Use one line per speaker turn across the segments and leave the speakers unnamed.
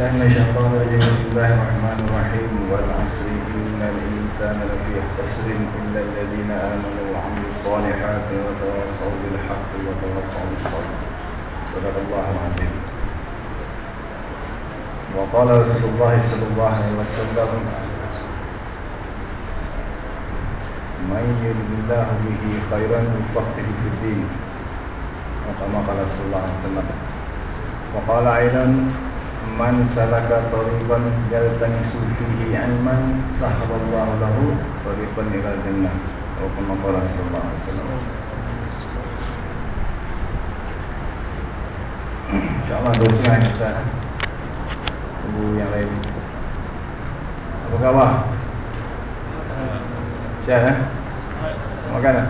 بالله من الشيطان الرجيم. بسم الله الرحمن الرحيم. والعصر إن الإنسان لفي خسر إلا الذين آمنوا وعملوا الصالحات وتواصوا بالحق وتواصوا بالصبر. صدق الله العظيم. وقال رسول الله صلى الله عليه وسلم من يرد الله به خيرا يفقه في الدين. وكما قال صلى الله عليه وسلم. وقال أيضا man salaka tariqan yaltani suci ilman sahaballahu lahu tariqan ila jannah. Wa kama qala sallallahu alaihi wasallam. Insyaallah dosa yang besar. Tunggu yang lain. Apa khabar? Sihat eh? Makan eh?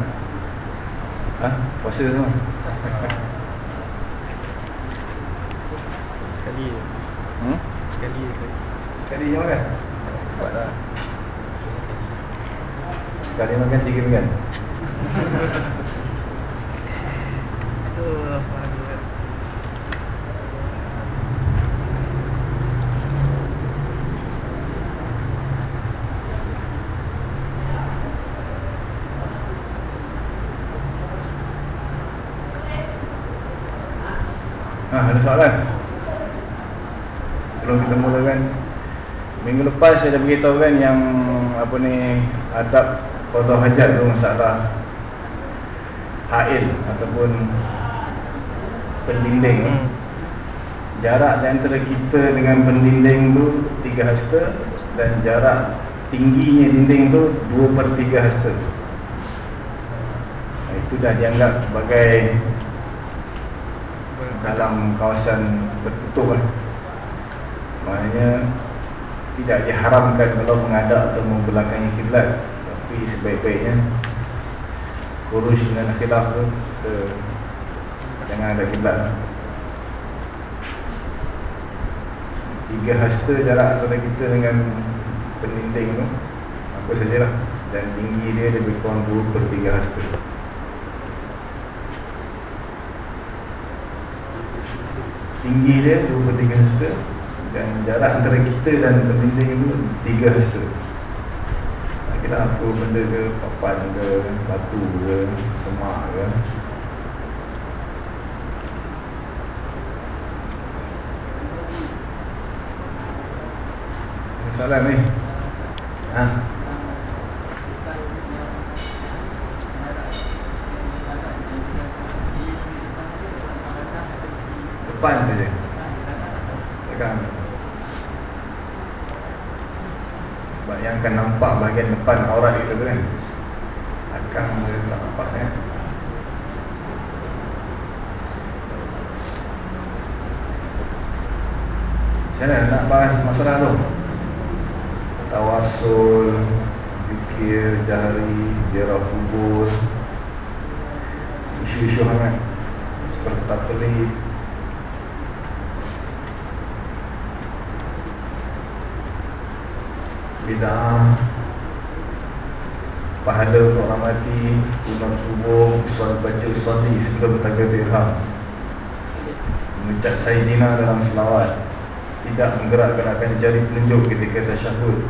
ha puasa semua
Sekali je
makan?
Dah
Sekali makan tiga makan?
Aduh apa ni kan
Ha, ada soalan? Belum kita mulakan Lepas saya dah beritahu kan yang Apa ni Adab Qadha hajat tu masalah Hail Ataupun Pendinding
Hmm.
Jarak di antara kita dengan pendinding tu Tiga hasta Dan jarak tingginya dinding tu Dua per tiga hasta Ha, Itu dah dianggap sebagai dalam kawasan tertutup lah. Maknanya tidak diharamkan kalau menghadap atau membelakangi kiblat. Tapi sebaik-baiknya kurus dengan khilaf tu kita jangan ada kiblat. Tiga hasta jarak antara kita dengan pendinding tu apa sajalah. Dan tinggi dia lebih kurang 2 per 3 hasta. Tinggi dia 2 per 3 hasta dan jarak antara kita dan pendinding itu 3 hasta tak kira apa benda ke papan ke batu ke semak ke. Soalan ni ha? depan saja tekan sebab yang akan nampak bahagian depan aurat kita tu kan. Akan tak kan macam mana nak bahas masalah tu? Tawasul fikir jahari jarah kubur. Isu-isu hangat. Serta pelik bid'ah pahala untuk orang mati kunut subuh soal baca soli sebelum takbir ihram mengucap sayyidina dalam selawat. Tidak menggerakkan akan jari penunjuk ketika tasyahud.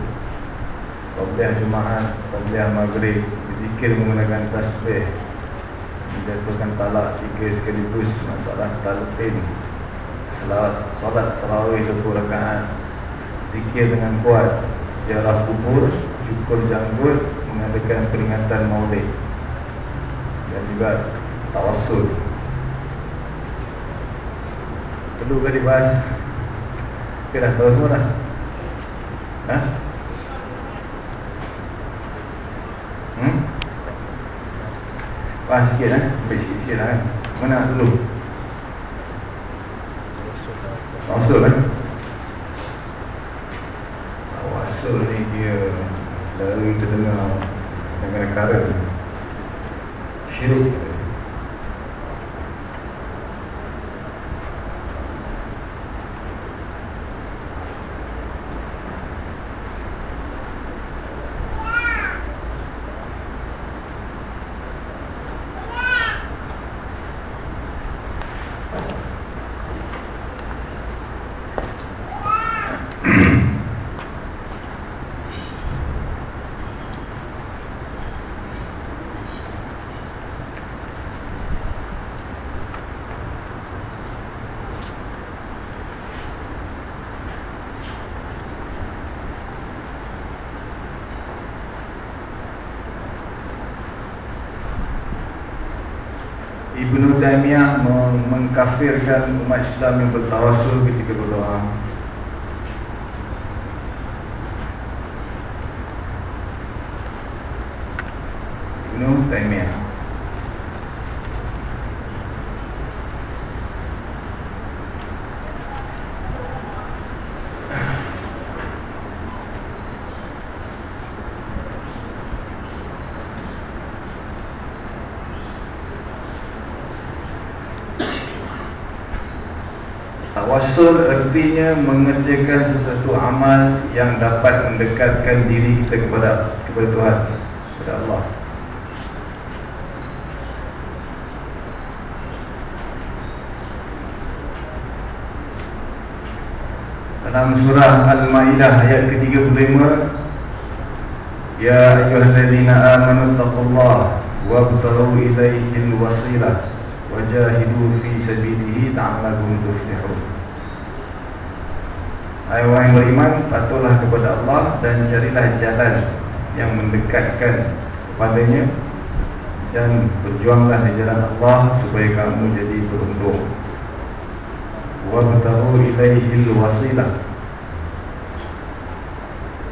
Qabliyah Jumaat, Qabliyah Maghrib Berzikir menggunakan tasbih. Menjatuhkan talak tiga sekaligus Masalah talutin Salat, salat terawih 20 rakaat. Zikir dengan kuat. Jarah kubur Cukur janggut Mengadakan peringatan maulid Dan juga Tawasul Perlu ke dibahas? Kita dah tahu semua dah Ha? Hmm? Bahas sikit eh Ambil sikit-sikit lah kan Mana dulu? Tawasul kan? Tawasul になれる。広い mengkafirkan umat Islam yang bertawasul ketika berdoa. Ibnu Taimiyah. Tawasul artinya mengerjakan sesuatu amal yang dapat mendekatkan diri kita kepada kepada Tuhan, kepada Allah. Dalam surah Al-Maidah ayat ke-35 Ya ayyuhallazina amanu taqullaha wabtaghu ilayhi al-wasilah wajahidu fi sabilihi ta'allakum tuflihun Hai orang yang beriman patuhlah kepada Allah dan carilah jalan yang mendekatkan kepadanya. Dan berjuanglah di jalan Allah supaya kamu jadi beruntung. Wabtaghu ilayhi al-wasilah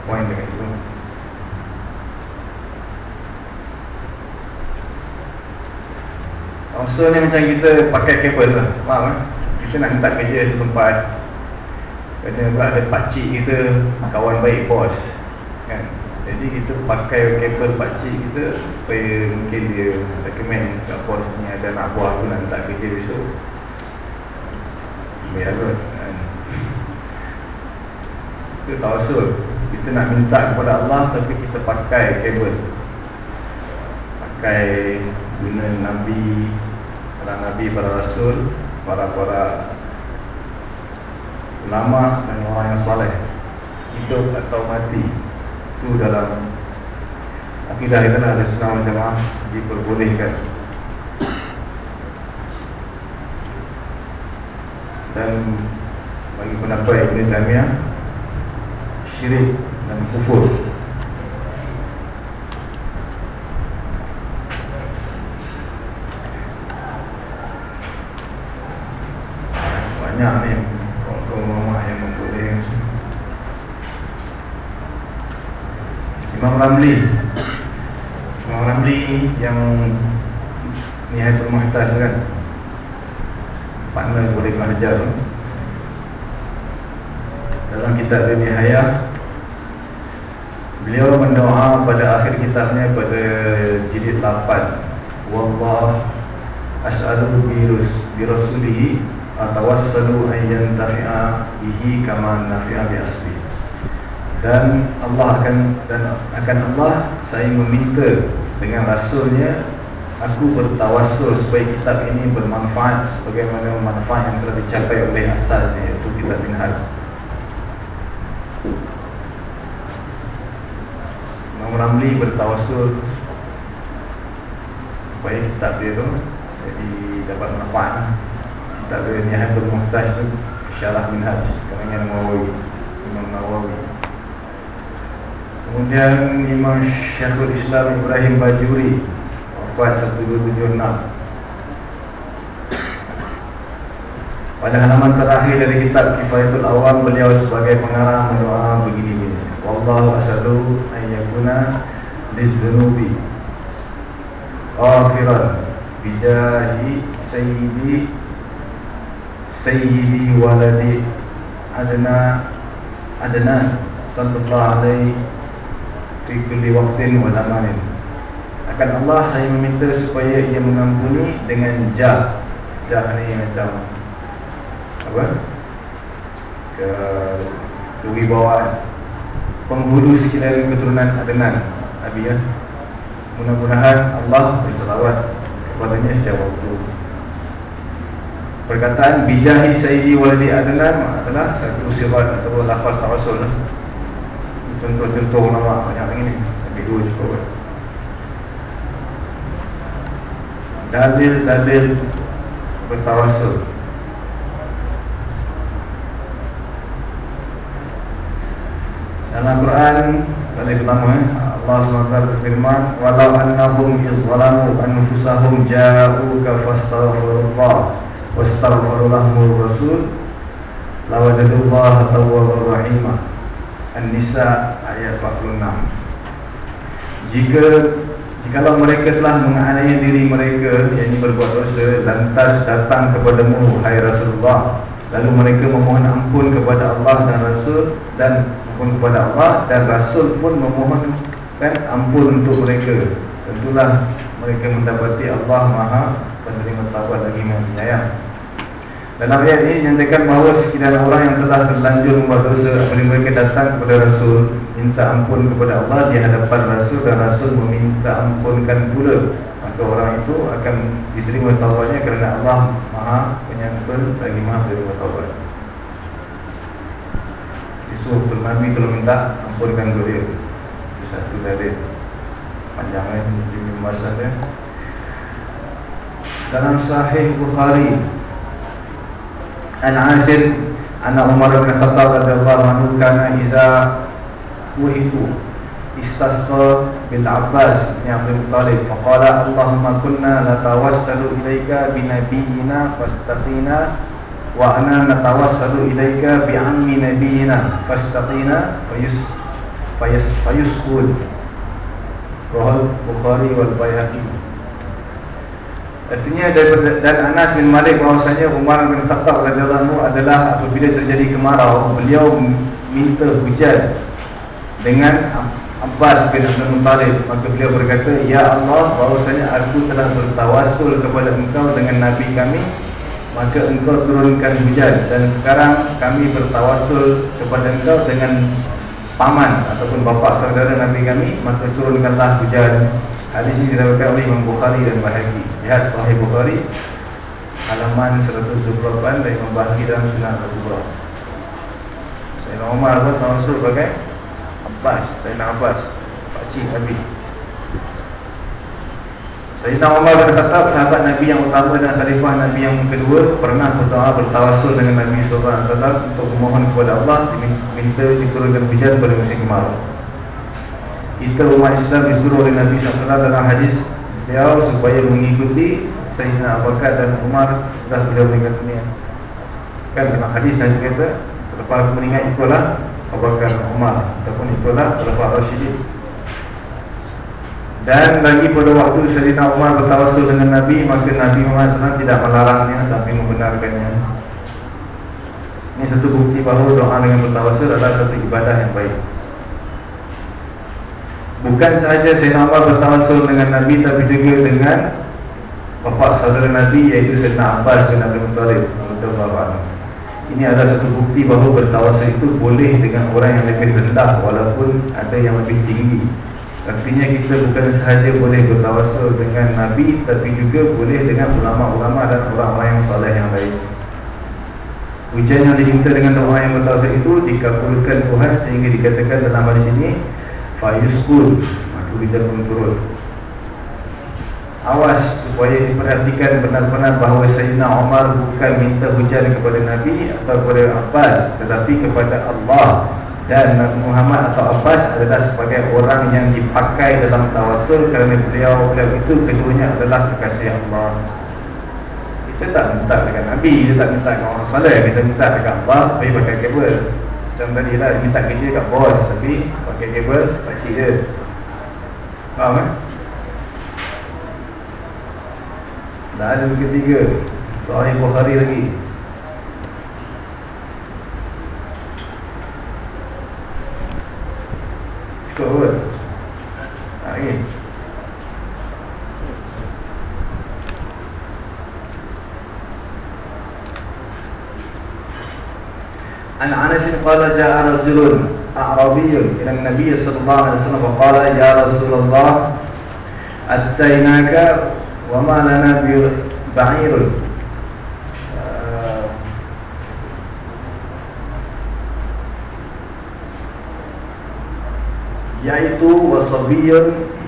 Poin Masa ni macam kita pakai kabel lah. Faham kan? Kita nak minta kerja di tempat Kena pula ada pakcik kita Kawan baik bos kan? Jadi kita pakai kabel pakcik kita Supaya mungkin dia recommend kat bos ni Ada anak buah aku nak minta kerja besok Biar kot kan? Itu tawasul Kita nak minta kepada Allah Tapi kita pakai kabel Pakai guna Nabi para Nabi, para Rasul para-para ulama dan orang yang soleh hidup atau mati. Itu dalam akidah kita ada senang jemaah diperbolehkan. Dan bagi pendapat Ibn Taymiyah syirik dan kufur. Banyak ni kaum ulama yang memboleh Imam Ramli. Imam Ramli yang Nihayatul Muhtaj kan Partner boleh mengajar Dalam kitab dia Nihayah Beliau mendoa pada akhir kitabnya pada jilid 8 Wallah as'alu bi rasulihi atawassalu an yantafi'a bihi kama nafi'a bi asli dan Allah akan dan akan Allah saya meminta dengan rasulnya aku bertawassul supaya kitab ini bermanfaat sebagaimana manfaat yang telah dicapai oleh asalnya iaitu kitab Minhaj. Imam Ramli bertawassul supaya kitab dia tu jadi dapat manfaat. Kitab dia Nihayatul Muhtaj tu syarah minhaj karangan Nawawi Imam Nawawi kemudian Imam Syekhul Islam Ibrahim Bajuri wafat 1276 pada halaman terakhir dari kitab Kifayatul Awam beliau sebagai pengarang mendoa begini. Wallahu asadu ayyakuna lizunubi Ghafiran Bijahi Sayyidi Sayyidi waladi Adna Adnan Sallallahu alaihi Fi kulli waktin wa zamanin Akan Allah saya meminta supaya ia mengampuni dengan jah. Jah ni macam Apa? Ke Kewibawaan Penghulu sekalian keturunan Adnan. Nabi ya. Mudah-mudahan Allah bersalawat kepadanya setiap waktu. Perkataan bijahi sayyidi waladi adnan adalah satu sirat atau lafaz tawasul lah. Contoh-contoh nama banyak lagi ni. Tapi dua cukup. Dalil-dalil bertawasul. Dalam Quran kali pertama eh, Allah SWT berfirman walau annahum izzalamu anfusahum ja'uka fastaghfirullah wastaghfirullahu rasul lawajadullah tawwabur rahimah An-Nisa ayat 46 Jika Jikalau mereka telah menganiaya diri mereka Yang berbuat dosa Lantas datang kepadamu Hai Rasulullah. Lalu mereka memohon ampun kepada Allah dan Rasul Dan ampun kepada Allah Dan Rasul pun memohonkan ampun untuk mereka. Tentulah mereka mendapati Allah Maha penerima taubat lagi menyayang dalam ayat ini nyatakan bahawa sekiranya orang yang telah terlanjur membuat dosa apabila mereka datang kepada Rasul minta ampun kepada Allah di hadapan Rasul dan Rasul meminta ampunkan pula maka orang itu akan diterima taubatnya kerana Allah Maha penyampun lagi Maha penerima taubat. Isu Nabi kalau minta ampunkan dosa dia. Satu dari panjangnya masa dia. Dalam Sahih Bukhari An Asir Anna Umar bin Khattab radhiyallahu anhu kana iza wuhiku istasqa bil Abbas bin Abdul Muttalib faqala Allahumma kunna natawassalu ilaika bi nabiyyina fastaqina wa ana natawassalu ilaika bi ammi nabiyyina fastaqina fayus Artinya daripada dan Anas bin Malik bahawasanya Umar bin Khattab radhiyallahu anhu adalah apabila terjadi kemarau beliau minta hujan dengan Abbas bin Abdul Muttalib maka beliau berkata ya Allah bahawasanya aku telah bertawasul kepada engkau dengan nabi kami maka engkau turunkan hujan dan sekarang kami bertawasul kepada engkau dengan paman ataupun bapa saudara nabi kami maka turunkanlah hujan Hadis ini diriwayatkan oleh Imam Bukhari dan Bahaki. Lihat Sahih Bukhari halaman 128 dari Imam Bahaki dalam Sunan Al-Kubra. Sayyidina Umar pun tawasul pakai Abbas, Sayyidina Abbas, Pak Cik Nabi. Sayyidina Umar bin Khattab sahabat Nabi yang utama dan khalifah Nabi yang kedua pernah berdoa bertawasul dengan Nabi wasallam untuk memohon kepada Allah minta diturunkan hujan pada musim kemarau kita umat Islam disuruh oleh Nabi SAW dalam hadis beliau supaya mengikuti Sayyidina Abu Bakar dan Umar setelah beliau meninggal dunia. Kan dalam hadis Nabi kata selepas meninggal itulah Abu Bakar dan Umar. Ataupun itulah Khulafa Rasyidin dan lagi pada waktu Sayyidina Umar bertawasul dengan Nabi maka Nabi Muhammad SAW tidak melarangnya tapi membenarkannya. Ini satu bukti bahawa doa dengan bertawasul adalah satu ibadah yang baik Bukan sahaja Sayyidina Umar bertawasul dengan Nabi Tapi juga dengan Bapak saudara Nabi iaitu Sayyidina Abbas bin Abdul Muttalib. Ini adalah satu bukti bahawa bertawasul itu boleh dengan orang yang lebih rendah Walaupun ada yang lebih tinggi. Artinya kita bukan sahaja boleh bertawasul dengan Nabi Tapi juga boleh dengan ulama-ulama dan orang-orang yang soleh yang lain. Ujian yang diminta dengan doa yang bertawasul itu Dikabulkan Tuhan sehingga dikatakan dalam hadis ini Fayuskul Maka hujan pun turun. Awas supaya diperhatikan benar-benar bahawa Sayyidina Umar bukan minta hujan kepada Nabi atau kepada Abbas tetapi kepada Allah. Dan Nabi Muhammad atau Abbas adalah sebagai orang yang dipakai dalam tawasul kerana beliau beliau itu keduanya adalah kekasih Allah. Kita tak minta dekat Nabi kita tak minta dekat orang salih kita minta dekat Allah tapi pakai kabel macam tadi lah minta kerja kat bos tapi pakai kabel pakcik dia. Faham kan Dah ada ketiga Sahih Bukhari lagi. Cukup kot. Tak lagi عن عنش قال جاء رجل أعرابي إلى النبي صلى الله عليه وسلم وقال يا رسول الله أتيناك وما لنا بعير. آه، يعيط وصبي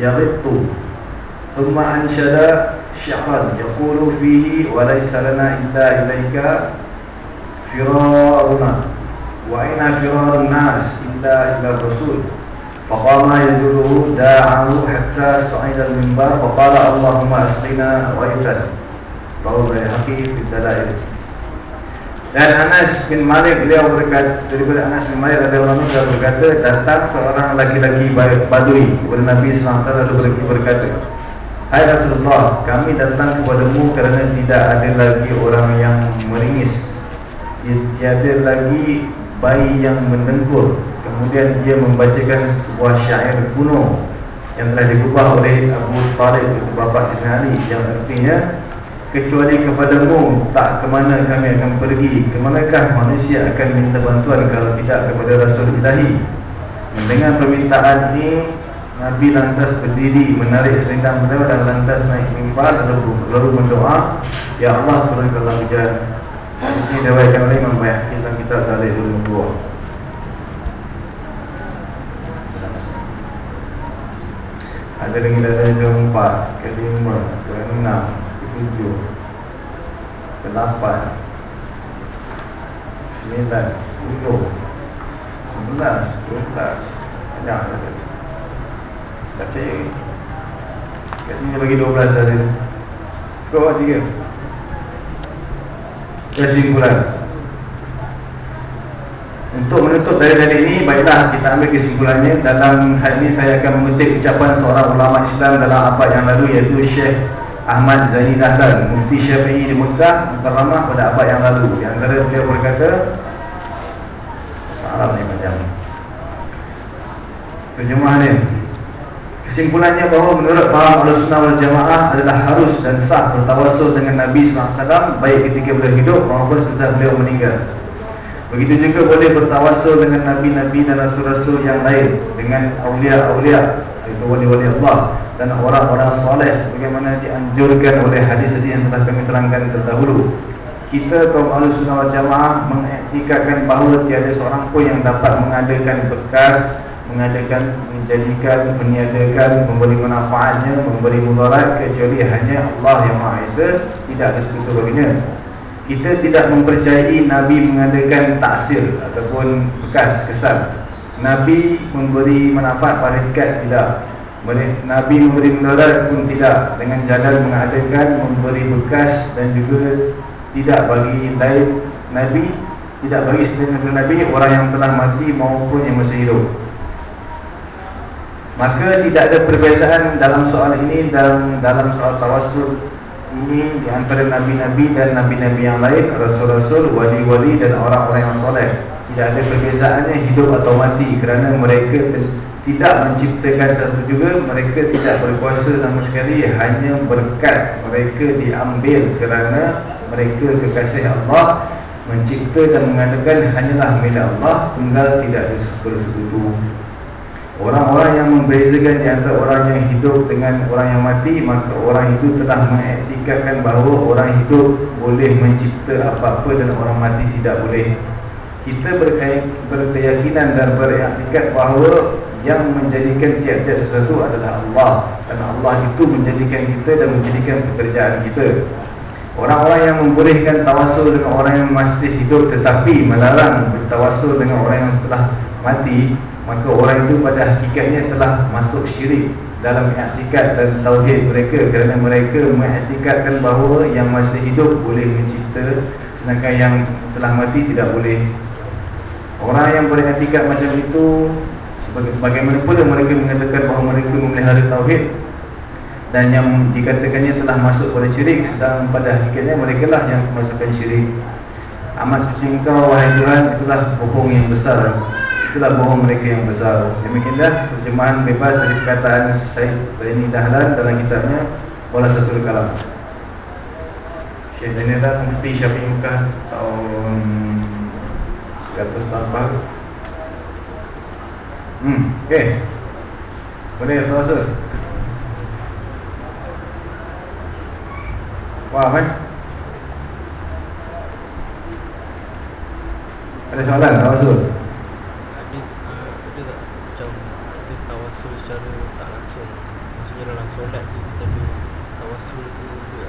يغط ثم أنشد شعرا يقول فيه وليس لنا إلا إليك فرارنا. firaruna wa ina firarun nas illa ila rasul فقام يدعوه داعه حتى صعد المنبر فقال اللهم اسقنا غيثا رواه البيهقي في الدلائل dan Anas bin Malik beliau berkata daripada Anas bin Malik radhiyallahu anhu berkata datang seorang laki-laki Badui kepada Nabi sallallahu alaihi wasallam berkata Hai Rasulullah kami datang kepadamu kerana tidak ada lagi orang yang meringis tiada lagi bayi yang mendengkur kemudian dia membacakan sebuah syair kuno yang telah digubah oleh Abu Talib itu bapa Sayyidina Ali yang artinya kecuali kepadamu tak ke mana kami akan pergi. Ke manakah manusia akan minta bantuan kalau tidak kepada Rasul Ilahi? Mendengar permintaan ini Nabi lantas berdiri menarik selendang beliau dan lantas naik mimbar lalu, lalu berdoa Ya Allah turunkanlah hujan diriwayatkan oleh Imam Bayhaqi dalam kitab Dalil Ulum 2 ada lagi dari keempat, kelima, keenam, ketujuh, kedelapan, sembilan, sepuluh, sebelas, dua belas, banyak. Tak percaya ni. Kat sini bagi dua belas dari Cukup tiga. Kesimpulan. Untuk menutup dari tadi ini Baiklah kita ambil kesimpulannya. Dalam hal ini saya akan mengutip ucapan seorang ulama Islam Dalam abad yang lalu iaitu Syekh Ahmad Zaini Dahlan Mufti Syafi'i di Mekah Mukarramah pada abad yang lalu. Di antara beliau berkata Salam ni macam Terjemah ni Kesimpulannya bahawa menurut para ahli sunnah wal jamaah adalah harus dan sah bertawasul dengan Nabi SAW Baik ketika beliau hidup maupun setelah beliau meninggal. Begitu juga boleh bertawasul dengan Nabi-Nabi dan Rasul-Rasul yang lain Dengan awliya-awliya Itu wali-wali Allah Dan orang-orang soleh Sebagaimana dianjurkan oleh hadis tadi yang telah kami terangkan terdahulu. Kita kaum ahli sunnah wal jamaah Mengiktikatkan bahawa tiada seorang pun yang dapat mengadakan bekas Mengadakan, menjadikan, meniadakan Memberi manfaatnya, memberi mudarat Kecuali hanya Allah yang Maha Esa Tidak ada sekutu baginya. Kita tidak mempercayai Nabi mengadakan taksir ataupun bekas kesan. Nabi memberi manfaat pada hakikat tidak. Nabi memberi mudarat pun tidak. Dengan jalan mengadakan memberi bekas dan juga tidak bagi lain Nabi tidak bagi selain Nabi orang yang telah mati maupun yang masih hidup maka tidak ada perbezaan dalam soal ini dalam dalam soal tawasul ini di antara nabi-nabi dan nabi-nabi yang lain, rasul-rasul, wali-wali dan orang-orang yang soleh. Tidak ada perbezaannya hidup atau mati kerana mereka tidak menciptakan sesuatu juga, mereka tidak berkuasa sama sekali, hanya berkat mereka diambil kerana mereka kekasih Allah mencipta dan mengadakan hanyalah milik Allah, tunggal tidak bersekutu. Orang-orang yang membezakan di antara orang yang hidup dengan orang yang mati Maka orang itu telah mengiktikatkan bahawa orang hidup boleh mencipta apa-apa dan orang mati tidak boleh. Kita berkeyakinan dan beriktikat bahawa Yang menjadikan tiap-tiap sesuatu adalah Allah. Dan Allah itu menjadikan kita dan menjadikan pekerjaan kita. Orang-orang yang membolehkan tawasul dengan orang yang masih hidup Tetapi melarang bertawasul dengan orang yang telah mati Maka orang itu pada hakikatnya telah masuk syirik Dalam iktikat dan tauhid mereka Kerana mereka mengiktikatkan bahawa yang masih hidup boleh mencipta Sedangkan yang telah mati tidak boleh. Orang yang beretikat macam itu Bagaimana pula mereka mengatakan bahawa mereka memelihara Tauhid? Dan yang dikatakannya telah masuk pada syirik Sedang pada hakikatnya mereka lah yang masukkan syirik. Amat suci engkau wahai Tuhan Itulah bohong yang besar Itulah bohong mereka yang besar Demikianlah terjemahan bebas dari perkataan Syed Zaini Dahlan dalam kitabnya Wala Satu Kalam Syed Zaini Dahlan Mufti Syafiq Mekah tahun 100 tahun Hmm, okey. Boleh terasa. Faham kan? Ada soalan tawasul?
Ada uh, ada tak macam kita tawasul secara tak langsung Maksudnya dalam solat tu kita ada tawasul tu juga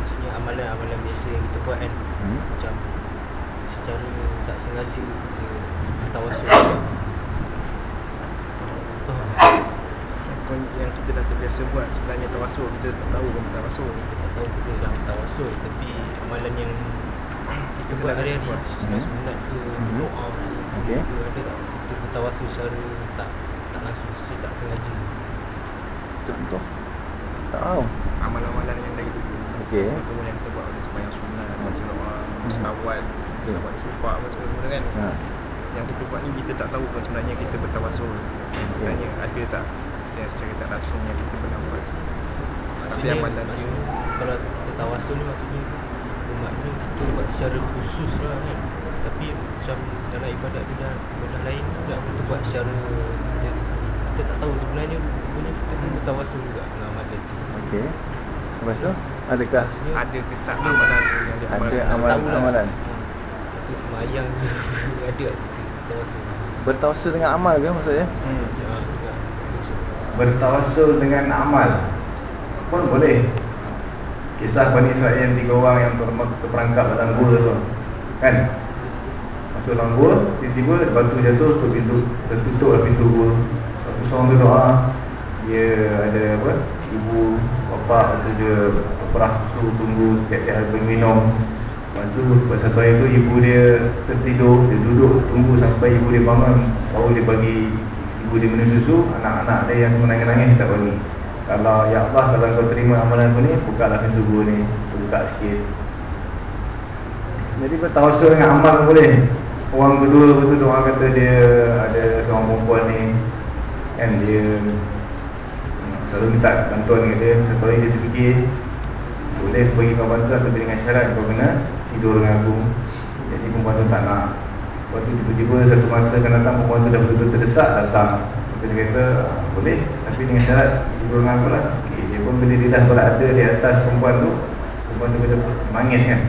Maksudnya amalan-amalan biasa yang kita buat kan.
Hmm.
Macam secara tak sengaja kita tawasul
Apa yang kita dah terbiasa buat sebenarnya tawasul kita tak tahu pun tawasul
Kita tak tahu kita dah tawasul Tapi amalan yang kita buat hari-hari
Hmm.
Sunat ke,
Hmm.
doa ke, Ada tak? Kita bertawasul secara tak tak langsung, secara tak sengaja.
Contoh Tak tahu.
Amalan-amalan yang yang kita buat sunat Baca awal Kita
Hmm.
buat sumpah apa semua kan.
Ha.
Yang kita buat ni kita tak tahu pun sebenarnya kita bertawasul. Sebenarnya ada tak? Yang secara tak langsung yang kita pernah buat.
Maksudnya,
amalan tu-
maksudnya kalau kita tawasul ni maksudnya Bermakna kita buat secara khusus lah kan. Tapi macam dalam ibadat ibadah, ibadah lain juga kita buat secara kita, kita tak tahu sebenarnya Rupanya kita pun bertawasul juga dengan amalan tu.
Okey. Lepas tu Adakah
Ada ke tak amalan tu dia
Ada amalan-
lah.
amalan.
Hmm. Masa semayang ada kita bertawasul
Bertawasul dengan amal ke maksudnya?
hmm.
Ah, juga.
Bertawasul dengan amal Pun boleh Kisah Bani Israel yang tiga orang yang ter- terperangkap dalam gua tu Kan Masuk dalam gua Tiba-tiba batu jatuh tu pintu Tertutup lah pintu gua Lepas seorang tu doa Dia ada apa Ibu Bapak tu dia Perah susu tunggu Setiap hari minum. Lepas tu Lepas satu hari tu Ibu dia tertidur Dia duduk tunggu sampai ibu dia bangun. Baru dia bagi Ibu dia minum susu Anak-anak dia yang menangis-nangis tak bagi Kalau Ya Allah Kalau kau terima amalan aku ni Bukalah pintu gua ni Buka sikit. Jadi bertawasul dengan amal boleh. Orang kedua betul doa kata dia Ada seorang perempuan ni Kan dia Selalu minta bantuan dengan dia. Satu hari dia terfikir Boleh bagi kau bantuan Tapi dengan syarat kau kena Tidur dengan aku. Jadi perempuan tu tak nak. Lepas tu tiba-tiba satu masa akan datang Perempuan tu dah betul-betul terdesak datang. Lepas dia kata "Ah, Boleh Tapi dengan syarat Tidur dengan aku lah. Okay, Dia pun bila dia dah berada di atas perempuan tu Perempuan tu kata Mangis kan?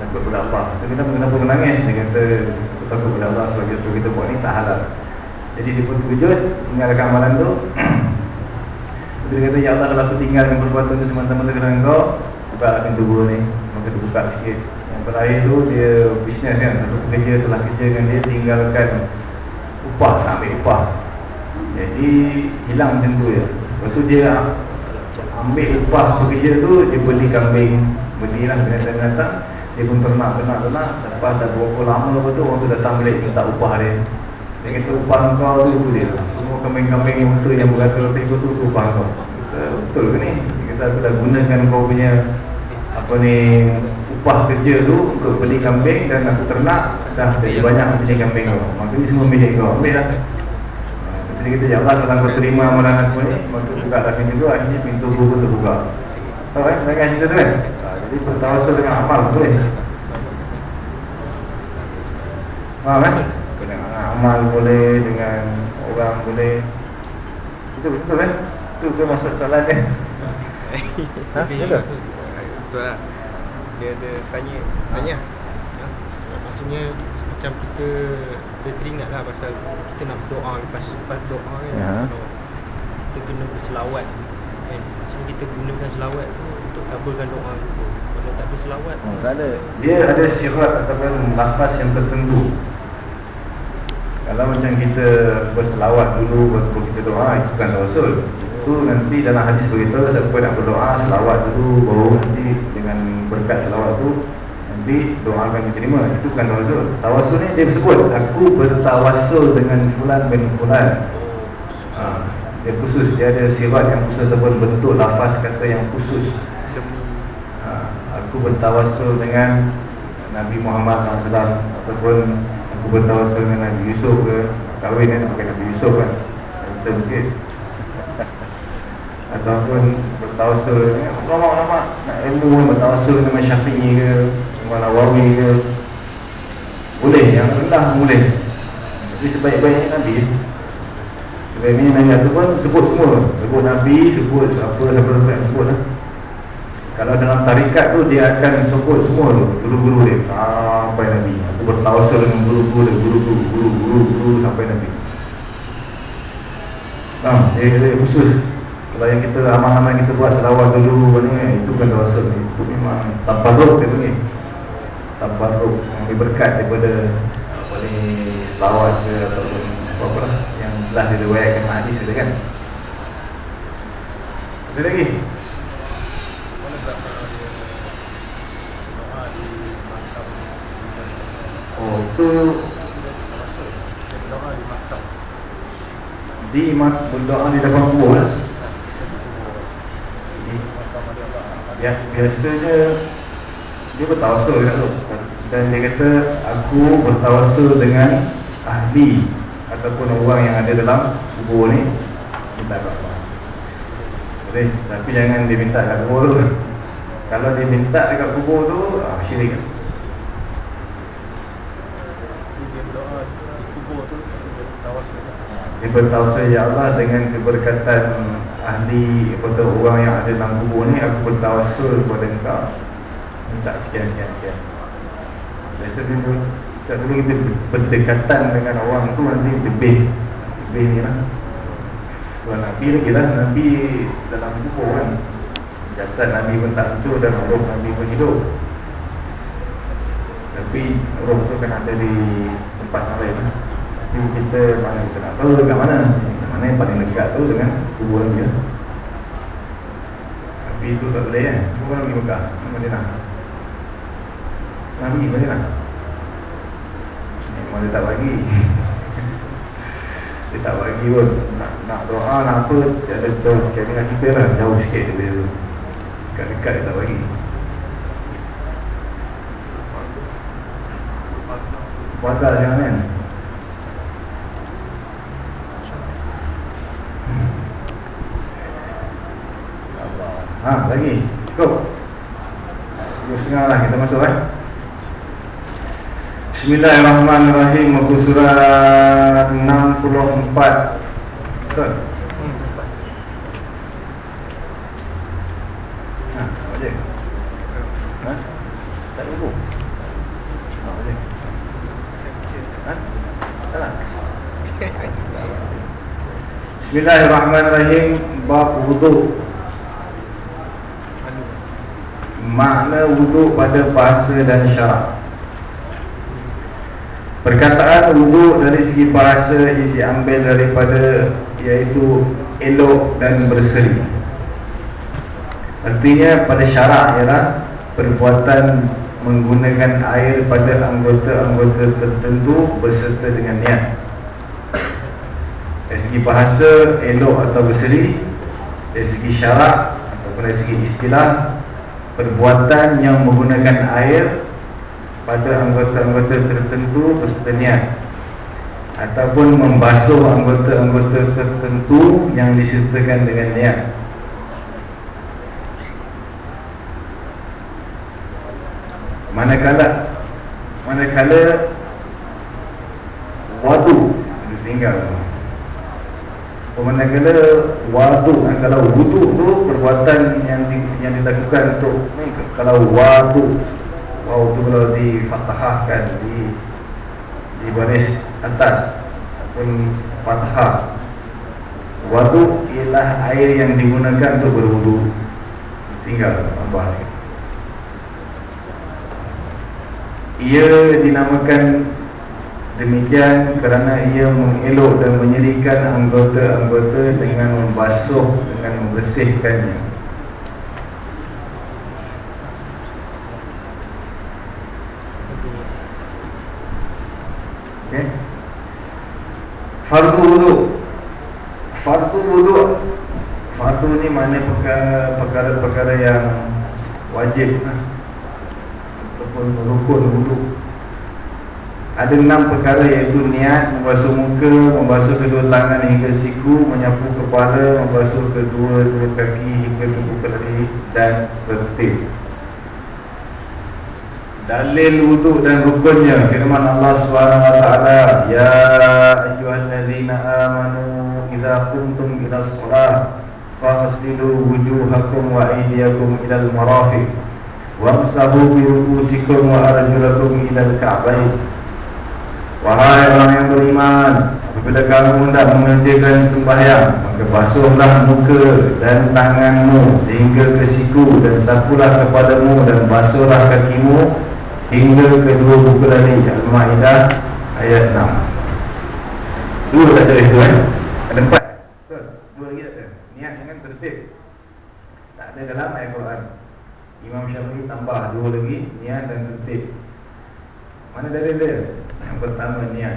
Takut kepada Allah Tapi kenapa kenapa menangis? Dia kata aku takut kepada Allah sebab kita buat ni tak halal. Jadi dia pun terkejut Tinggalkan amalan tu Dia kata Ya Allah kalau aku tinggalkan perbuatan tu semata-mata kerana kau Buka lah pintu gua ni Maka dia buka sikit. Yang terakhir tu dia bisnes kan Satu pekerja telah kerja dengan dia Tinggalkan upah Tak ambil upah. Jadi hilang macam tu je. Lepas tu dia ambil upah pekerja tu Dia beli kambing Belilah binatang-binatang. Dia pun ternak, ternak, ternak. Lepas dah berapa lama lepas tu Orang tu datang balik minta upah dia. Dia kata upah kau tu tu dia Semua kambing-kambing yang betul yang beratur lebih tu tu tu kau betul ke ni? Dia kata aku dah gunakan kau punya Apa ni Upah kerja tu untuk beli kambing Dan aku ternak Dah jadi banyak macam kambing kau ni semua milik kau Ambil lah tu kata ya Allah kalau kau terima amalan aku ni Maka buka lah pintu tu Akhirnya pintu tu terbuka Tahu kan? Mereka cerita tu kan? Ha, Jadi bertawasul dengan amal boleh Faham kan? Dengan amal boleh Dengan orang boleh Itu betul kan? Itu ke maksud soalan dia
Ha?
Tapi
Betul?
Betul lah Dia ada tanya Tanya
Ha? Maksudnya macam kita Saya teringat lah pasal kita nak berdoa lepas, lepas doa kan
Ya.
kalau Kita kena berselawat kan Maksudnya kita gunakan selawat tu untuk kabulkan doa tu Kalau tak berselawat
Oh, tak ada.
Dia ada syarat ataupun lafaz yang tertentu Kalau macam kita berselawat dulu Baru kita doa, itu kan Rasul. Itu nanti dalam hadis beritahu Siapa nak berdoa, selawat dulu Baru nanti dengan berkat selawat tu Nanti doa akan diterima. Itu kan Rasul. Tawasul ni dia sebut Aku bertawasul dengan fulan bin fulan. Ha, Dia khusus, dia ada syarat yang khusus Ataupun bentuk lafaz kata yang khusus. Ha, aku bertawasul dengan Nabi Muhammad SAW ataupun bertawasul dengan Nabi Yusuf ke? Kahwin kan pakai Nabi Yusuf kan handsome sikit. Ataupun bertawasul ulama-ulama nak ilmu kan bertawasul dengan Syafi'i ke? Dengan Nawawi ke? Boleh yang rendah boleh. Tapi sebaik-baiknya Nabi sebaik-baiknya Nabi tu pun sebut semua. Sebut Nabi sebut apa siapa-siapa yang sebut lah kalau dalam tarikat tu dia akan sebut semua tu Guru-guru dia. Sampai Nabi. Aku bertawasul dengan guru-guru dia. Guru-guru, guru-guru, guru sampai Nabi. Nah, dia, dia khusus. Kalau yang kita amal-amal kita buat selawat dulu ni, Itu kan tawasul ni. Itu memang tabaruk dia panggil. Tabaruk Yang lebih berkat daripada Apa ni Selawat ke ataupun Apa-apa lah. Yang telah diriwayatkan hadis dia kan. Ada lagi?
Mana berapa dia Doa di maktab
Oh, itu
di
mak berdoa di depan kubur lah.
Allah
Ya, biasanya dia bertawasul kan tu. Dan dia kata aku bertawasul dengan ahli ataupun orang yang ada dalam kubur ni minta apa. Boleh, tapi jangan dia minta kat kubur tu. Kalau dia minta dekat kubur tu, ah, syirik.
Dia berdoa di kubur tu Dia tawasul
Dia bertawasul ya Allah dengan keberkatan ahli atau orang yang ada dalam kubur ni aku bertawasul kepada engkau minta sekian sekian. Biasa dia tu tak dulu kita berdekatan dengan orang tu nanti lebih lebih ni lah. Kalau Nabi lagi lah Nabi dalam kubur kan jasad Nabi pun tak hancur dan roh Nabi pun hidup. Tapi roh tu kan ada di tempat lain lah. Tapi kita mana kita nak tahu dekat mana Mana yang paling dekat tu dengan kubur Nabi lah Tapi itu tak boleh kan Kubur Nabi Mekah Madinah Nabi Madinah Memang dia tak bagi Dia tak bagi pun Nak, nak doa nak apa Dia ada jauh sikit dengan kita lah Jauh sikit dia tu Dekat-dekat dia tak bagi Puasa jangan kan Ha, lagi. Cukup. Dua setengah lah kita masuk eh. Bismillahirrahmanirrahim Muka surat 64 Betul? Ha? Ha? Ha, lah? Bismillahirrahmanirrahim Bab wuduk makna wuduk pada bahasa dan syarak. Perkataan wuduk dari segi bahasa ia diambil daripada iaitu elok dan berseri. Artinya pada syarak ialah perbuatan menggunakan air pada anggota-anggota tertentu berserta dengan niat. Dari segi bahasa elok atau berseri. Dari segi syarak ataupun dari segi istilah perbuatan yang menggunakan air pada anggota-anggota tertentu berserta niat. Ataupun membasuh anggota-anggota tertentu yang disertakan dengan niat. Manakala manakala wadu ditinggal Manakala wadu kalau wudu tu perbuatan yang di, yang dilakukan untuk kalau wadu wow tu kalau di fathahkan di di baris atas ataupun fathah. Wadu ialah air yang digunakan untuk berwudu. Tinggal tambah ia dinamakan demikian kerana ia mengelok dan menyerikan anggota-anggota dengan membasuh dengan membersihkannya. Okay. fardu wudu. Fardu wudu. Fardu ni mana perkara-perkara yang wajib ataupun rukun wudu ada enam perkara iaitu niat, membasuh muka, membasuh kedua tangan hingga siku, menyapu kepala, membasuh kedua dua kaki hingga tubuh kaki dan bertip. Dalil wuduk dan rukunnya firman Allah SWT Ya ayyuhallazina amanu idza kuntum ila shalah faghsilu wujuhakum wa aydiyakum ila al-marafiq wamsahu bi ru'usikum wa arjulakum ila al-ka'bayn Wahai orang yang beriman Apabila kamu hendak mengerjakan sembahyang Maka basuhlah muka dan tanganmu Hingga ke siku Dan sapulah kepadamu Dan basuhlah kakimu Hingga kedua buku lagi Al-Ma'idah ayat 6 Dua tak ada itu eh? Ada empat. Dua lagi tak ada. Niat dengan tertib. Tak ada dalam ayat Quran Imam Syafi'i tambah dua lagi Niat dan tertib. Mana dalil dia? Yang pertama niat.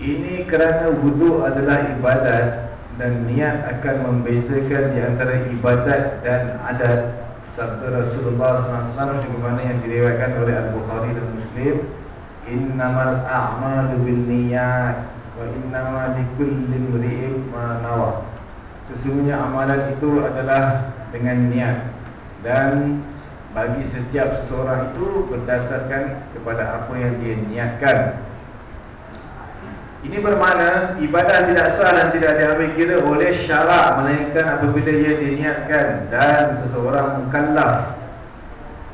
Ini kerana wudhu adalah ibadat Dan niat akan membezakan di antara ibadat dan adat. Sabda Rasulullah SAW Sebagaimana yang diriwayatkan oleh Al-Bukhari dan Muslim Innamal a'malu bin niyat Wa innama likulli mri'im ma Sesungguhnya amalan itu adalah dengan niat Dan bagi setiap seseorang itu berdasarkan kepada apa yang dia niatkan. Ini bermakna ibadah tidak sah dan tidak diambil kira oleh syarak Melainkan apabila ia diniatkan Dan seseorang mukallaf.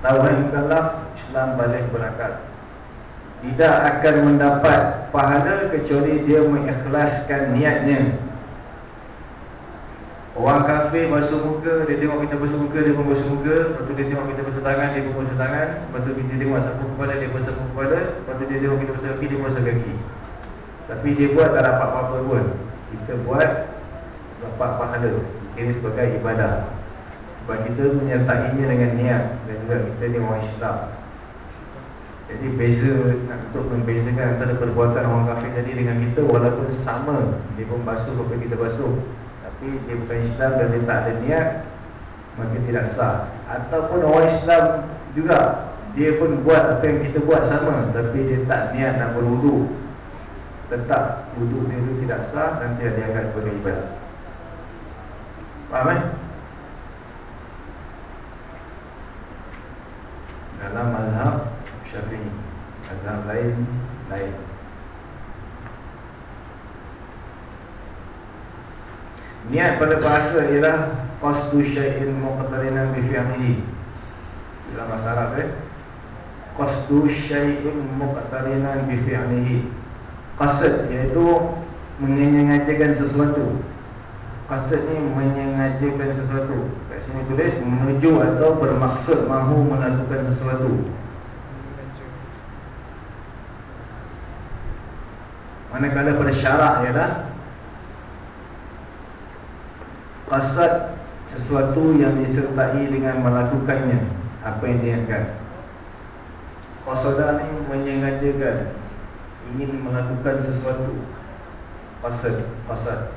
Tahu kan mukallaf? Islam balik berakal. Tidak akan mendapat pahala kecuali dia mengikhlaskan niatnya Orang kafir basuh muka, dia tengok kita basuh muka, dia pun basuh muka. Lepas tu dia tengok kita basuh tangan, dia pun basuh tangan. Lepas tu dia tengok sapu kepala, dia basuh kepala. Lepas tu dia tengok kita basuh kaki, dia basuh kaki. Tapi dia buat tak dapat apa-apa pun. Kita buat dapat pahala. Ini sebagai ibadah. Sebab kita menyertainya dengan niat. Dan juga kita ni orang Islam. Jadi beza untuk membezakan antara perbuatan orang kafir tadi dengan kita Walaupun sama, dia pun basuh apa kita basuh tapi dia bukan Islam dan dia tak ada niat maka tidak sah. Ataupun orang Islam juga dia pun buat apa yang kita buat sama tapi dia tak niat nak berwudu tetap wudu dia itu tidak sah dan dia dianggap sebagai ibadah faham eh? dalam mazhab syafi'i mazhab lain lain Niat pada bahasa ialah Qasdu syai'in muqtarinan bifi'amihi Dalam bahasa Arab eh? Qasdu syai'in muqtarinan bifi'amihi Qasd iaitu Menyengajakan sesuatu. Qasd ni menyengajakan sesuatu. Kat sini tulis Menuju atau bermaksud mahu melakukan sesuatu. Manakala pada syarak ialah Qasad sesuatu yang disertai dengan melakukannya. Apa yang diingatkan? Qasada ni menyengajakan Ingin melakukan sesuatu. Qasad Qasad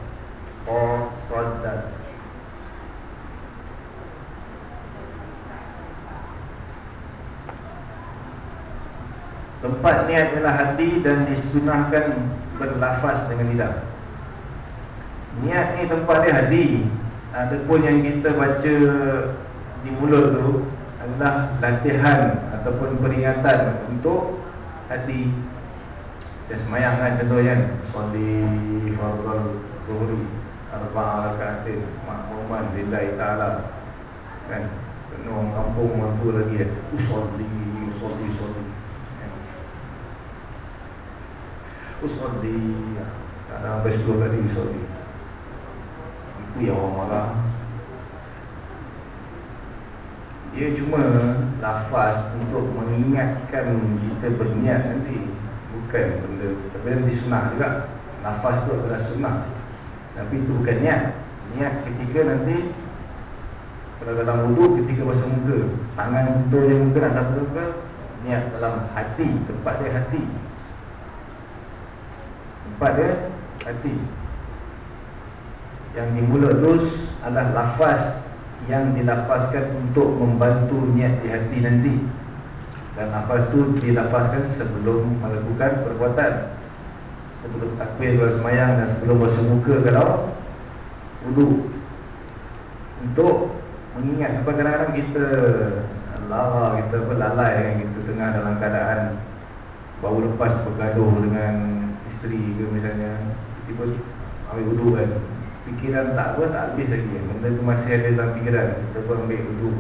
Qasad Tempat niat ialah hati dan disunahkan berlafaz dengan lidah Niat ni tempat dia hati Adapun yang kita baca di mulut tu adalah latihan ataupun peringatan untuk hati. Kita semayang kan contoh kan? Salli fardal zuhri Arba'a rakaatin Ma'muman lillahi ta'ala. Kan? Orang kampung mampu lagi ya. Usalli Usalli Usalli Usolli Sekarang habis dua kali Itu yang orang marah Dia cuma lafaz untuk mengingatkan kita berniat nanti. Bukan benda Tapi nanti sunnah juga. Lafaz tu adalah sunnah. Tapi itu bukan niat. Niat ketika nanti Kalau dalam wudhu ketika basuh muka Tangan sentuh je muka nak sapu muka Niat dalam hati Tempat dia hati. Tempat dia hati Yang dimula terus adalah lafaz yang dilafazkan untuk membantu niat di hati nanti. Dan lafaz tu dilafazkan sebelum melakukan perbuatan. Sebelum takbir bersemayang dan sebelum basuh muka kalau wudu. Untuk mengingat sebab kadang-kadang kita Allah kita berlalai kan kita tengah dalam keadaan baru lepas bergaduh dengan isteri ke misalnya tiba ambil wudu kan fikiran tak apa tak habis lagi. Benda tu masih ada dalam fikiran. Kita pun ambil wudu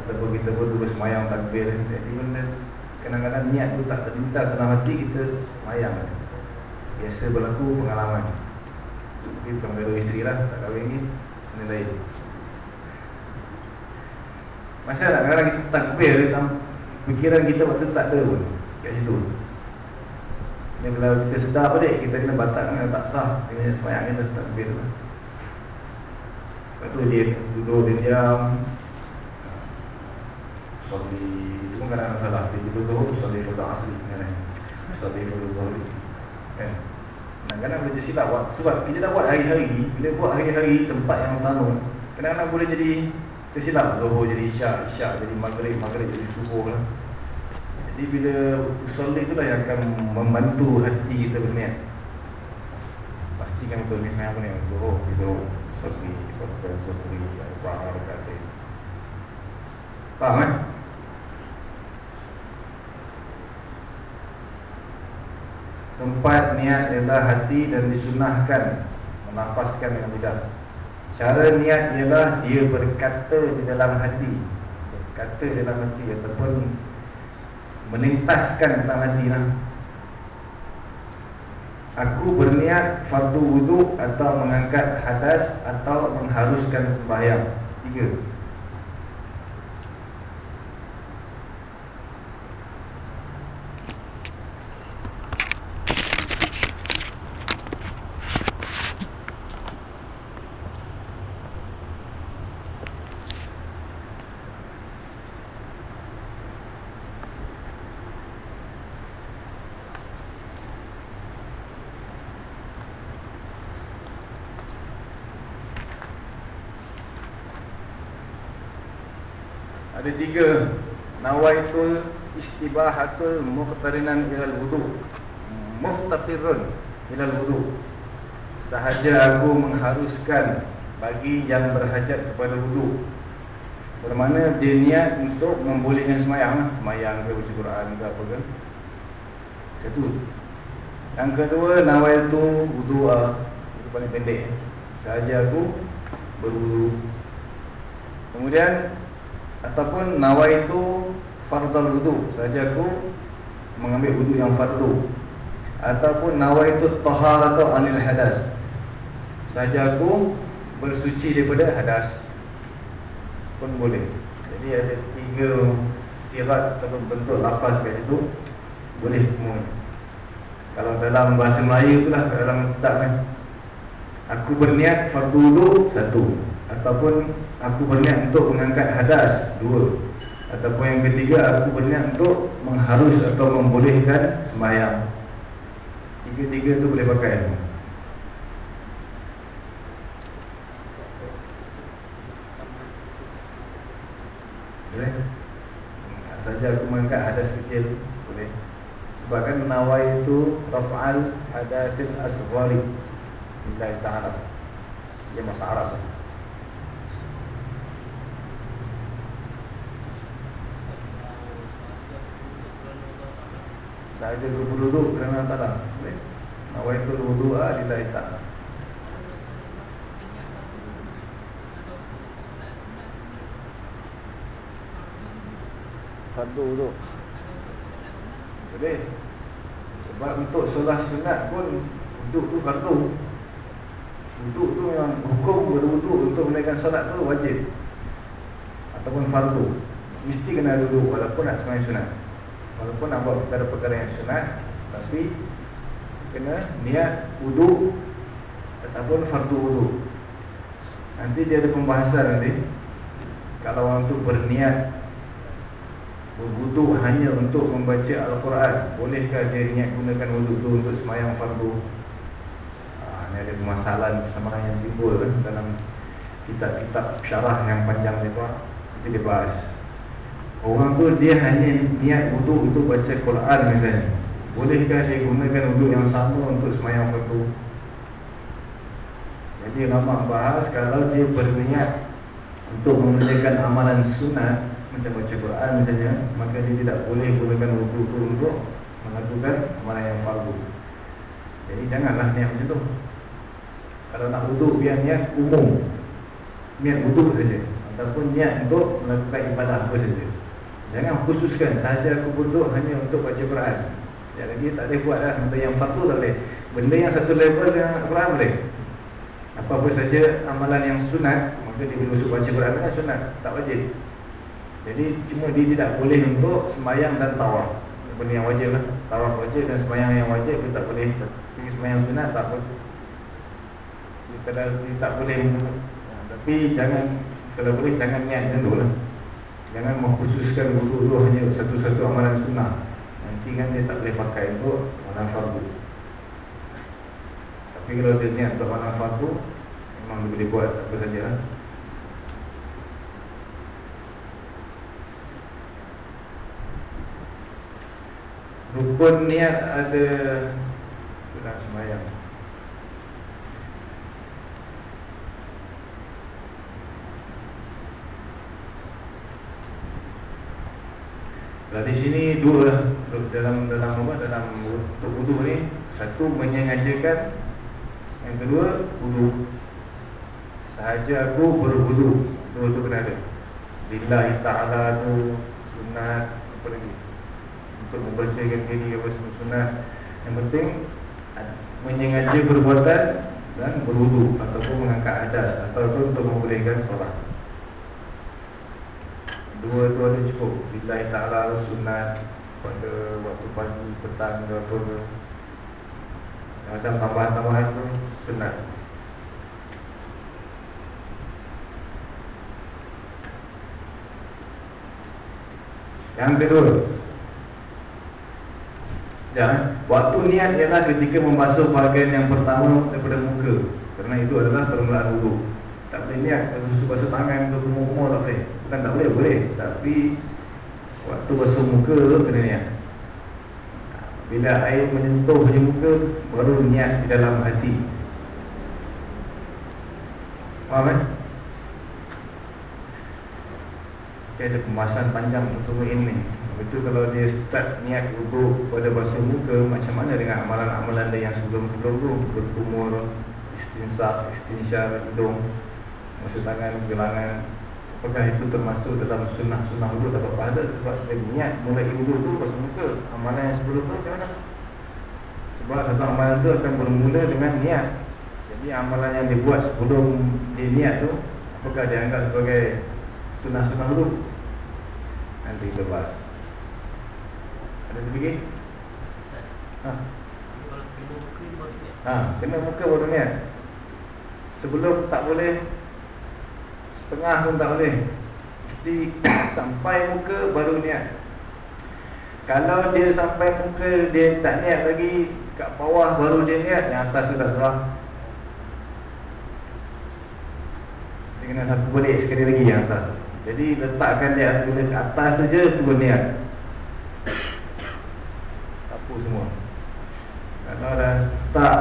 ataupun kita pun terus semayang takbir. Jadi benda kadang-kadang niat tu tak terlintas dalam hati kita semayang. Kan. biasa berlaku pengalaman. Tapi bukan gaduh isteri lah tak kahwin ni benda lain. Masalah kadang-kadang kita takbir Fikiran kita waktu tak ada pun Kat situ. Dan kalau kita sedar apa dek Kita kena batak dengan tak sah. Dengan semayang kita takbir tu Lepas tu dia duduk dia diam Sorry Itu pun kadang-kadang salah Dia duduk tu Sorry duduk asli Sorry duduk tu Kan? Kadang-kadang boleh silap Sebab kita dah buat hari-hari Bila buat hari-hari Tempat yang sama Kadang-kadang boleh jadi Tersilap. Zohor jadi isyak Isyak jadi maghrib Maghrib jadi subuh lah. Jadi bila Usul itulah yang akan Membantu hati kita berniat. Pastikan betul ni sebenarnya apa ni? Zohor Zohor Sotri Sotri Sotri Fahar Kata Faham kan Tempat niat adalah hati dan disunahkan Menafaskan dengan mudah Cara niat ialah dia berkata di dalam hati Berkata di dalam hati Ataupun Menintaskan dalam hati lah. Aku berniat fardu wudhu Atau mengangkat hadas Atau mengharuskan sembahyang. Tiga Ada tiga Nawaitul istibahatul muqtarinan ilal wudu. Muftatirun ilal wudu. Sahaja aku mengharuskan Bagi yang berhajat kepada wudu. Bermakna dia niat untuk membolehkan semayang Semayang ke baca Quran ke apa ke. Satu Yang kedua Nawaitul wudu Itu paling pendek. Sahaja aku berwudu. Kemudian ataupun nawaitu fardal wudu. Saja aku mengambil wudu yang fardu. Ataupun nawaitu taharatu anil hadas. Saja aku bersuci daripada hadas. Pun boleh. Jadi ada tiga sirat atau bentuk lafaz kat situ. Boleh semua kalau dalam bahasa Melayu itulah dalam kitab kan. Aku berniat fardu satu. Ataupun aku berniat untuk mengangkat hadas dua ataupun yang ketiga aku berniat untuk mengharus atau membolehkan sembahyang. Tiga-tiga tu boleh pakai. Boleh? Saja aku mengangkat hadas kecil boleh. Sebab kan nawai itu raf'al hadasil asghari. Lillahi ta'ala dia masa Arab sahaja duduk kerana Allah Boleh Nawaitul wudu'a lillahi ta'ala
Fardu tu.
Boleh. Sebab untuk solat sunat pun Wuduk tu fardu. Wuduk tu yang hukum berwuduk Untuk menaikkan solat tu wajib. Ataupun fardu. Mesti kena ada wuduk walaupun nak semayang sunat Walaupun nak buat perkara-perkara yang sunat Tapi Kena niat wuduk Ataupun fardu wuduk Nanti dia ada pembahasan nanti. Kalau orang tu berniat Berwuduk hanya untuk membaca Al-Quran Bolehkah dia niat gunakan wuduk tu untuk semayang fardu? Ha, Ini ada permasalahan bersama yang timbul kan Dalam kitab-kitab syarah yang panjang ni pun Itu dia bahas Orang tu dia hanya niat wuduk untuk baca Quran misalnya. Bolehkah dia gunakan wuduk yang sama untuk semayang fardu Jadi ulama bahas kalau dia berniat Untuk mengerjakan amalan sunat macam baca Quran misalnya maka dia tidak boleh gunakan wuduk itu untuk melakukan amalan yang fardu. Jadi janganlah niat macam tu. Kalau nak wuduk biar niat umum niat wuduk saja ataupun niat untuk melakukan ibadah apa saja jangan khususkan sahaja aku wuduk hanya untuk baca Quran. Ya lagi tak boleh buat lah benda yang fardu tak boleh. Benda yang satu level dengan Quran boleh. Apa-apa saja amalan yang sunat maka dia boleh baca Quran dengan sunat. Tak wajib. Jadi cuma dia tidak boleh untuk sembahyang dan tawaf. Benda yang wajib lah. Tawaf wajib dan sembahyang yang wajib dia tak boleh. Tapi sembahyang sunat tak boleh. Dia, tak, boleh. Ya, Tapi jangan Kalau boleh jangan niat tu lah Jangan mengkhususkan wudhu tu hanya satu-satu amalan sunnah. Nanti kan dia tak boleh pakai untuk amalan fardu. Tapi kalau dia niat untuk amalan fardu Memang dia boleh buat apa saja. Lah Rukun niat ada Dalam semayang Kalau di sini dua dalam dalam apa dalam untuk wudu ni. Satu menyengajakan. Yang kedua wudu sahaja aku berwudu dua tu kena ada. Lillahi ta'ala tu sunat apa lagi? Untuk membersihkan diri apa sunat. Yang penting menyengaja perbuatan dan berwudu ataupun mengangkat hadas ataupun untuk membolehkan solat dua tu ada cukup. Bila ta'ala sunat pada waktu pagi petang ke apa macam tambahan-tambahan tu sunat yang kedua. Jangan Waktu niat ialah ketika membasuh bahagian yang pertama daripada muka. Kerana itu adalah permulaan wudhu Tak boleh niat basuh tangan ke kumur-kumur tak boleh Bukan tak boleh, boleh. Tapi Waktu basuh muka kena niat. Bila air menyentuh punya muka Baru niat di dalam hati. Faham kan? Okay, ada pembahasan panjang untuk ini. Itu kalau dia start niat wuduk pada basuh muka Macam mana dengan amalan-amalan dia yang sebelum-sebelum tu? Berkumur, istinsaf, istinsyar, hidung Masuk tangan, gelangan Apakah itu termasuk dalam sunnah-sunnah wuduk tak apa ada. Sebab dia niat mulai wuduk tu basuh muka. Amalan yang sebelum tu macam mana? Sebab satu amalan tu akan bermula dengan niat. Jadi amalan yang dibuat sebelum dia niat tu Apakah dia anggap sebagai sunnah-sunnah wuduk Nanti kita bahas. Ada terfikir? Ha. Ha, kena muka baru niat. Sebelum tak boleh setengah pun tak boleh. Mesti sampai muka baru niat. Kalau dia sampai muka dia tak niat lagi kat bawah baru dia niat, yang atas tu tak salah. Dia kena satu balik sekali lagi yang atas. Jadi letakkan dia atas tu je tu niat semua Kalau dah tak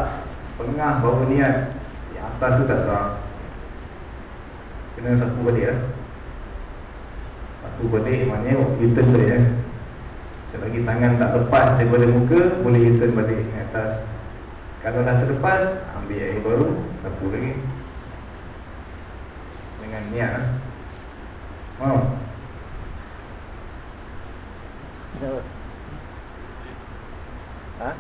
setengah baru niat Yang atas tu tak sah Kena satu balik lah Satu balik maknanya U-turn balik ya Selagi tangan tak lepas daripada muka Boleh U-turn balik ke atas. Kalau dah terlepas Ambil air baru Sapu lagi. Dengan niat lah Mau?
Ha?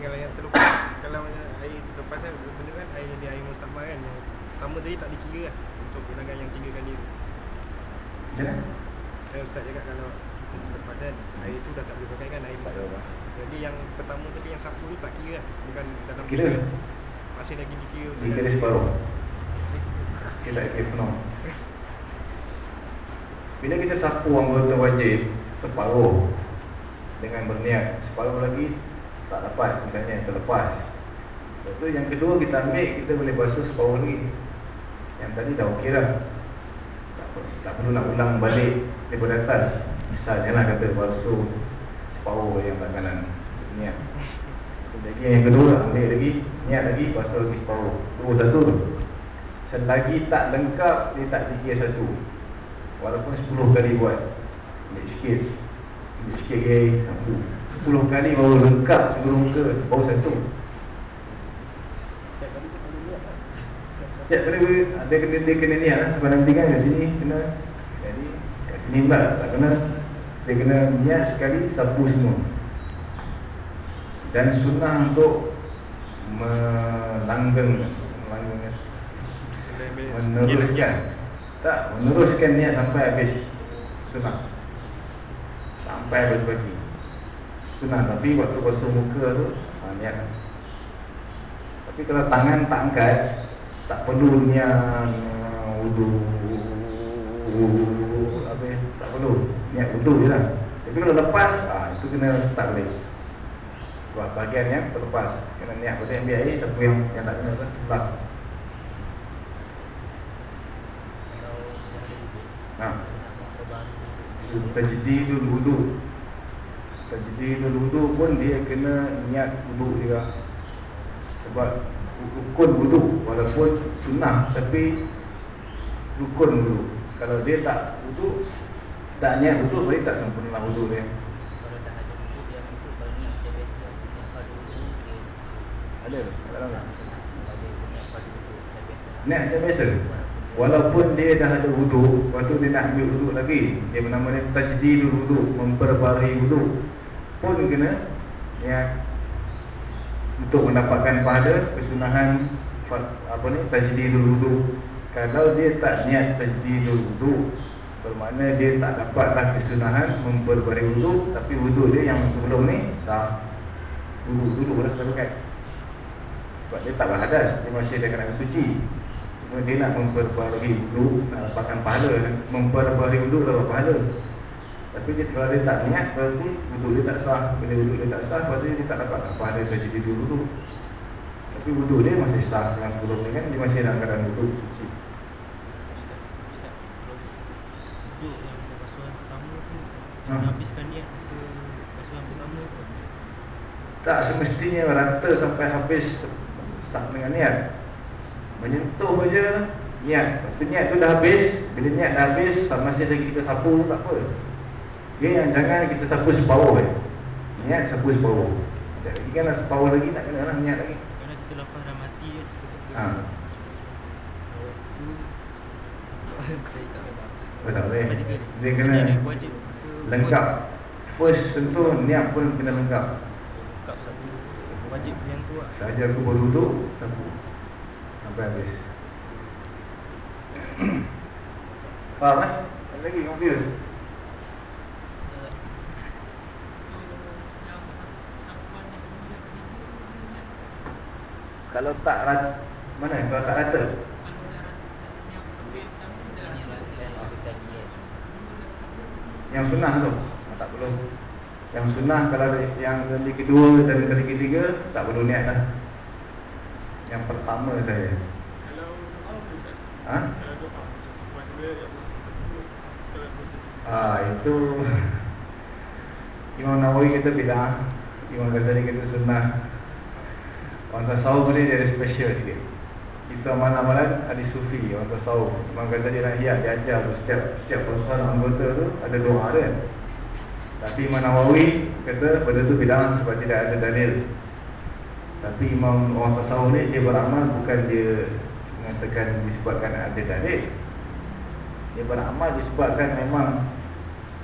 Tinggal yang terlepas Kalau yang air terlepas kan Benda kan air jadi air mustakmal kan Yang pertama tadi tak dikira lah Untuk genangan yang tiga kali tu
Macam mana?
Kan Ustaz cakap kalau kita terlepas kan Air tu dah tak boleh pakai kan air
Tak ada.
Jadi yang pertama tadi yang sapu tu tak kira lah Bukan dalam
Kira?
tiga. Masih lagi dikira
Dia kira separuh Kita tak kira penuh Bila kita sapu anggota wajib Separuh Dengan berniat Separuh lagi Tak dapat Misalnya terlepas Lepas tu yang kedua kita ambil Kita boleh basuh separuh lagi Yang tadi dah okey dah. Tak, tak perlu nak ulang balik Daripada atas. Misalnya lah kata basuh Separuh yang tak kanan. Niat. Jadi yang kedua ambil lagi. Niat lagi basuh lagi separuh. Terus satu tu. Selagi tak lengkap Dia tak dikira satu. Walaupun 10 kali buat. Ambil sikit. Ambil sikit lagi 10 kali baru lengkap sebelum ke Baru satu Setiap kali Dia kena, dia kena niat lah. Sebab nanti kan kat sini kena Jadi kat sini pula. Tak kena Dia kena niat sekali sapu semua. Dan sunnah untuk Melanggeng Melanggeng kan meneruskan. Tak meneruskan niat sampai habis. Sunnah sampai habis pagi. Sunnah tapi waktu basuh muka tu ha, niat tapi kalau tangan tak angkat tak perlu niat wudu apa tak perlu. Niat wudu je lah. Tapi kalau lepas ha, itu kena start balik. Bahagian yang terlepas kena niat boleh ambil air siapa yang, yang tak kena kan sebelah Ha. Tajdidul wudu. Tajdidul wudu pun dia kena niat wudu juga Sebab rukun wudu Walaupun sunnah Tapi rukun wudu Kalau dia tak wudu Tak niat wudu Berarti tak sempurna wudu dia.
Ada dia
Ada Niat macam biasa. Walaupun dia dah ada wudu Lepas tu dia nak ambil wudu lagi. Dia bernama dia tajdidul wudu Memperbarui wudu. Pun kena Niat Untuk mendapatkan pahala Kesunahan Apa ni Tajdidul wudu Kalau dia tak niat tajdidul wudu Bermakna dia tak dapatlah kesunahan Memperbarui wudu Tapi wudu dia yang sebelum ni Sah. Wudu dulu lah pakai. Sebab dia tak berhadas Dia masih ada kena suci. Cuma dia nak memperbarui wudu Nak dapatkan pahala Memperbarui wudu dapat pahala Tapi dia, kalau dia tak niat Berarti wudu dia tak sah. Bila wudu dia tak sah Berarti dia tak dapat pahala terjadi dulu wudu Tapi wudu dia masih sah Yang sebelum ni kan? Dia masih dalam keadaan wudu suci.
Tu
Ha.
Habiskan niat masa basuhan pertama tu?
Tak semestinya rata sampai habis Sah dengan niat. Menyentuh saja Niat. Lepas niat tu dah habis Bila niat dah habis Masih lagi kita sapu tak apa Yang jangan kita sapu separuh eh. Niat sapu separuh. Tak lagi kan separuh lagi Tak kena lah niat lagi.
Kerana kita lepas dah mati je
Ha. Oh, tak boleh
dia,
kena lengkap. First sentuh niat pun kena lengkap.
Lengkap satu Wajib yang tu lah
aku baru duduk Sapu. Sampai habis. Faham eh? Lagi confused? Kalau tak rata Mana? Kalau tak rata? Yang sunnah tu. Ah, Tak perlu. Yang sunnah kalau yang kali kedua dan kali ketiga Tak perlu niat dah Yang pertama saya. Ha? Ah itu. Imam Nawawi kata bid'ah. Imam Ghazali kata sunnah Orang tasawuf ni dia ada special sikit. Itu amalan-amalan hadis sufi Orang tasawuf Imam Ghazali Rahiyah dia ajar tu Setiap, setiap persoalan anggota tu Ada doa dia. Tapi Imam Nawawi kata Benda tu bid'ah sebab tidak ada dalil. Tapi Imam orang tasawuf ni Dia beramal bukan dia Mengatakan disebabkan ada dalil. Dia beramal disebabkan memang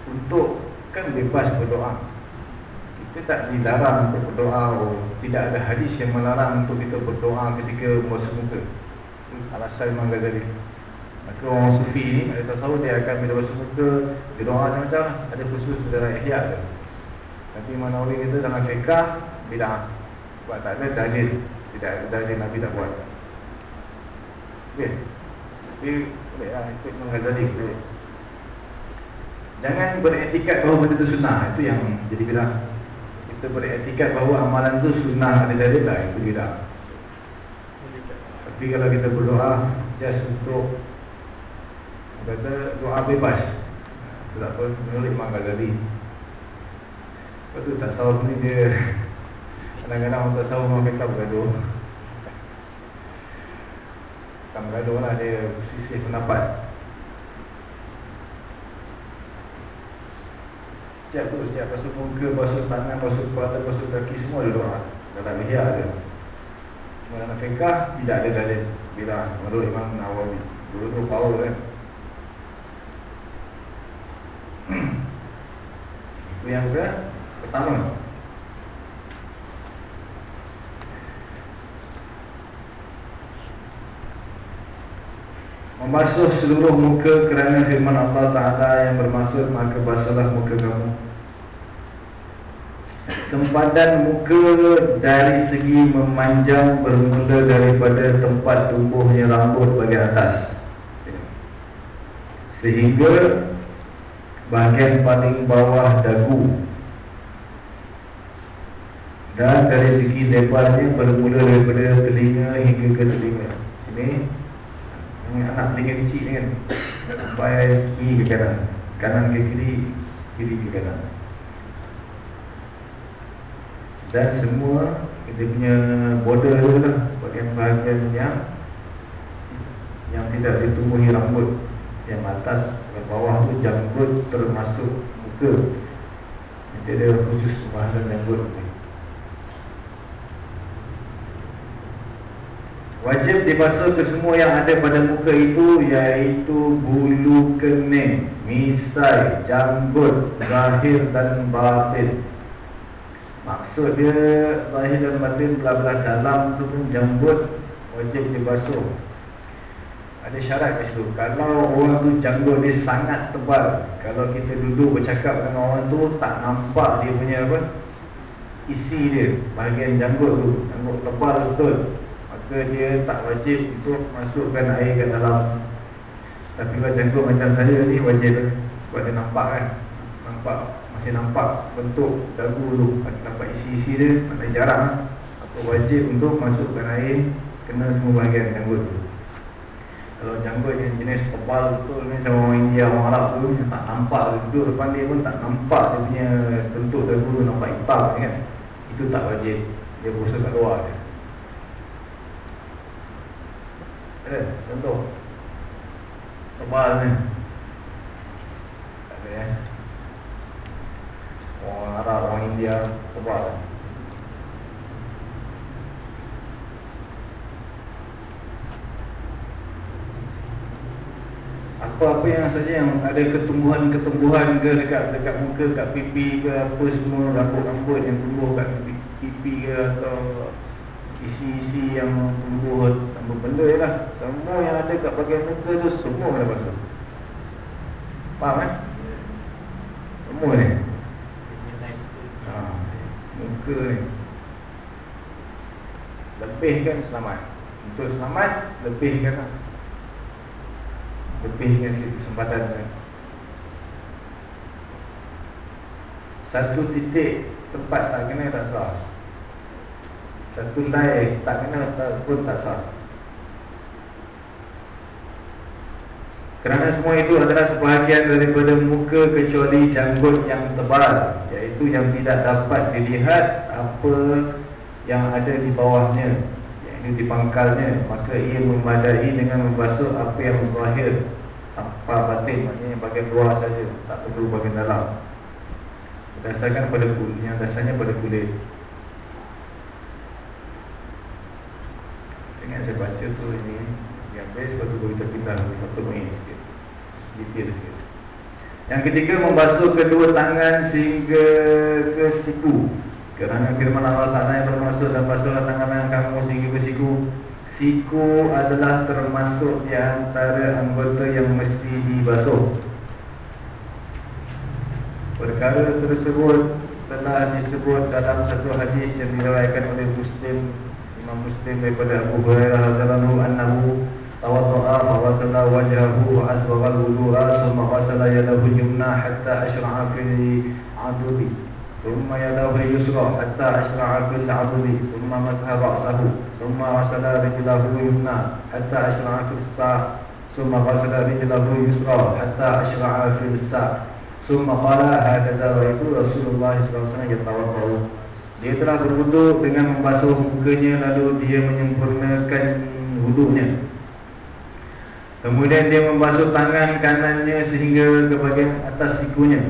Untuk Kan bebas berdoa Kita Kita tak dilarang untuk berdoa. Oh, Tidak ada hadis yang melarang untuk kita berdoa ketika membasuh muka Itu Alasan Imam Ghazali. Maka orang sufi ni Ada tasawuf dia akan bila basuh muka Dia doa macam-macam Ada khusus saudara ihya tu. Tapi Imam Nawawi kata dalam fiqah Bid'ah. Sebab tak ada dalil. Tidak ada dalil Nabi tak buat. Okay Tapi boleh lah ikut Imam Ghazali boleh. Jangan beretikat bahawa benda tu sunnah. Itu yang jadi bid'ah Kita beretikat bahawa amalan tu sunnah Ada dalil lah itu
tak?
Tapi kalau kita berdoa Just untuk Kata doa bebas. Itu tak apa Menurut Imam Ghazali Lepas tu tasawuf ni dia Kadang-kadang orang tasawuf Orang kata bergaduh. Bukan bergaduh lah Dia bersisih pendapat Setiap tu Setiap basuh muka Basuh tangan Basuh kepala Basuh kaki Semua ada doa Dalam ihya ada. Cuma dalam fiqah Tidak ada dalil. Bila Menurut Imam Nawawi. Dulu tu power kan Itu yang ke? Pertama Membasuh seluruh muka kerana firman Allah Ta'ala yang bermaksud Maka basuhlah muka kamu. Sempadan muka dari segi memanjang bermula daripada tempat tumbuhnya rambut bagian atas. Sehingga bahagian paling bawah dagu. Dan dari segi lebarnya bermula daripada telinga hingga ke telinga. Sini Ini anak telinga kecil ni kan. Sampai kiri ke kanan. Kanan ke kiri, kiri ke kanan. Dan semua kita punya border tu lah. Bahagian-bahagian yang yang tidak ditumbuhi rambut. Yang atas dan bawah tu janggut termasuk muka. Jadi ada khusus pembahasan janggut ni Wajib dibasuh ke semua yang ada pada muka itu Iaitu bulu kening, misai, janggut, zahir dan batin. Maksud dia Zahir dan batin belah-belah dalam tu pun janggut Wajib dibasuh Ada syarat kat situ. Kalau orang tu janggut dia sangat tebal Kalau kita duduk bercakap dengan orang tu Tak nampak dia punya apa Isi dia Bahagian janggut tu Janggut tebal betul Maka dia tak wajib untuk masukkan air ke dalam. Tapi kalau janggut macam saya ni wajib Sebab dia nampak kan? Nampak masih nampak bentuk dagu tu. Nampak isi-isi dia maknanya jarang. Apa wajib untuk masukkan air kena semua bahagian janggut tu. Kalau janggut yang jenis tebal betul ni macam orang India orang Arab tu tak nampak. Duduk depan dia pun tak nampak dia punya bentuk dagu tu nampak hitam kan? Itu tak wajib. Dia berusaha kat luar je ada contoh. Tebal ni. Ada ya orang Arab, orang India tebal. Apa-apa yang saja yang ada ketumbuhan-ketumbuhan ke dekat dekat muka, dekat pipi ke apa semua rambut-rambut yang tumbuh kat pipi ke atau isi-isi yang tumbuh tambah benda je lah. Semua yang ada kat bahagian muka tu semua kena basuh. Faham kan? semua ni. Ha, muka ni. Lebihkan selamat. Untuk selamat lebihkan lah. Lebihkan sikit kesempatan kan? satu titik tempat tak kena tak sah satu lai tak kena tak, pun tak sah. Kerana semua itu adalah sebahagian daripada muka kecuali janggut yang tebal Iaitu yang tidak dapat dilihat apa yang ada di bawahnya Iaitu di pangkalnya. Maka ia memadai dengan membasuh apa yang zahir Tanpa batin Maksudnya bagian luar saja Tak perlu bagian dalam. Berdasarkan pada kulit Yang dasarnya pada kulit Ingat saya baca tu ini Yang best Lepas tu kita pindah Satu main sikit. Detail sikit. Yang ketiga Membasuh kedua tangan Sehingga ke siku. Kerana firman Allah Ta'ala yang bermaksud dan basuhlah tangan kamu sehingga bersiku Siku adalah termasuk di antara anggota yang mesti dibasuh. Perkara tersebut telah disebut dalam satu hadis yang diriwayatkan oleh Muslim الإمام مسلم يقول أبو هريرة radhiyallahu anhu tawaddaa fa wasala wajhahu wa asbagha al-wudu'a thumma wasala yadahu al-yumna hatta ashra'a ثم يده اليسرى حتى أشرع في العدد. ثم مسح رأسه. ثم غسل رجله اليمنى حتى أشرع في الساق. ثم غسل رجله اليسرى حتى أشرع في الساق. ثم قال هكذا رأيت رسول الله صلى الله عليه وسلم يتوضأ. Dia telah berwuduk dengan membasuh mukanya lalu dia menyempurnakan wudunya. Kemudian dia membasuh tangan kanannya sehingga ke bahagian atas sikunya.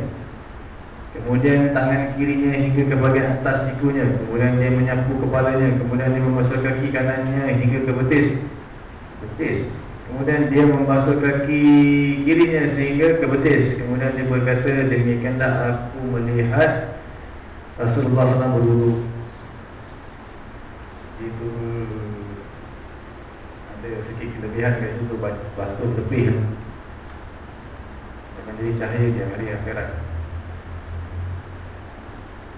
Kemudian tangan kirinya hingga ke bahagian atas sikunya. Kemudian dia menyapu kepalanya. Kemudian dia membasuh kaki kanannya hingga ke betis. Betis. Kemudian dia membasuh kaki kirinya sehingga ke betis Kemudian dia berkata Demikianlah aku melihat Rasulullah SAW berwudu Itu Ada sedikit kelebihan kat situ Basuh lebih. Akan jadi cahaya di hari akhirat.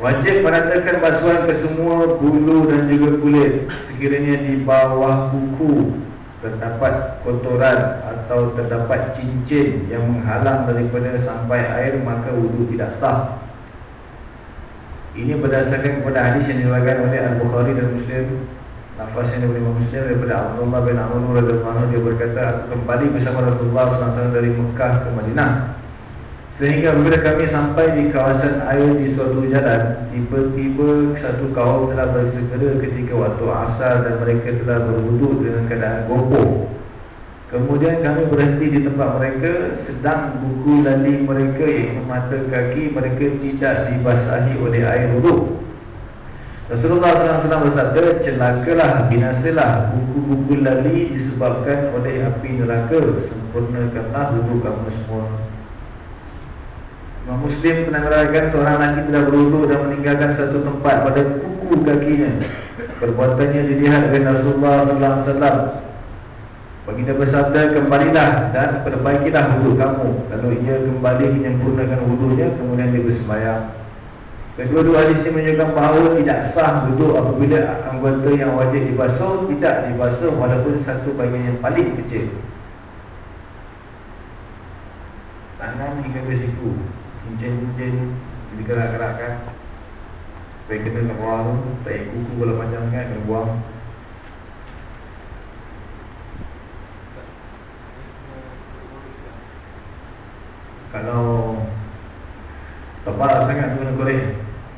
Wajib meratakan basuhan ke semua bulu dan juga kulit. Sekiranya di bawah kuku terdapat kotoran atau terdapat cincin yang menghalang daripada sampai air maka wudu tidak sah. Ini berdasarkan kepada hadis yang diriwayatkan oleh Al-Bukhari dan Muslim. Nafas yang diberi Muslim daripada Abdullah bin Amr radhiyallahu dia berkata kembali bersama Rasulullah SAW dari Mekah ke Madinah. Sehingga bila kami sampai di kawasan air di suatu jalan Tiba-tiba satu kaum telah bersegera ketika waktu asar Dan mereka telah berwuduk dengan keadaan gopoh Kemudian kami berhenti di tempat mereka Sedang buku lali mereka Iaitu mata kaki mereka tidak dibasahi oleh air wuduk Rasulullah SAW bersabda Celakalah, binasalah Buku-buku lali disebabkan oleh api neraka Sempurnakanlah wuduk kamu semua Imam Muslim pernah merayakan seorang lelaki telah berwuduk dan meninggalkan satu tempat pada kuku kakinya. Perbuatannya dilihat oleh Rasulullah SAW. Baginda bersabda, kembalilah dan perbaikilah wuduk kamu. Lalu ia kembali menyempurnakan wuduknya, kemudian dia bersembahyang. Kedua-dua hadis ini menunjukkan bahawa tidak sah wuduk apabila anggota yang wajib dibasuh tidak dibasuh walaupun satu bagian yang paling kecil. Tangan hingga ke siku cincin-cincin digerak-gerakkan supaya kena nak buang tak payah kuku kalau panjang kan kena buang kalau tebal sangat tu kena goreng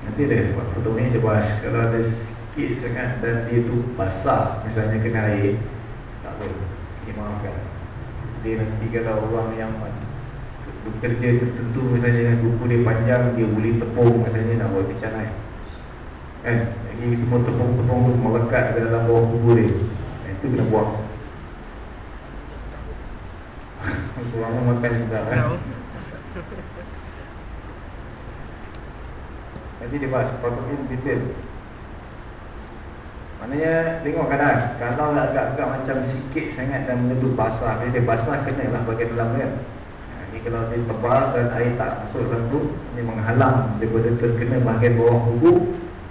nanti dia buat foto ni dia bahas kalau ada sikit sangat dan dia tu basah. Misalnya kena air tak boleh dimaafkan dia nanti kalau orang yang bekerja tertentu misalnya dengan buku dia panjang dia boleh tepung misalnya nak buat kecana kan? Lagi semua tepung-tepung tu melekat ke dalam bawah buku dia. Itu kena buang. Orang makan sedap kan Nanti dia bahas Protokol detail. Maknanya tengok kadang Kalau agak-agak macam sikit sangat Dan benda tu basah Bila dia basah kena lah bagian dalam kan ini kalau dia tebal dan air tak masuk dalam tu Ini menghalang. Daripada terkena bahagian bawah kuku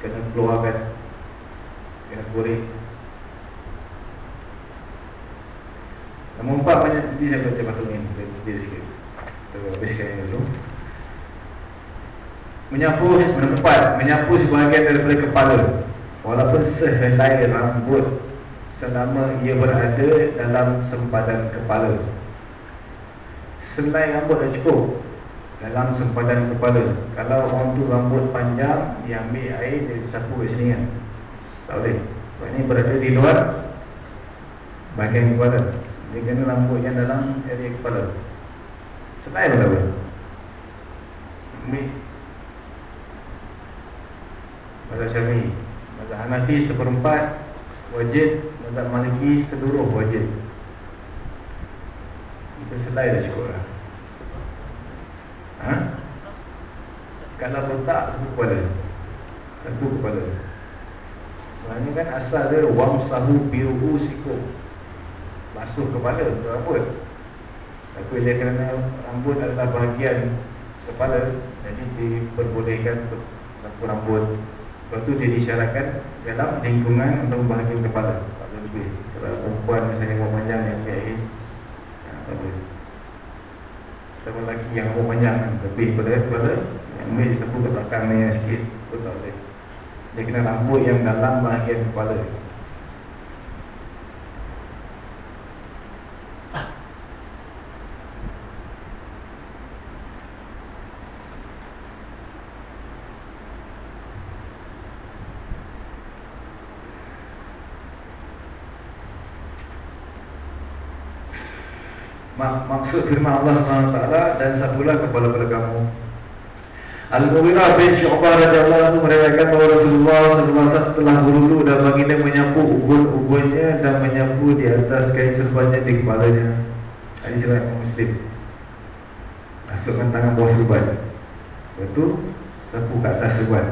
Kena keluarkan. Kena goreng. Nombor empat banyak Nanti saya baca ni. Dia sikit. Kita habiskan yang dulu Menyapu Nombor empat Menyapu sebahagian daripada kepala. Walaupun sehelai rambut Selama ia berada dalam sempadan kepala. Selai rambut dah cukup dalam sempadan kepala. Kalau orang tu rambut panjang dia ambil air dia sapu kat sini kan. Tak boleh. Sebab ni berada di luar bahagian kepala. Dia kena rambut yang dalam area kepala. Selai pun tak boleh. Ambil Mazhab Syafi'i. Mazhab Hanafi seperempat wajib Mazhab Maliki seluruh wajib kita selai dah cukup lah. Ha? Kalau letak Tepi kepala Sapu kepala. Sebenarnya kan asal dia Wamsahu biruhu sikum Basuh kepala rambut Tapi dia kerana rambut adalah bahagian kepala Jadi diperbolehkan untuk sapu rambut Lepas tu dia disyaratkan dalam lingkungan untuk bahagian kepala. Tak boleh lebih Kalau perempuan misalnya rambut panjang yang biasa ya, Tak boleh lelaki yang rambut panjang Lebih pada kepala Yang boleh disapu ke belakang ni sikit tak? Boleh Dia kena rambut yang dalam bahagian kepala Maksud firman Allah SWT Dan sabulah kepala-kepala kamu Al-Mughirah bin Syu'bah radhiyallahu anhu meriwayatkan bahawa Rasulullah SAW telah berwudu dan baginda menyapu ubun-ubunnya dan menyapu di atas kain serbannya di kepalanya. Hadis riwayat Imam Muslim. Masukkan tangan bawah serban. Lepas tu sapu ke atas serban.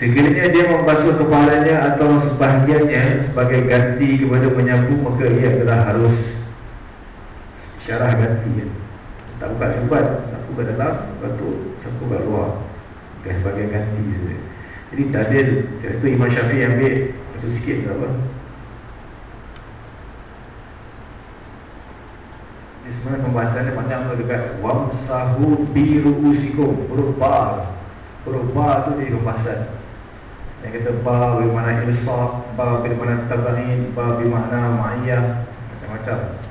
Sekiranya dia membasuh kepalanya atau sebahagiannya sebagai ganti kepada menyapu maka ia adalah harus syarah ganti ya. Tak buka serban, sapu ke dalam, lepas tu sapu ke luar. Okay, sebagai ganti saja. Jadi dalil, lepas tu Imam Syafi'i ambil masuk sikit tak apa. Ini sebenarnya pembahasannya panjang tu dekat Wamsahu biru'usikum Huruf ba Huruf ba tu jadi pembahasan Yang kata ba bermakna ilsaq Ba bermakna tabahin Ba bermakna ma'iyah Macam-macam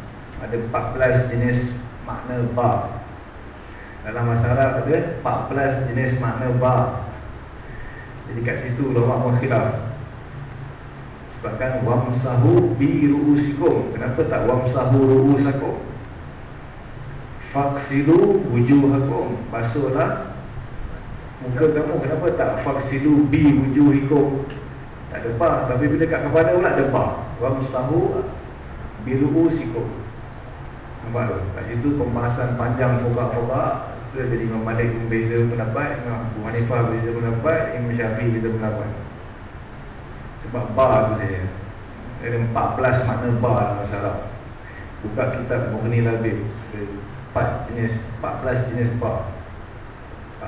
Ada 14 jenis makna ba Dalam masalah ada 14 jenis makna ba Jadi kat situ ulama pun khilaf. Sebabkan Wamsahu biru'usikum Kenapa tak Wamsahu ru'usakum? Faksilu wujuhakum. Basuhlah Muka kamu. Kenapa tak faksilu bi wujuhikum? Tak ada ba Tapi bila kat kepala pula ada ba Wamsahu biru'usikum Nampak tu Kat situ pembahasan panjang Foka-foka Itu jadi Imam Malik Beza pendapat Imam Abu Hanifah Beza pendapat Imam Syafi'i Beza pendapat. Sebab ba tu saja Ada 14 makna ba dalam masalah. Buka kitab Mughni Labib 4 jenis 14 jenis ba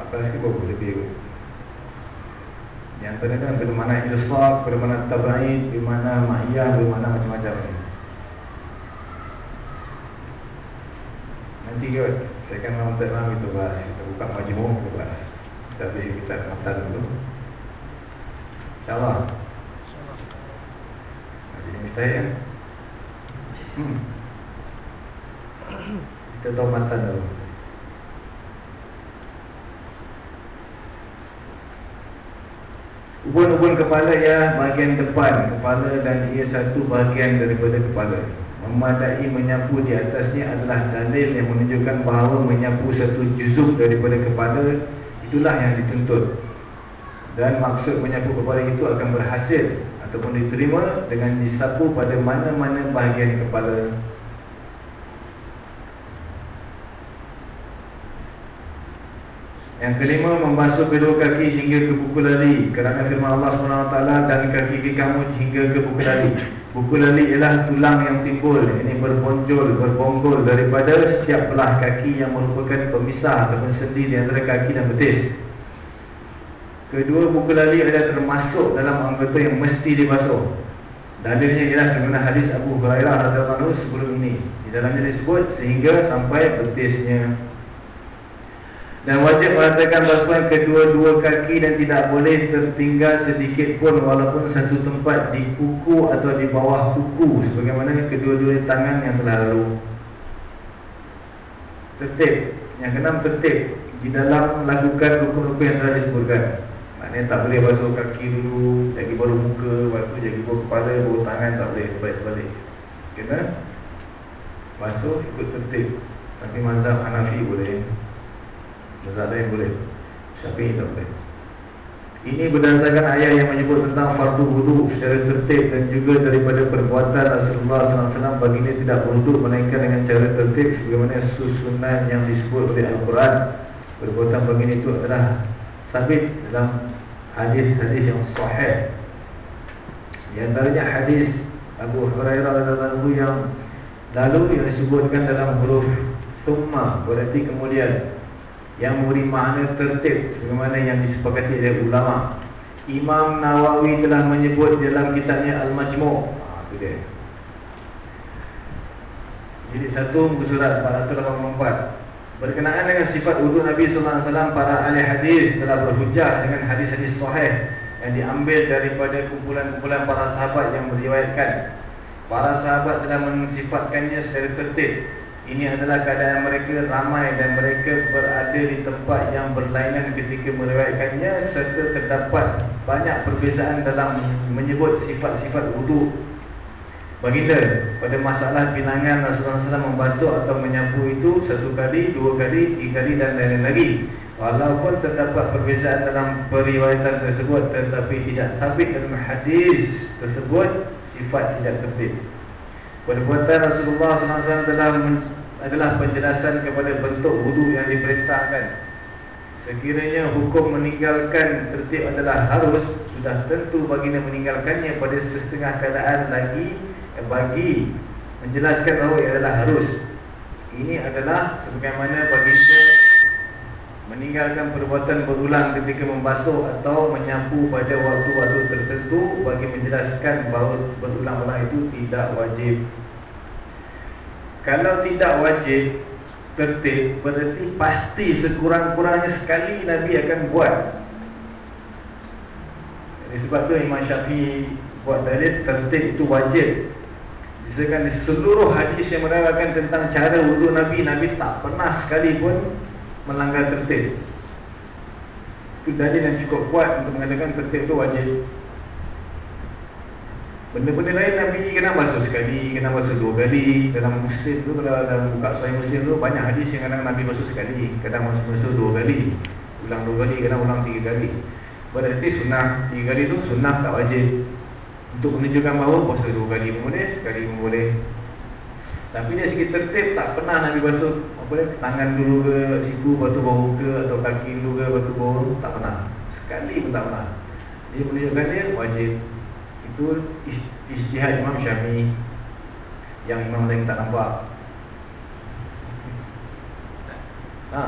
14 ke berapa? Lebih kot. Yang antara bermakna ilsaq, bermakna tabaid, bermakna ma'iyah, bermakna macam-macam ni Nanti kot, saya akan malam tak malam kita bahas Kita buka majmuk kita bahas Kita habis kita mata dulu. InsyaAllah. Jadi mustahil kan Hmm. Kita tahu mata dulu. Ubun-ubun kepala ya bahagian depan. Kepala dan ia satu bahagian daripada kepala Memadai menyapu di atasnya adalah dalil yang menunjukkan bahawa menyapu satu juzuk daripada kepala Itulah yang dituntut. Dan maksud menyapu kepala itu akan berhasil Ataupun diterima dengan disapu pada mana-mana bahagian kepala. Yang kelima membasuh kedua kaki hingga ke buku lali Kerana firman Allah SWT dan kaki kamu hingga ke buku lali Buku lali ialah tulang yang timbul. Ini berbonjol, berbonggol daripada setiap belah kaki yang merupakan pemisah ataupun sendi di antara kaki dan betis. Kedua buku lali adalah termasuk dalam anggota yang mesti dibasuh. Dalilnya ialah sebenarnya hadis Abu Hurairah radhiyallahu sebelum ini. Di dalamnya disebut sehingga sampai betisnya dan wajib mengatakan basuhan kedua-dua kaki dan tidak boleh tertinggal sedikit pun walaupun satu tempat di kuku atau di bawah kuku sebagaimana kedua-dua tangan yang telah lalu. Tertib. Yang keenam tertib di dalam melakukan rukun-rukun yang telah disebutkan. Maknanya tak boleh basuh kaki dulu, lagi baru muka, lepas tu jadi baru kepala, baru tangan tak boleh balik-balik. Kena basuh ikut tertib. Tapi mazhab Hanafi boleh. Mazhab lain boleh. Syafi'i tak boleh. Ini berdasarkan ayat yang menyebut tentang fardu wudu secara tertib Dan juga daripada perbuatan Rasulullah SAW Baginda tidak berwudu Melainkan dengan cara tertib Sebagaimana susunan yang disebut oleh Al-Quran. Perbuatan baginda itu adalah sabit dalam hadis-hadis yang sahih. Di antaranya hadis Abu Hurairah radhiyallahu yang lalu yang disebutkan dalam huruf summa berarti kemudian yang memberi makna tertib sebagaimana yang disepakati oleh ulama. Imam Nawawi telah menyebut dalam kitabnya Al-Majmu'. Ha, itu dia. Jadi satu surat 484 Berkenaan dengan sifat wudhu Nabi SAW Para ahli hadis telah berhujah dengan hadis-hadis sahih Yang diambil daripada kumpulan-kumpulan para sahabat yang meriwayatkan Para sahabat telah mensifatkannya secara tertib Ini adalah keadaan mereka ramai dan mereka berada di tempat yang berlainan ketika meriwayatkannya Serta terdapat banyak perbezaan dalam menyebut sifat-sifat wudhu Baginda pada masalah bilangan Rasulullah SAW membasuh atau menyapu itu Satu kali, dua kali, tiga kali dan lain-lain lagi. Walaupun terdapat perbezaan dalam periwayatan tersebut Tetapi tidak sabit dalam hadis tersebut Sifat tidak tertib Perbuatan Rasulullah SAW telah adalah penjelasan kepada bentuk wudhu yang diperintahkan. Sekiranya hukum meninggalkan tertib adalah harus Sudah tentu baginda meninggalkannya pada setengah keadaan lagi bagi menjelaskan bahawa ia adalah harus. Ini adalah sebagaimana baginda meninggalkan perbuatan berulang ketika membasuh atau menyapu pada waktu-waktu tertentu bagi menjelaskan bahawa berulang-ulang itu tidak wajib kalau tidak wajib tertib berarti pasti sekurang-kurangnya sekali Nabi akan buat. Jadi sebab tu Imam Syafi'i buat dalil tertib itu wajib. Disebutkan di seluruh hadis yang menerangkan tentang cara wudhu Nabi Nabi tak pernah sekali pun melanggar tertib. Itu dalil yang cukup kuat untuk mengatakan tertib itu wajib Benda-benda lain Nabi kena basuh sekali, kena basuh dua kali. Dalam Muslim tu, kalau dalam buka sahih Muslim tu Banyak hadis yang kadang Nabi basuh sekali Kadang basuh dua kali Ulang dua kali, kadang ulang tiga kali. Berarti sunnah tiga kali tu sunnah tak wajib. Untuk menunjukkan bahawa puasa dua kali pun boleh, sekali pun boleh. Tapi dia sikit tertib, tak pernah Nabi basuh apa dia, Tangan dulu ke, siku, lepas tu bau ke Atau kaki dulu ke, lepas tu bau Tak pernah, sekali pun tak pernah. Dia menunjukkan dia wajib Itu istihad Imam Syafi'i Yang Imam lain tak nampak Ha?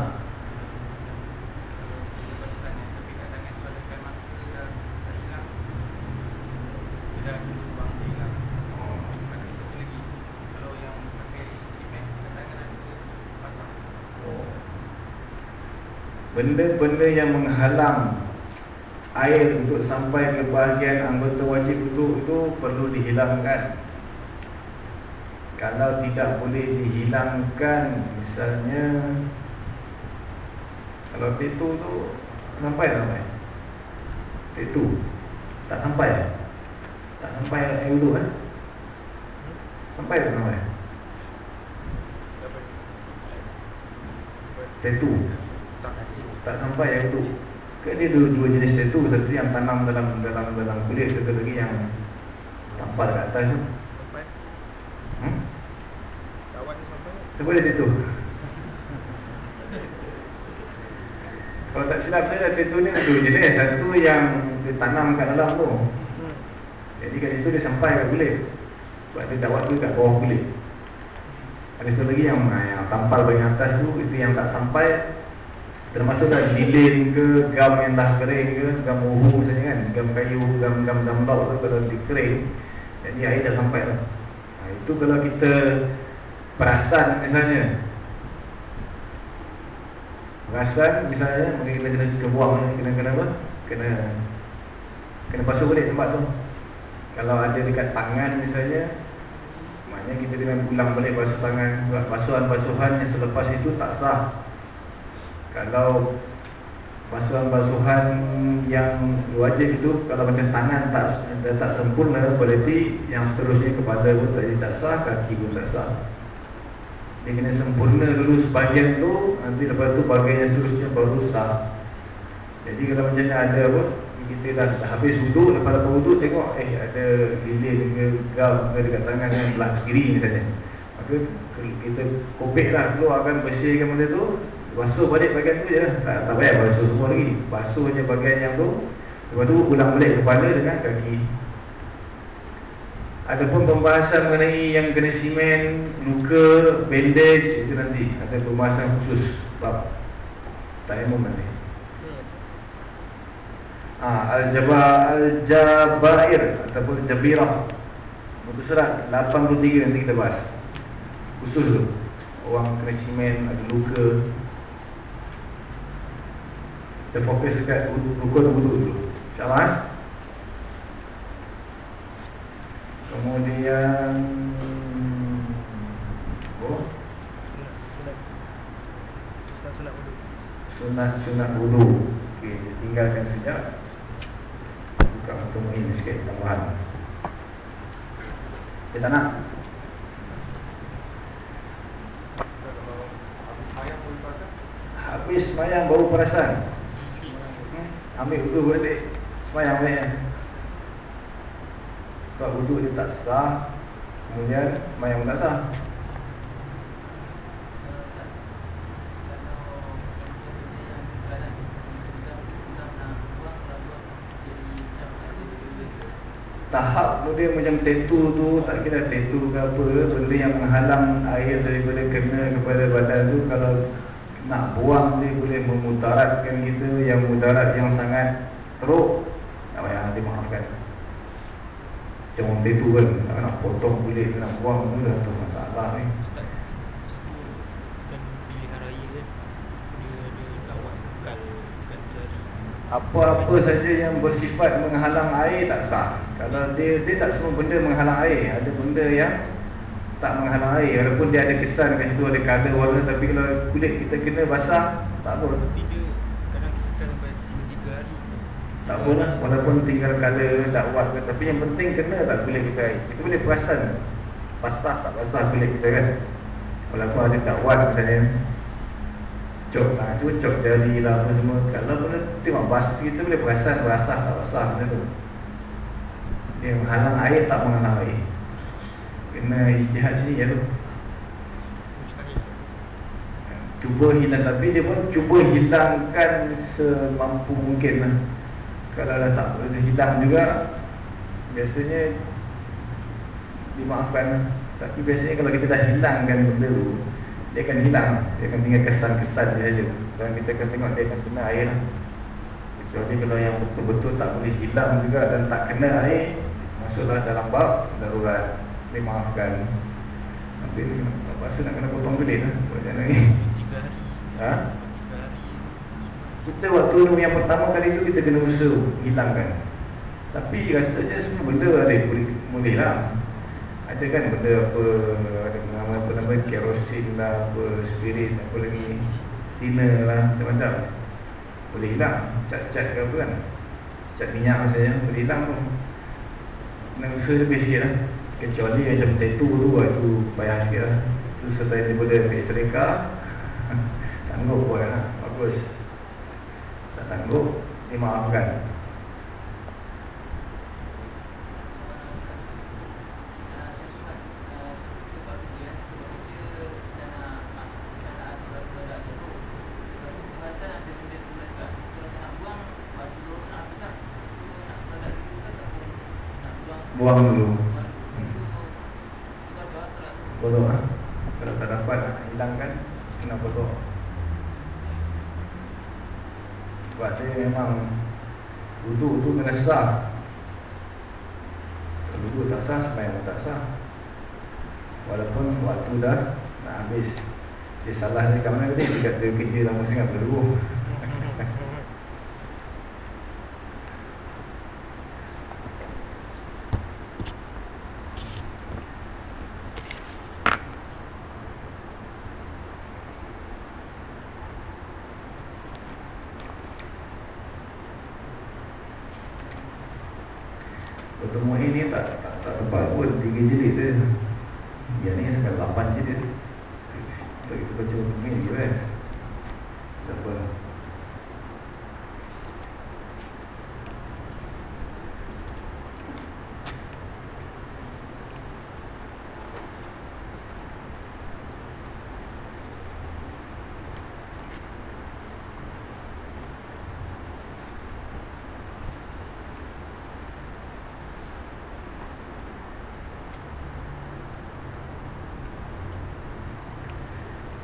Benda-benda yang menghalang air untuk sampai ke bahagian anggota wajib itu itu perlu dihilangkan. Kalau tidak boleh dihilangkan, misalnya kalau tetu tu sampai tak sampai? Tetu tak sampai? Tak sampai air wudu kan? Sampai tak sampai? Tetu tak sampai yang itu ke dia dua, dua jenis tatu satu yang tanam dalam dalam dalam kulit satu lagi yang tampal kat atas tu?
Sampai
hmm? Tu boleh tatu kalau tak silap saya tatu ni dua jenis. Satu yang ditanam kat dalam tu. Jadi kat situ dia sampai kat kulit. Sebab dia dah waktu kat bawah kulit. Ada satu lagi yang, yang tampal bagian atas tu itu yang tak sampai Termasuk dah lilin ke, gam yang dah kering ke, gam uhu misalnya kan Gam kayu, gam gam laut tu kalau dikering Jadi air dah sampai lah ha, Itu kalau kita perasan misalnya. Perasan misalnya, mungkin kita kena, kena buang Kena kena apa? Kena Kena basuh balik tempat tu. Kalau ada dekat tangan misalnya Maknanya kita kena ulang balik basuh tangan Sebab basuhan-basuhan yang selepas itu tak sah kalau basuhan-basuhan yang wajib itu kalau macam tangan tak tak sempurna berarti yang seterusnya kepada pun tak, tak sah kaki pun tak sah. Dia kena sempurna dulu sebahagian tu nanti lepas tu bahagian yang seterusnya baru sah. Jadi kalau macam ni ada apa kita dah, habis wuduk lepas lepas wuduk tengok eh ada ke gam ke dekat tangan yang belah kiri misalnya maka kita kopek lah keluarkan bersihkan benda tu Basuh balik bagian tu je lah. Tak, tak payah basuh semua lagi. Basuh je bagian yang tu. Lepas tu ulang balik kepala dengan kaki. Adapun pembahasan mengenai yang kena simen, luka, bandage Itu nanti. Ada pembahasan khusus. Bab Taimum nanti ha, Al-Jaba Al-Jabair Ataupun Jabirah. Muka surat 83 nanti kita bahas. Khusus tu. Orang kena simen, ada luka Kita fokus dekat dan wuduk dulu. InsyaAllah eh? Kemudian Oh
Sunat-sunat
wudhu Okey, tinggalkan sekejap. Buka untuk ini sikit tambahan. Kita nak? Habis semayang baru perasan? Ambil wudhu balik. Semayang balik Sebab wudhu dia tak sah Kemudian semayang tak sah. Tahap kemudian macam tattoo tu tak kira tattoo ke apa benda yang menghalang air daripada kena kepada badan tu kalau nak buang dia boleh memutaratkan kita yang mudarat yang sangat teruk. Tak payah nanti maafkan macam orang tattoo kan nak, potong kulit nak buang tu dah tu masalah ni.
Kan kan jari
apa-apa saja yang bersifat menghalang air tak sah. Kalau dia dia tak semua benda menghalang air ada benda yang tak menghalang air. Walaupun dia ada kesan kat situ ada colour warna tapi kalau kulit kita kena basah tak apa.
Tapi dia kadang kekal sampai 3 hari.
Tak apa lah walaupun tinggal colour dakwat ke tapi yang penting kena tak kulit kita air. Kita boleh perasan basah tak basah kulit kita kan. Walaupun ada dakwat misalnya cok tangan tu cok jari lah apa semua kalau benda tengok bas kita boleh perasan basah tak basah benda tu. Dia menghalang air tak menghalang air kena ijtihad sini ya tu. Cuba hilang tapi dia pun cuba hilangkan semampu mungkin lah. Kalau dah tak boleh hilang juga biasanya dimaafkan lah. Tapi biasanya kalau kita dah hilangkan benda tu dia akan hilang. Dia akan tinggal kesan-kesan dia saja dan kita akan tengok dia akan kena air lah. Kecuali kalau yang betul-betul tak boleh hilang juga dan tak kena air masuklah dalam bab darurat dimaafkan tapi ni rasa nak kena potong kulit lah. Buat macam ni.
3 hari.
Ha?
3 hari
kita waktu yang pertama kali tu kita kena usaha hilangkan. Tapi rasanya semua benda ada boleh, boleh lah. Ada kan benda apa ada nama apa nama kerosin lah apa spirit apa lagi. Thinner lah macam-macam. Boleh hilang. Cat-cat ke apa kan. Cat minyak misalnya boleh hilang tu. Kena usaha lebih sikit lah kecuali macam tattoo tu ah, itu payah sikit lah. Tu serta daripada ambil setrika. Sanggup pun lah. Bagus. Tak sanggup dimaafkan buang dulu Lah Kalau tak dapat nak hilangkan Kena bodoh Sebab dia memang Wuduk tu kena sah. Wuduk tak sah Semayang tak sah. Walaupun waktu dah Nak habis Dia salah dia kat mana tadi? Dia kata kerja lama sangat Berluruh Dr. Muhyin ni tak, tak, tak tebal pun Tiga jilid tu Yang ni sampai lapan jilid Untuk kita baca Dr. Muhyin je kan Tak apa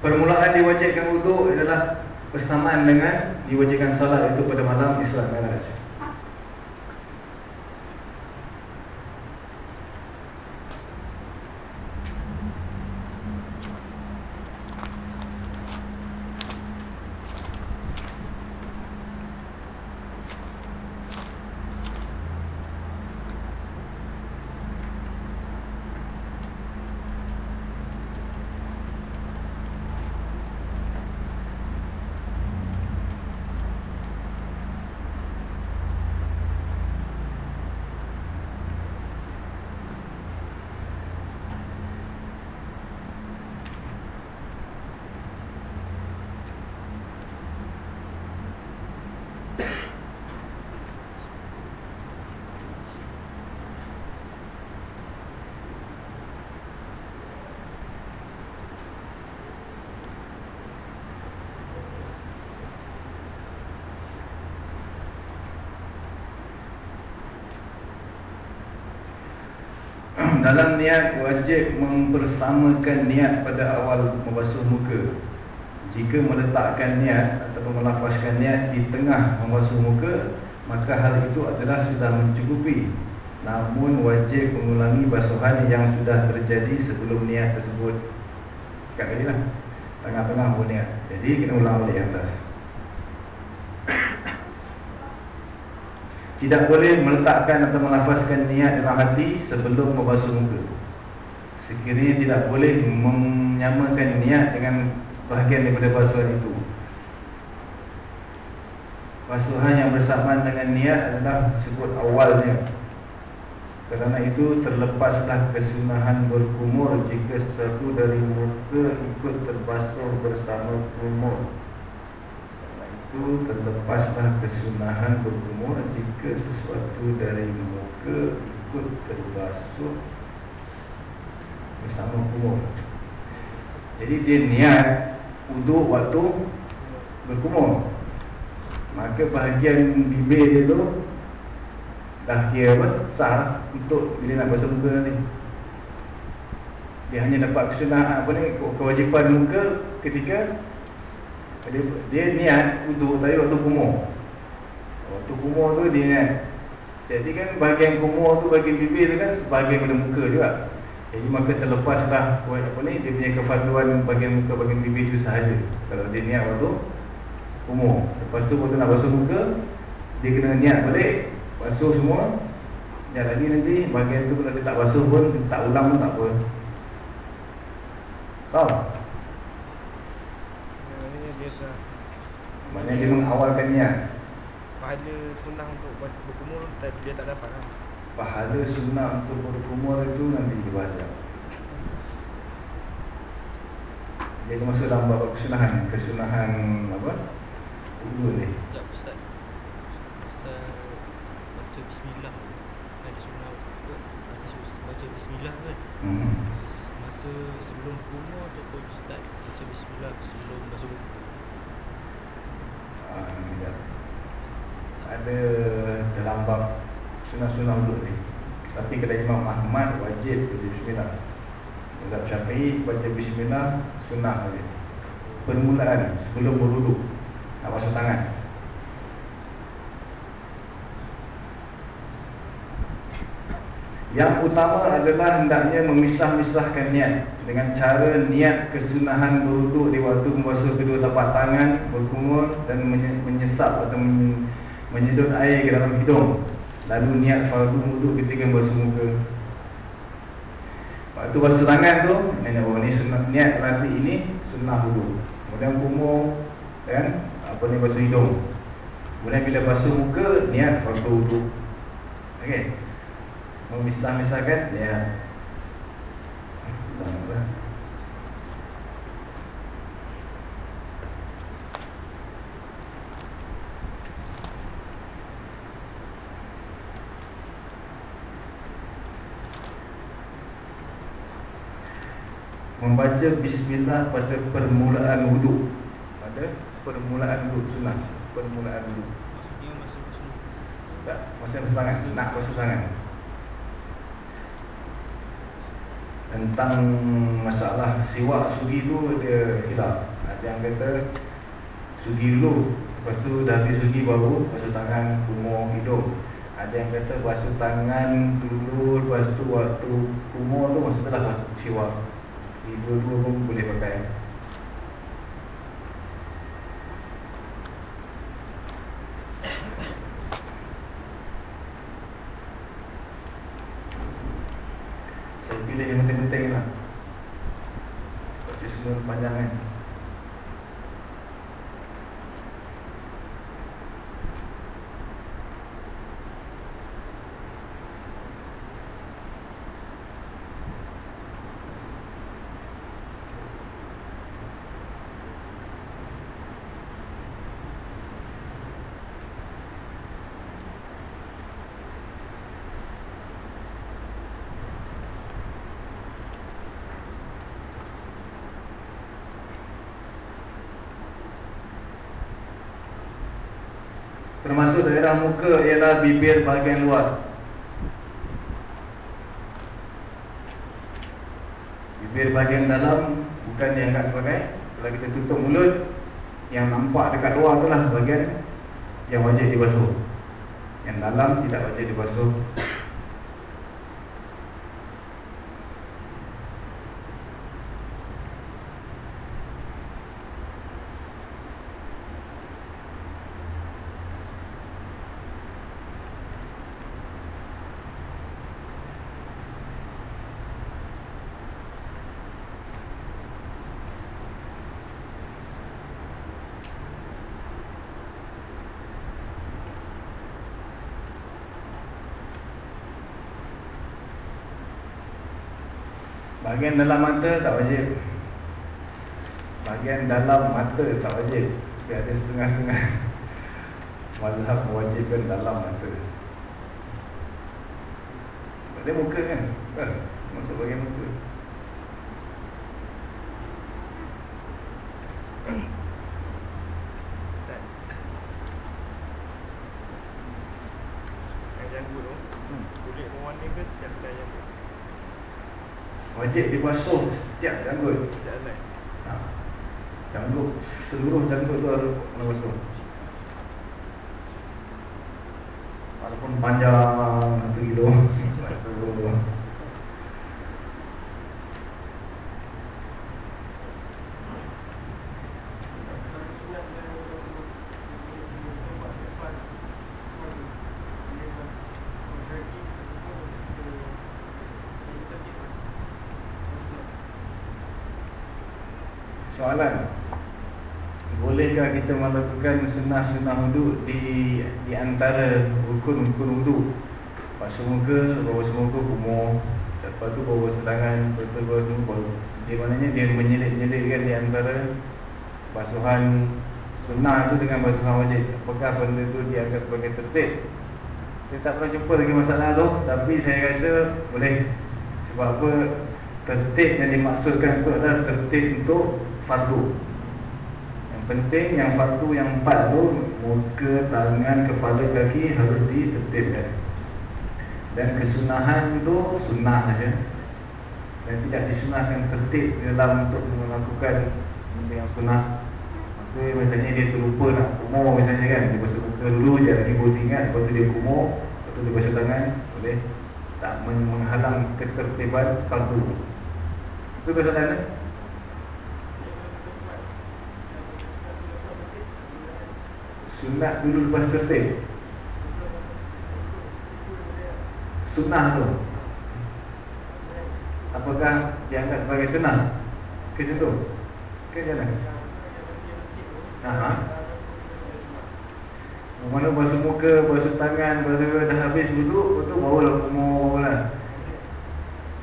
Permulaan diwajibkan wuduk adalah bersamaan dengan diwajibkan salat itu pada malam Isra Dalam niat wajib mempersamakan niat pada awal membasuh muka. Jika meletakkan niat atau melafazkan niat di tengah membasuh muka Maka hal itu adalah sudah mencukupi. Namun wajib mengulangi basuhan yang sudah terjadi sebelum niat tersebut. Cakap lah. Tengah-tengah pun niat. Jadi kena ulang balik yang atas Tidak boleh meletakkan atau melafazkan niat dalam hati sebelum membasuh muka. Sekiranya tidak boleh menyamakan niat dengan bahagian daripada basuhan itu. Basuhan yang bersamaan dengan niat adalah sebut awalnya. Kerana itu terlepaslah kesunahan berkumur jika sesuatu dari muka ikut terbasuh bersama kumur itu terlepaslah kesunahan berumur jika sesuatu dari muka ikut terbasuh bersama kumur. Jadi dia niat untuk waktu berkumur. Maka bahagian bibir dia tu dah kira apa? Sah untuk bila nak basuh muka nanti. Dia hanya dapat kesunahan apa ni kewajipan muka ketika dia, dia niat untuk tadi waktu kumur. Waktu kumur tu dia niat. Jadi kan bahagian kumur tu bahagian bibir tu kan sebahagian pada muka juga. Jadi maka terlepaslah apa ni Dia punya kefarduan bahagian muka bahagian bibir tu sahaja. Kalau dia niat waktu kumur. Lepas tu waktu nak basuh muka Dia kena niat balik. Basuh semua. Niat lagi nanti bahagian tu kalau dia tak basuh pun Tak ulang pun tak apa Tahu? Maknanya dia mengawalkan niat.
Pahala sunnah untuk berkumur Dia tak dapat kan?
Pahala sunnah untuk berkumur itu nanti dibahas Dia masuk dalam bab kesunahan. Kesunahan apa? Dulu ni
Ya Ustaz. Pasal Baca bismillah. Ada sunnah Ada baca bismillah kan?
Hmm.
Masa sebelum kumur Ataupun start baca bismillah Sebelum masuk kumur
Ah, ya. Ada dalam bab Sunnah-sunnah dulu ni. Tapi kata Imam Ahmad wajib baca bismillah Mazhab Syafi'i baca bismillah Sunnah wajib Permulaan sebelum beruduk. Nak basuh tangan. Yang utama adalah hendaknya memisah-misahkan niat Dengan cara niat kesunahan beruduk di waktu membasuh kedua tapak tangan Berkumur dan menyesap atau menyedut air ke dalam hidung. Lalu niat fardu wuduk ketika membasuh muka Waktu basuh tangan tu Nenek oh, ni sunnah, niat latih ini sunnah wuduk Kemudian kumur dan apa ni basuh hidung. Kemudian bila basuh muka niat fardu wuduk Okey. Memisah-misahkan ya Membaca bismillah pada permulaan wuduk Pada permulaan wuduk sunnah Permulaan wuduk
Maksudnya masa
Tak, masa tangan Nak basuh tangan tentang masalah siwak sugi tu dia silap. Ada yang kata sugi dulu, lepas tu dah habis sugi baru basuh tangan, kumur, hidung. Ada yang kata basuh tangan dulu, lepas tu waktu kumur tu masa tu dah basuh siwak. Dua-dua pun boleh pakai. Saya pilih yang penting-penting lah Tapi semua panjang kan Termasuk daerah muka ialah bibir bahagian luar. Bibir bahagian dalam bukan dianggap sebagai Kalau kita tutup mulut Yang nampak dekat luar tu lah bahagian yang wajib dibasuh. Yang dalam tidak wajib dibasuh Bahagian dalam mata tak wajib. Bahagian dalam mata tak wajib. Tapi ada setengah-setengah. Mazhab mewajibkan dalam mata. Dia muka kan? Kan? Masuk bahagian muka
Tak. Yang janggut tu
Hmm.
Kulit mewarna ke setiap dah janggut
Wajib dibasuh setiap janggut
Setiap helai
ha. Janggut Seluruh janggut tu harus kena basuh Walaupun panjang Satu kilo Basuh Soalan. Bolehkah kita melakukan sunnah-sunnah wuduk di di antara rukun-rukun wuduk Basuh muka, bawah muka, kumur Lepas tu bawah tangan, lepas tu semua baru Dia dia menyelit-nyelitkan di antara Basuhan sunnah tu dengan basuhan wajib. Apakah benda tu dianggap sebagai tertib? Saya tak pernah jumpa lagi masalah tu Tapi saya rasa boleh. Sebab apa? Tertib yang dimaksudkan itu adalah tertib untuk fardu. Yang penting yang fardu yang empat tu Muka, tangan, kepala, kaki harus ditertibkan Dan kesunahan itu sunnah saja. Dan tidak disunahkan tertib dalam untuk melakukan benda yang sunnah. Maka misalnya dia terlupa nak kumur misalnya kan Dia basuh muka dulu je lagi baru ingat Lepas tu dia kumur Lepas tu dia basuh tangan Boleh? Tak men- menghalang ketertiban fardu. Itu kesalahan? Sunat dulu lepas tertib Sunnah tu Apakah dianggap sebagai sunnah? Ke macam? Ke macam mana? Aha. Mana basuh muka, basuh tangan, basuh dah habis duduk, barulah kumur lah.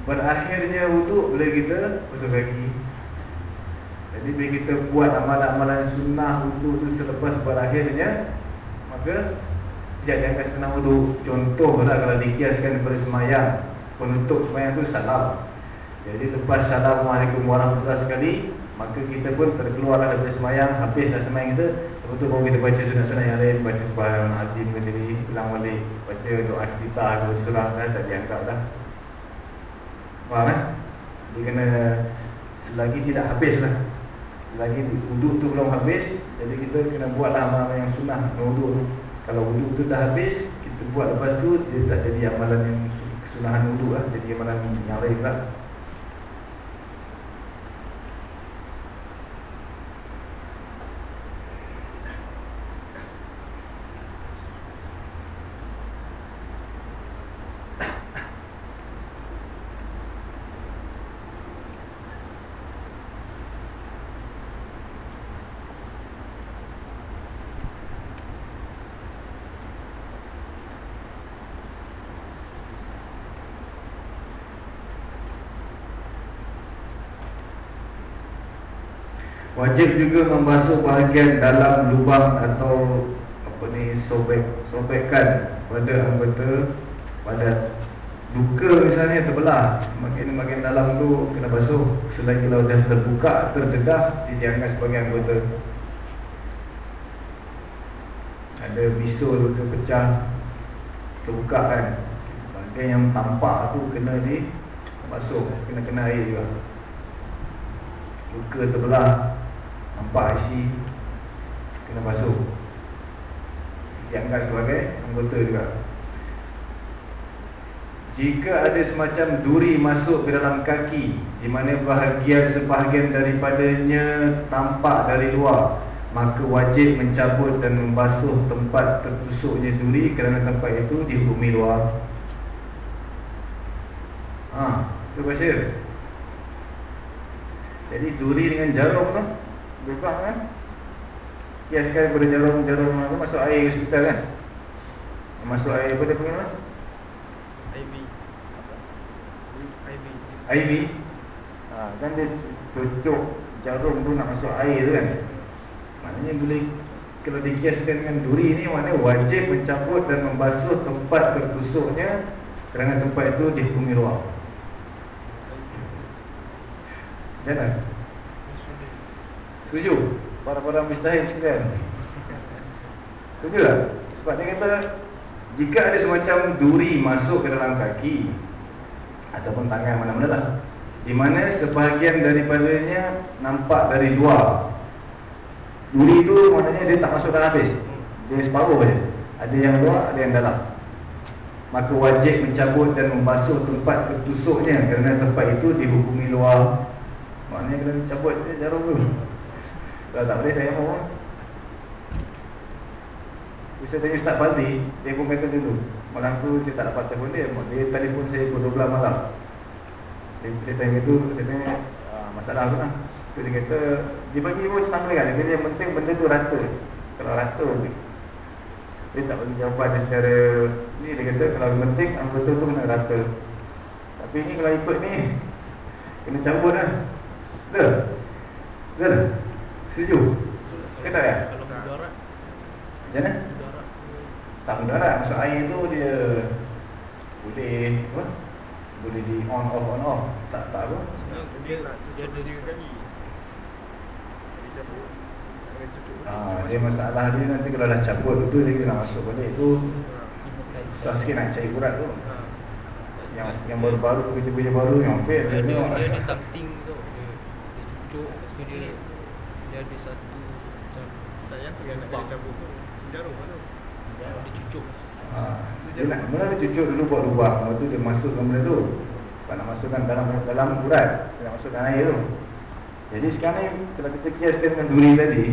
Berakhirnya wuduk bila kita basuh kaki. Jadi bila kita buat amalan-amalan sunnah wuduk tu selepas berakhirnya, maka dianggap sunnah wuduk. Contohlah kalau dikiaskan daripada semayang, penutup semayang tu salam. Jadi lepas Assalamualaikum warahmatullahi sekali Maka kita pun terkeluar daripada semayang. Habislah semayang kita. Lepas tu kita baca sunat-sunat yang lain. Baca subhanallah azim ke jadi Ulang balik. Baca doa kita Doa surah kan Tak dianggap dah. Faham kan? Dia kena selagi tidak habis Selagi wuduk tu belum habis Jadi kita kena buatlah amalan yang sunnah wuduk Kalau wuduk tu dah habis Kita buat lepas tu Dia tak jadi amalan yang kesunahan wuduk lah Jadi amalan yang lain lah Wajib juga membasuh bahagian dalam lubang atau apa ni sobek sobekan pada anggota pada luka misalnya terbelah. Makin makin dalam tu kena basuh. Selagi kalau dah terbuka terdedah dia dianggap sebagai anggota. Ada bisul ke pecah terbuka kan. Bahagian yang tampak tu kena di basuh. Kena kena air juga. Luka terbelah nampak isi kena basuh dianggap sebagai anggota juga. Jika ada semacam duri masuk ke dalam kaki di mana bahagian sebahagian daripadanya tampak dari luar maka wajib mencabut dan membasuh tempat tertusuknya duri kerana tempat itu dihukumi luar. Ha, cuba baca jadi duri dengan jarum tu Lebih kan? Kiaskan pada jarum-jarum apa Masuk air hospital kan? Masuk air apa dia panggil apa?
IV IV
IV ha, Kan dia cucuk jarum tu nak masuk air tu kan? Maknanya boleh Kalau dikiaskan dengan duri ni Maknanya wajib mencabut dan membasuh tempat tertusuknya Kerana tempat itu dihukumi Macam mana? Setuju? Para-para mustahil sekalian. Setuju tak? Sebab dia kata Jika ada semacam duri masuk ke dalam kaki Ataupun tangan mana-mana lah di mana sebahagian daripadanya nampak dari luar Duri tu maknanya dia tak masuk dalam habis. Dia separuh saja Ada yang luar, ada yang dalam. Maka wajib mencabut dan membasuh tempat tertusuknya Kerana tempat itu dihukumi luar. Maknanya kena cabut dia jarum tu Kalau tak boleh saya mahu Bisa tanya Ustaz Baldi Dia pun kata dulu Malam tu saya tak dapat telefon dia. Dia telefon saya pukul 12 malam. Dia, dia tanya tu Saya tanya ah, masalah tu lah tu Dia kata Dia bagi pun sama kan Dia kata yang penting benda tu rata. Kalau rata Dia tak bagi jawapan secara Ni. Dia kata kalau yang penting Anggota tu kena rata. Tapi ni kalau ikut ni Kena cabut lah. Betul? Betul? Setuju? Kata ya?
Kalau mudarat
Macam mana?
Mudarat
Tak mudarat Masuk air tu dia Boleh apa? Boleh di on off on off. Tak tak apa.
Dia, dia, dia ada
Tiga kali Dia cabut
ha, Dia masalah dia nanti kalau dah cabut tu Dia kena masuk balik tu. Susah sikit nak cari urat tu.
Ha.
Yang yang baru-baru Kerja-kerja baru Yang fail
Dia
dia
ada, dia
lah.
something tu. Dia, dia cucuk Lepas tu dia Dia ada satu Macam
Tak payah Dengan nak kena cabut tu Jarum tu
Dia, cucuk.
Ha, Dia nak Mula dia cucuk dulu buat lubang Lepas tu dia masukkan benda tu. Sebab nak masukkan dalam dalam urat. Dia nak masukkan air tu. Jadi sekarang ni Kalau kita kiaskan dengan duri tadi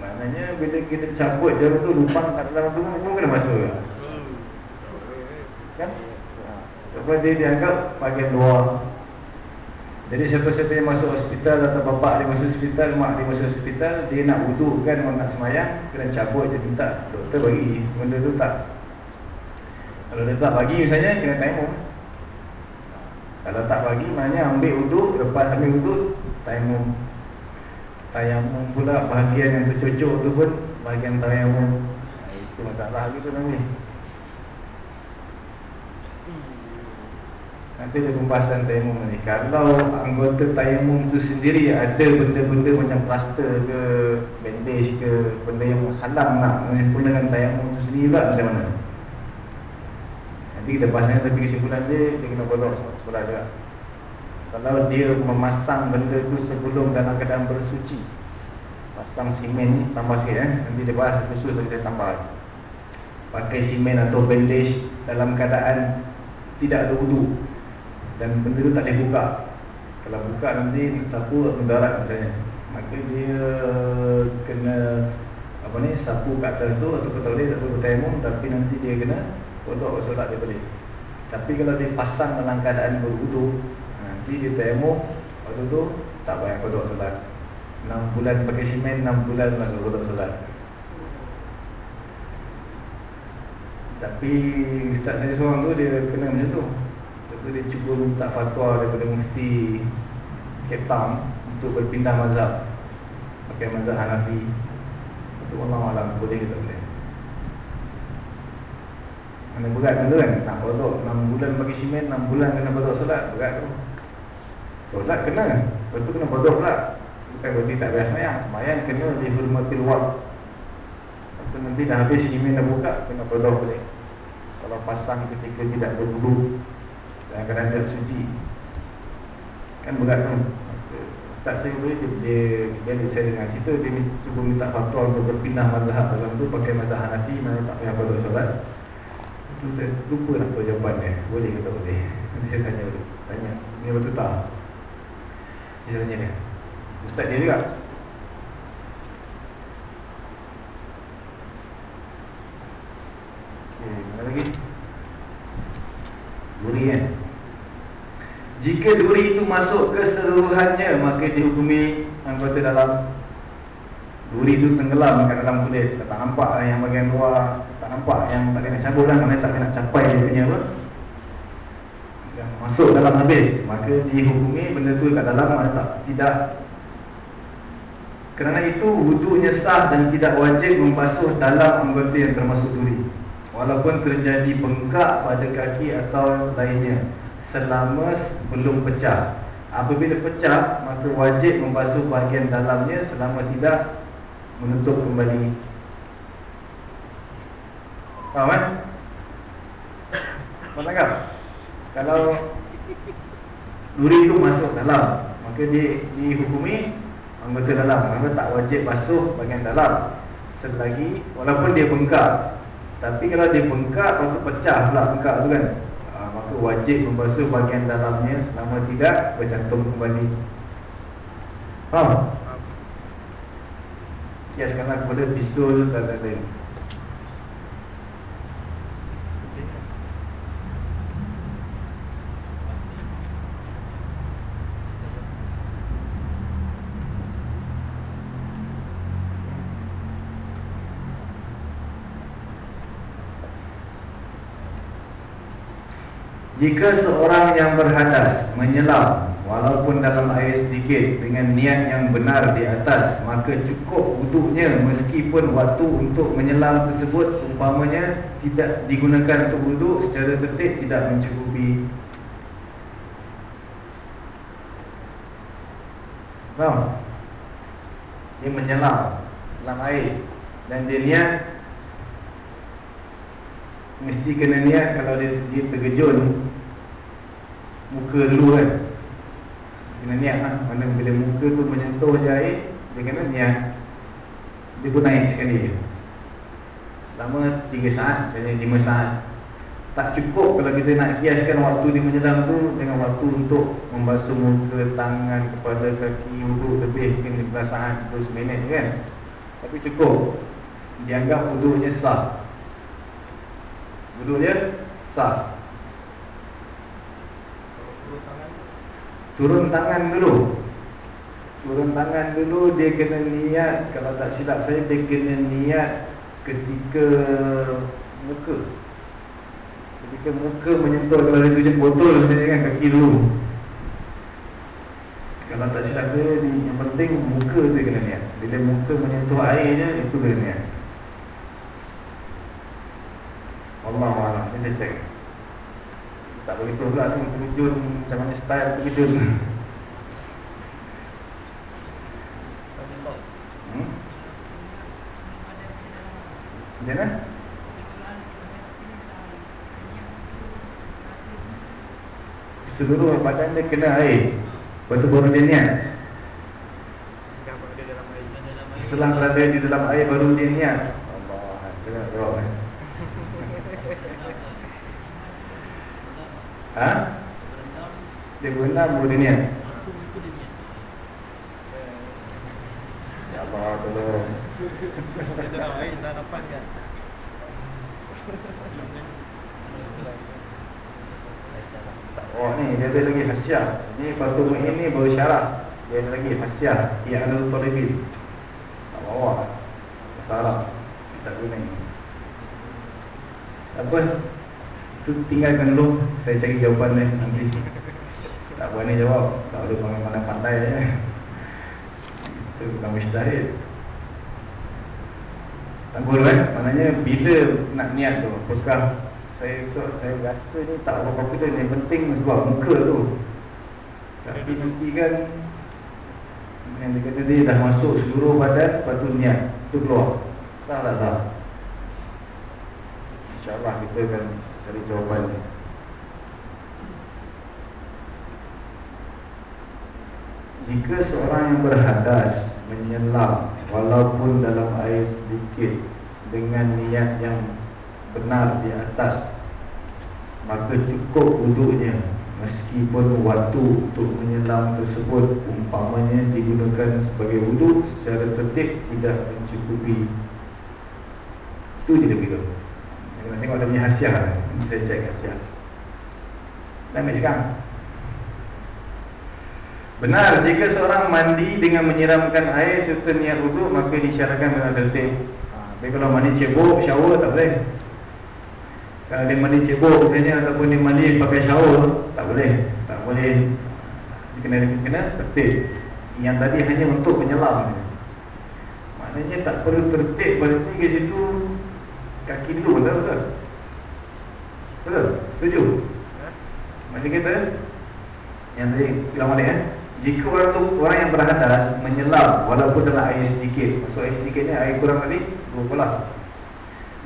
Maknanya bila kita cabut jarum tu Lubang kat dalam tu pun kena masuk. Juga kan? Ha. Sebab dia dianggap bahagian luar Jadi siapa-siapa yang masuk hospital Atau bapak dia masuk hospital Mak dia masuk hospital Dia nak wuduk kan Orang nak semayang Kena cabut je minta. Doktor bagi Benda tu tak. Kalau dia tak bagi misalnya Kena tayamum Kalau tak bagi Maknanya ambil wuduk Lepas ambil wuduk Tayamum Tayamum pula Bahagian yang tercocok tu pun Bahagian tayamum Itu masalah gitu nanti Nanti ada pembahasan tayamum ni Kalau anggota tayamum tu sendiri Ada benda-benda macam plaster ke Bandage ke Benda yang halang nak menyempurnakan tayamum tu sendiri pula macam mana? Nanti kita bahasnya Tapi kesimpulan dia Dia kena bolok sekolah juga. Kalau dia memasang benda tu sebelum dalam keadaan bersuci Pasang simen ni tambah sikit eh. Nanti dia bahas khusus saya tambah. Pakai simen atau bandage dalam keadaan tidak ada wudu Dan benda tu tak boleh buka. Kalau buka nanti sapu mendarat misalnya. Maka dia kena apa ni sapu kat atas tu atau tak boleh tak boleh tapi nanti dia kena kodok solat dia boleh tapi kalau dia pasang dalam keadaan berwudu nanti dia tayamum waktu tu tak payah kodok solat 6 bulan pakai simen 6 bulan nak kodok solat tapi ustaz saya seorang tu dia kena macam tu Lepas dia cuba minta fatwa daripada mufti Town untuk berpindah mazhab. Pakai mazhab Hanafi. Itu Allah Alam boleh ke tak boleh? Mana berat kan tu kan? Nak kodok 6 bulan bagi simen 6 bulan kena kodok solat. Berat tu. Solat kena. Lepas tu kena kodok pula. Bukan berarti tak biasa semayang. Semayang kena dihormatil wak Lepas tu nanti dah habis simen dah buka Kena kodok boleh Kalau pasang ketika tidak berbulu Dan tidak suci. Kan berat tu. Ustaz saya dulu dia, dia, dia, dia saya dengar cerita dia cuba minta fatwa untuk berpindah mazhab dalam tu pakai mazhab Hanafi mana tak payah pada solat. Itu saya lupa nak tahu jawapan dia boleh ke tak boleh? Nanti saya tanya dulu tanya. Ni betul tak? Saya tanya dia. Ustaz dia juga. Okay, mana lagi? Duri kan? Jika duri itu masuk keseluruhannya Maka dihukumi anggota dalam. Duri itu tenggelam kat dalam kulit. Tak nampak lah yang bagian luar Tak nampak yang tak kena cabut lah. Kerana tak kena capai dia punya apa. Yang masuk dalam habis Maka dihukumi benda tu kat dalam tak tidak. Kerana itu wudunya sah dan tidak wajib membasuh dalam anggota yang termasuk duri. Walaupun terjadi bengkak pada kaki atau lainnya Selama belum pecah. Apabila pecah Maka wajib membasuh bahagian dalamnya Selama tidak menutup kembali. Faham kan? Faham tak? Kalau Duri itu masuk dalam Maka dia dihukumi Anggota dalam. Maka tak wajib basuh bahagian dalam. Selagi Walaupun dia bengkak tapi kalau dia bengkak, tu pecah pula bengkak tu kan Maka wajib membasuh bahagian dalamnya selama tidak bercantum kembali. Faham? Kiaskanlah kepada bisul dan lain-lain Jika seorang yang berhadas menyelam walaupun dalam air sedikit dengan niat yang benar di atas maka cukup wuduknya meskipun waktu untuk menyelam tersebut umpamanya tidak digunakan untuk wuduk secara tertib tidak mencukupi Faham? Dia menyelam dalam air dan dia niat Mesti kena niat kalau dia, dia tergejun Muka dulu kan. Kena niat lah. Mana bila muka tu menyentuh je air Dia kena niat. Dia pun naik sekali je. Selama 3 saat Misalnya 5 saat. Tak cukup kalau kita nak kiaskan waktu dia menyelam tu Dengan waktu untuk membasuh muka, tangan, kepala, kaki Uduk lebih mungkin 15 saat, 20 minit kan. Tapi cukup. Dianggap uduknya sah Wudhu dia sah. Turun tangan dulu. Turun tangan dulu Dia kena niat. Kalau tak silap saya Dia kena niat Ketika Muka. Ketika muka menyentuh Kalau dia tunjuk botol kan kaki dulu. Kalau tak silap saya Yang penting muka tu kena niat. Bila muka menyentuh air je Itu kena niat Allah Allah, ini saya cek. Tak begitu pula tu terjun macam mana style terjun hmm? Macam mana? seluruh badan dia kena air. Lepas tu baru dia niat. Setelah berada di dalam air baru dia niat. Allah Jangan jawab eh Ha? Dia berenang baru dia niat Ya Allah tolong.
Dalam air dah dapat kan
Oh ni dia ada lagi hasiah. Ni Fatu Mu'in ni baru syarah Dia ada lagi hasiah. Ia ada Toribin Tak bawa. Masalah Tak guna Apa Itu tinggalkan dulu. Saya cari jawapan ni nanti Tak berani jawab. Tak ada pandai-pandai je Itu bukan mustahil Tanggul kan Maknanya bila nak niat tu Apakah saya so, saya rasa ni tak apa confident. Yang penting sebab muka tu. Tapi nanti kan yang dia kata dia dah masuk seluruh badan lepas tu niat tu keluar. Sah tak sah? insyaAllah kita akan cari jawapan ni. Jika seorang yang berhadas menyelam walaupun dalam air sedikit dengan niat yang benar di atas maka cukup wuduknya meskipun waktu untuk menyelam tersebut umpamanya digunakan sebagai wuduk secara tertib tidak mencukupi. Itu dia Kena tengok dia punya hasiah saya cek hasiah. Ambil cakap Benar, jika seorang mandi dengan menyiramkan air serta niat wuduk Maka disyaratkan dengan tertib. Ha, Tapi kalau mandi cebok, shower tak boleh. Kalau dia mandi cebok misalnya Ataupun dia mandi pakai shower Tak boleh. Tak boleh. Dia kena, kena tertib. Yang tadi hanya untuk penyelam Maknanya tak perlu tertib Berarti ke situ Kaki dulu betul-betul Betul? Setuju? Macam kita Yang tadi bilang balik eh jika orang tu orang yang berhadas menyelam walaupun dalam air sedikit Maksud air sedikit ni air kurang tadi Dua bola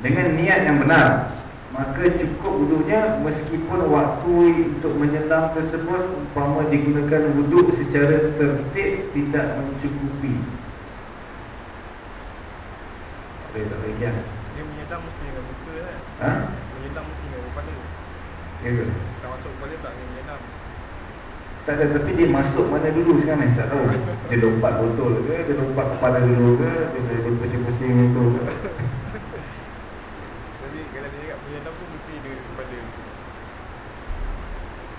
Dengan niat yang benar Maka cukup wuduknya Meskipun waktu untuk menyelam tersebut Umpama digunakan wuduk secara tertib Tidak mencukupi tak lagi kan?
Dia menyelam mesti dengan muka kan
Ha?
Menyelam mesti dengan kepala
Ya ke?
Tak masuk kepala tak dengan menyelam
Tak ada, tapi dia masuk mana dulu sekarang ni? Tak tahu Dia lompat botol ke? Dia lompat kepala dulu ke? Dia, dia, dia pusing-pusing itu ke?
Jadi kalau dia cakap menyelam pun mesti dengan kepala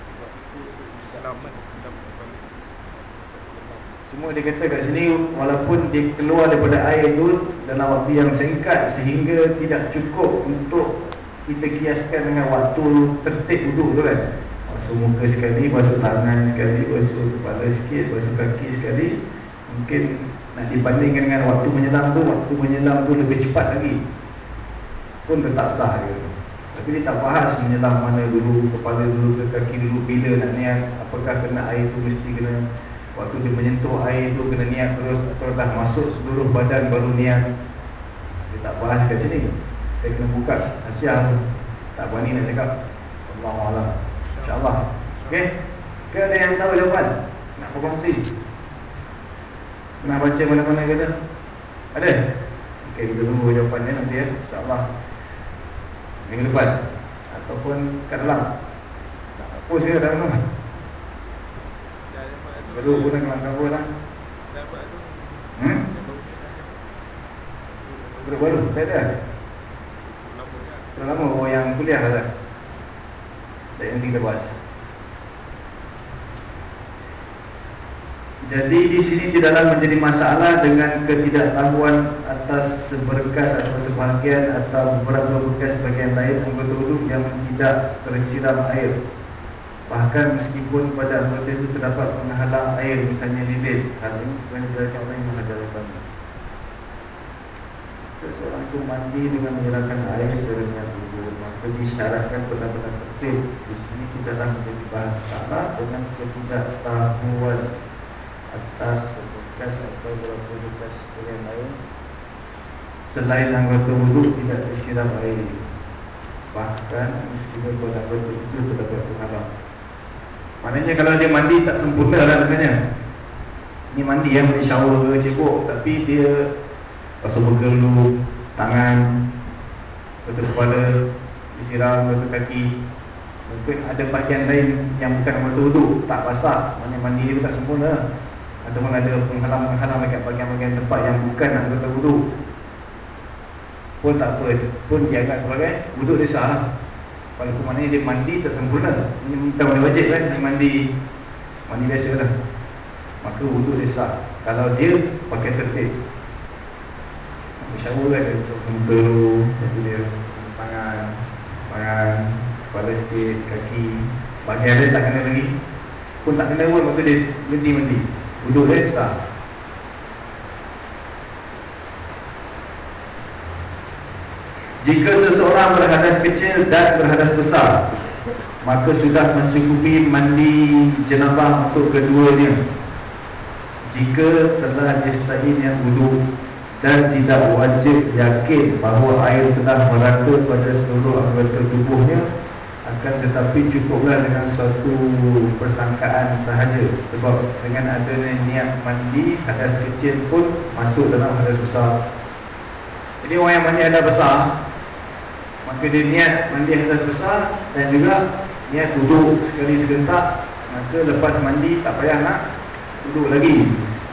Sebab Selam kan Selam kepala
Cuma dia kata kat sini Walaupun dia keluar daripada air tu Dalam waktu yang singkat Sehingga tidak cukup untuk Kita kiaskan dengan waktu tertib duduk tu kan. Basuh muka sekali, basuh tangan sekali Basuh kepala sikit, basuh kaki sekali. Mungkin nak dibandingkan dengan waktu menyelam tu Waktu menyelam tu lebih cepat lagi. Pun tetap sah dia. Tapi dia tak bahas menyelam mana dulu Kepala dulu ke kaki dulu Bila nak niat Apakah kena air tu mesti kena Waktu dia menyentuh air tu kena niat terus Atau dah masuk seluruh badan baru niat. Dia tak bahas kat sini. Saya kena buka Tu Tak berani nak cakap. Allah Allah InsyaAllah. Okay Ke ada yang tahu jawapan? Nak berkongsi? Pernah baca mana-mana kata Ada? Okay kita tunggu jawapannya nanti ya. InsyaAllah. Minggu depan. Ataupun kat dalam. Tak apa saya dalam rumah
tu
Baru guna kelam kabur lah. Hmm? Baru-baru Tak ada
Kan
Dah lama oh, yang kuliah lah Tak yang kita bahas Jadi di sini tidaklah menjadi masalah dengan ketidaktahuan atas seberkas atau sebahagian atau beberapa berkas bagian lain anggota wuduk yang tidak tersiram air. Bahkan meskipun pada anggota itu terdapat penghalang air misalnya lilin. Hal ini sebenarnya tidak orang yang mengajarkan. Seseorang itu mandi dengan menyerahkan air secara niat wuduk Maka disyaratkan benar-benar tertib Di sini tidaklah menjadi bahan salah dengan ketidaktahuan atas bekas atau beberapa bekas yang lain Selain anggota wuduk tidak disiram air. Bahkan meskipun pada anggota itu terdapat penghalang Maknanya kalau dia mandi tak sempurna lah sebenarnya. Ni mandi yang boleh shower ke cebok Tapi dia Basuh muka dulu Tangan Betul kepala Disiram betul kaki. Mungkin ada bahagian lain yang bukan waktu wuduk Tak basah. Maknanya mandi dia tak sempurna. Ataupun ada penghalang-penghalang dekat bahagian-bahagian tempat yang bukan nak betul wuduk Pun tak apa Pun dianggap sebagai wuduk dia sah. Walaupun maknanya dia mandi tak sempurna. Ini bukan mandi wajib kan Dia mandi. Mandi biasa lah. Maka wuduk dia sah. Kalau dia pakai tertib Kan dia Untuk muka Lepas dia Tangan Tangan Kepala sikit Kaki. Bahagian dia tak kena lagi? Pun tak kena pun Maka dia berhenti mandi. Wuduk dia sah Jika seseorang berhadas kecil dan berhadas besar Maka sudah mencukupi mandi jenabah untuk keduanya. Jika telah distai niat wudhu Dan tidak wajib yakin bahawa air telah merata pada seluruh anggota tubuhnya Akan tetapi cukuplah dengan suatu persangkaan sahaja. Sebab dengan adanya niat mandi Hadas kecil pun masuk dalam hadas besar. Jadi orang yang mandi hadas besar Maka dia niat mandi hadas besar Dan juga niat duduk sekali segentak Maka lepas mandi tak payah nak duduk lagi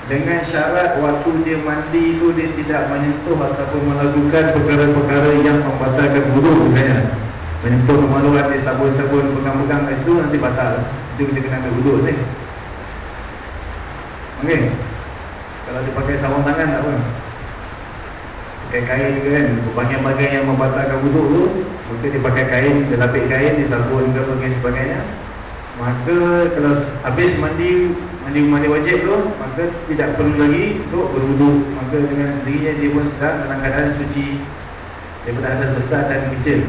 Dengan syarat waktu dia mandi tu Dia tidak menyentuh ataupun melakukan perkara-perkara yang membatalkan duduk Misalnya Menyentuh kemaluan dia sabun-sabun pegang-pegang kat situ Nanti batal. Itu kita kena ambil duduk ni. Okey? Kalau dia pakai sarung tangan tak apa. Pakai kain ke kan? Bahagian-bahagian yang membatalkan wuduk tu maka dia pakai kain dia lapik kain dia sabun ke sebagainya maka kalau habis mandi mandi mandi wajib tu maka tidak perlu lagi untuk berwuduk. Maka dengan sendirinya dia pun sedang dalam keadaan suci daripada hadas besar dan kecil.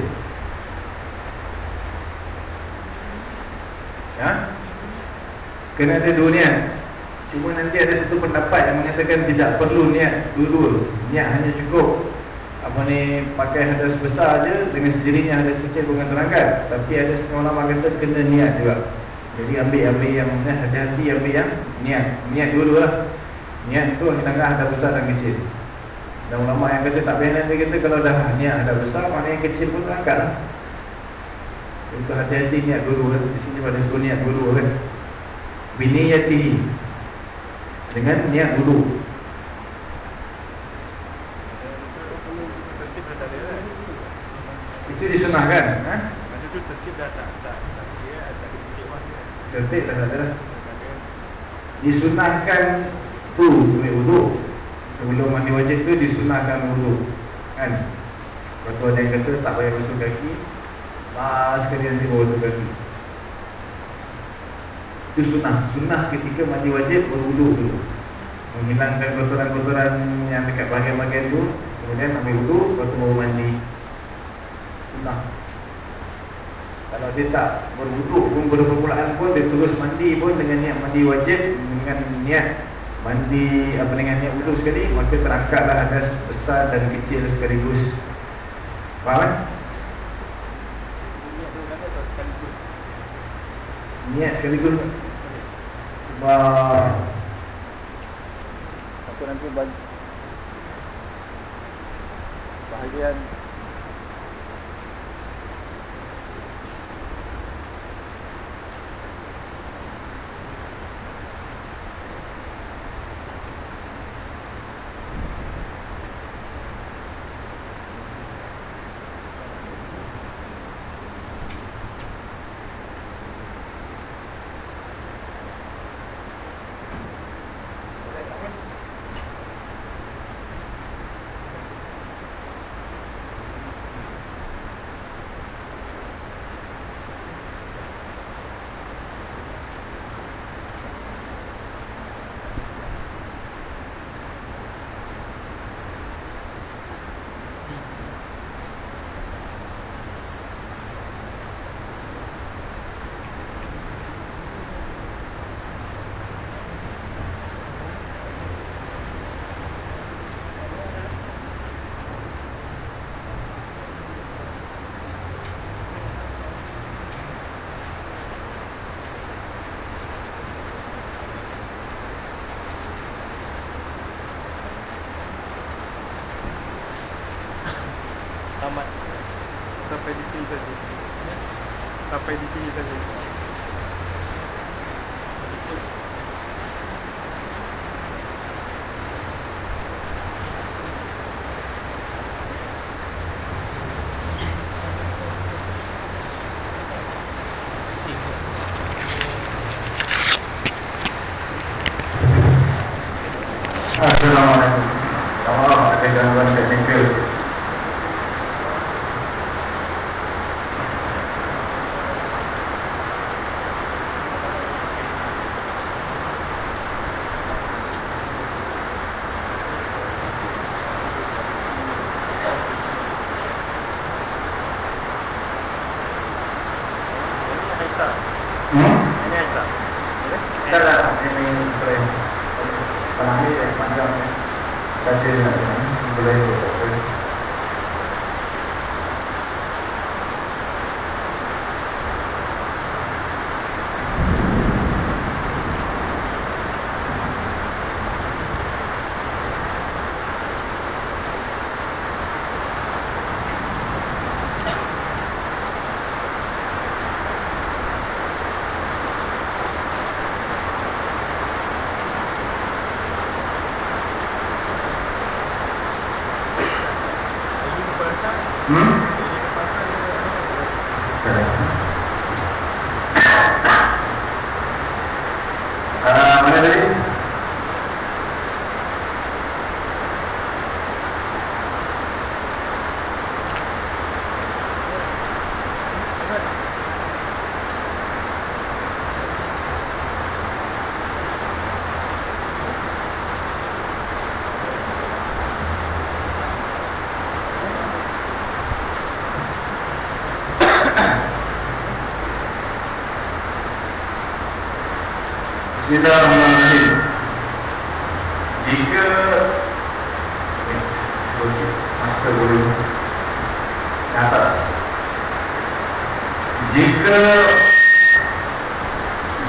Ya? Kena ada dua niat. Cuma nanti ada satu pendapat yang mengatakan tidak perlu niat dua-dua Niat hanya cukup. Apa ni pakai hadas besar je Dengan sendirinya hadas kecil bukan terangkat Tapi ada setengah ulama kata kena niat juga Jadi ambil-ambil yang eh, hati-hati ambil yang niat. Niat dua-dua lah. Niat tu kita anggap hadas besar dan kecil. Dan ulama yang kata tak payah nanti kata Kalau dah niat hadas besar maknanya yang kecil pun terangkat lah. Itu hati-hati niat dua-dua Di sini pada sebut niat dua-dua kan. Biniyatihi dengan niat dulu. Itu disunahkan ha?
Masa tu tertib dah tak tak tak dia tak ada titik mana.
tertib dah tak ada. Lah. disunahkan tu ambil wuduk. Sebelum mandi wajib tu disunahkan wuduk kan? Lepas tu ada yang kata tak payah basuh kaki last sekali nanti bawa basuh kaki. Itu sunnah. Sunnah ketika mandi wajib berwuduk dulu. Menghilangkan kotoran-kotoran yang dekat bahagian-bahagian tu kemudian ambil wuduk lepas tu mandi. Sunnah kalau dia tak berwuduk pun berpermulaan pun dia terus mandi pun dengan niat mandi wajib dengan niat mandi apa dengan niat wuduk sekali maka terangkatlah hadas besar dan kecil sekaligus faham kan?
Sekaligus.
niat sekaligus sebab
Aku nanti bagi bahagian
Bismillahirrahmanirrahim. Jika masa Ke atas. Jika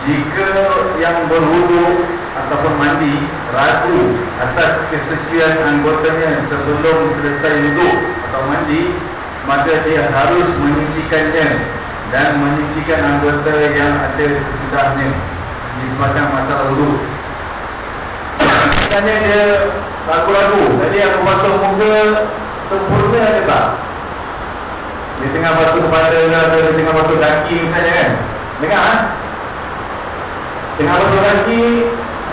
jika yang berwudu ataupun mandi ragu atas kesucian anggotanya sebelum selesai wudu atau mandi maka dia harus menyucikannya dan menyucikan anggota yang ada sesudahnya disebabkan masalah wudu Misalnya dia ragu-ragu Jadi aku basuh muka sempurna ke tak? Dia tengah basuh kepala ke atau dia tengah basuh kaki misalnya kan Dengar kan? Tengah basuh kaki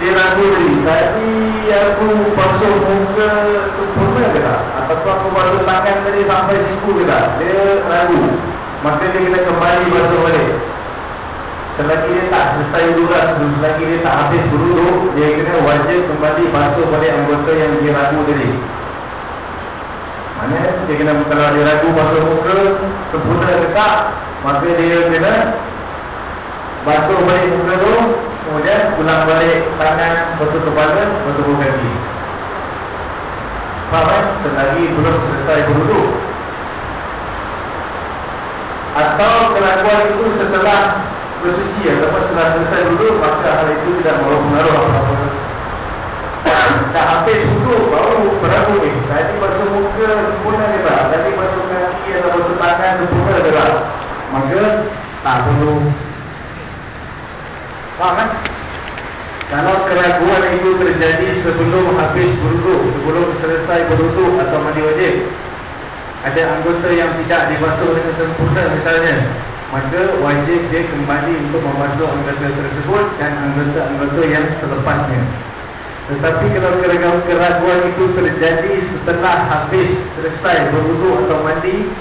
Dia ragu tadi Tadi aku basuh muka sempurna ke tak? Ataupun aku basuh tangan tadi sampai siku ke tak? Dia ragu dia kena kembali basuh balik Selagi dia tak selesai durat Selagi dia tak habis beruduk Dia kena wajib kembali basuh balik anggota yang dia ragu tadi Mana dia kena Kalau dia ragu basuh muka Sempurna ke tak Maka dia kena Basuh balik muka tu Kemudian ulang balik tangan Basuh kepala Basuh kaki. Faham kan? Selagi belum selesai beruduk. Atau kelakuan itu setelah bersuci ataupun setelah selesai dulu maka hal itu tidak mahu pengaruh apa-apa. Dah habis dulu baru beragu ni. Tadi basuh muka sempurna ke tak tadi basuh kaki atau basuh tangan sempurna ke tak maka tak perlu. Faham kan? Kalau keraguan itu terjadi sebelum habis beruduk sebelum selesai beruduk atau mandi wajib ada anggota yang tidak dibasuh dengan sempurna misalnya maka wajib dia kembali untuk membasuh anggota tersebut dan anggota-anggota yang selepasnya tetapi kalau keraguan, keraguan itu terjadi setelah habis selesai berwuduk atau mandi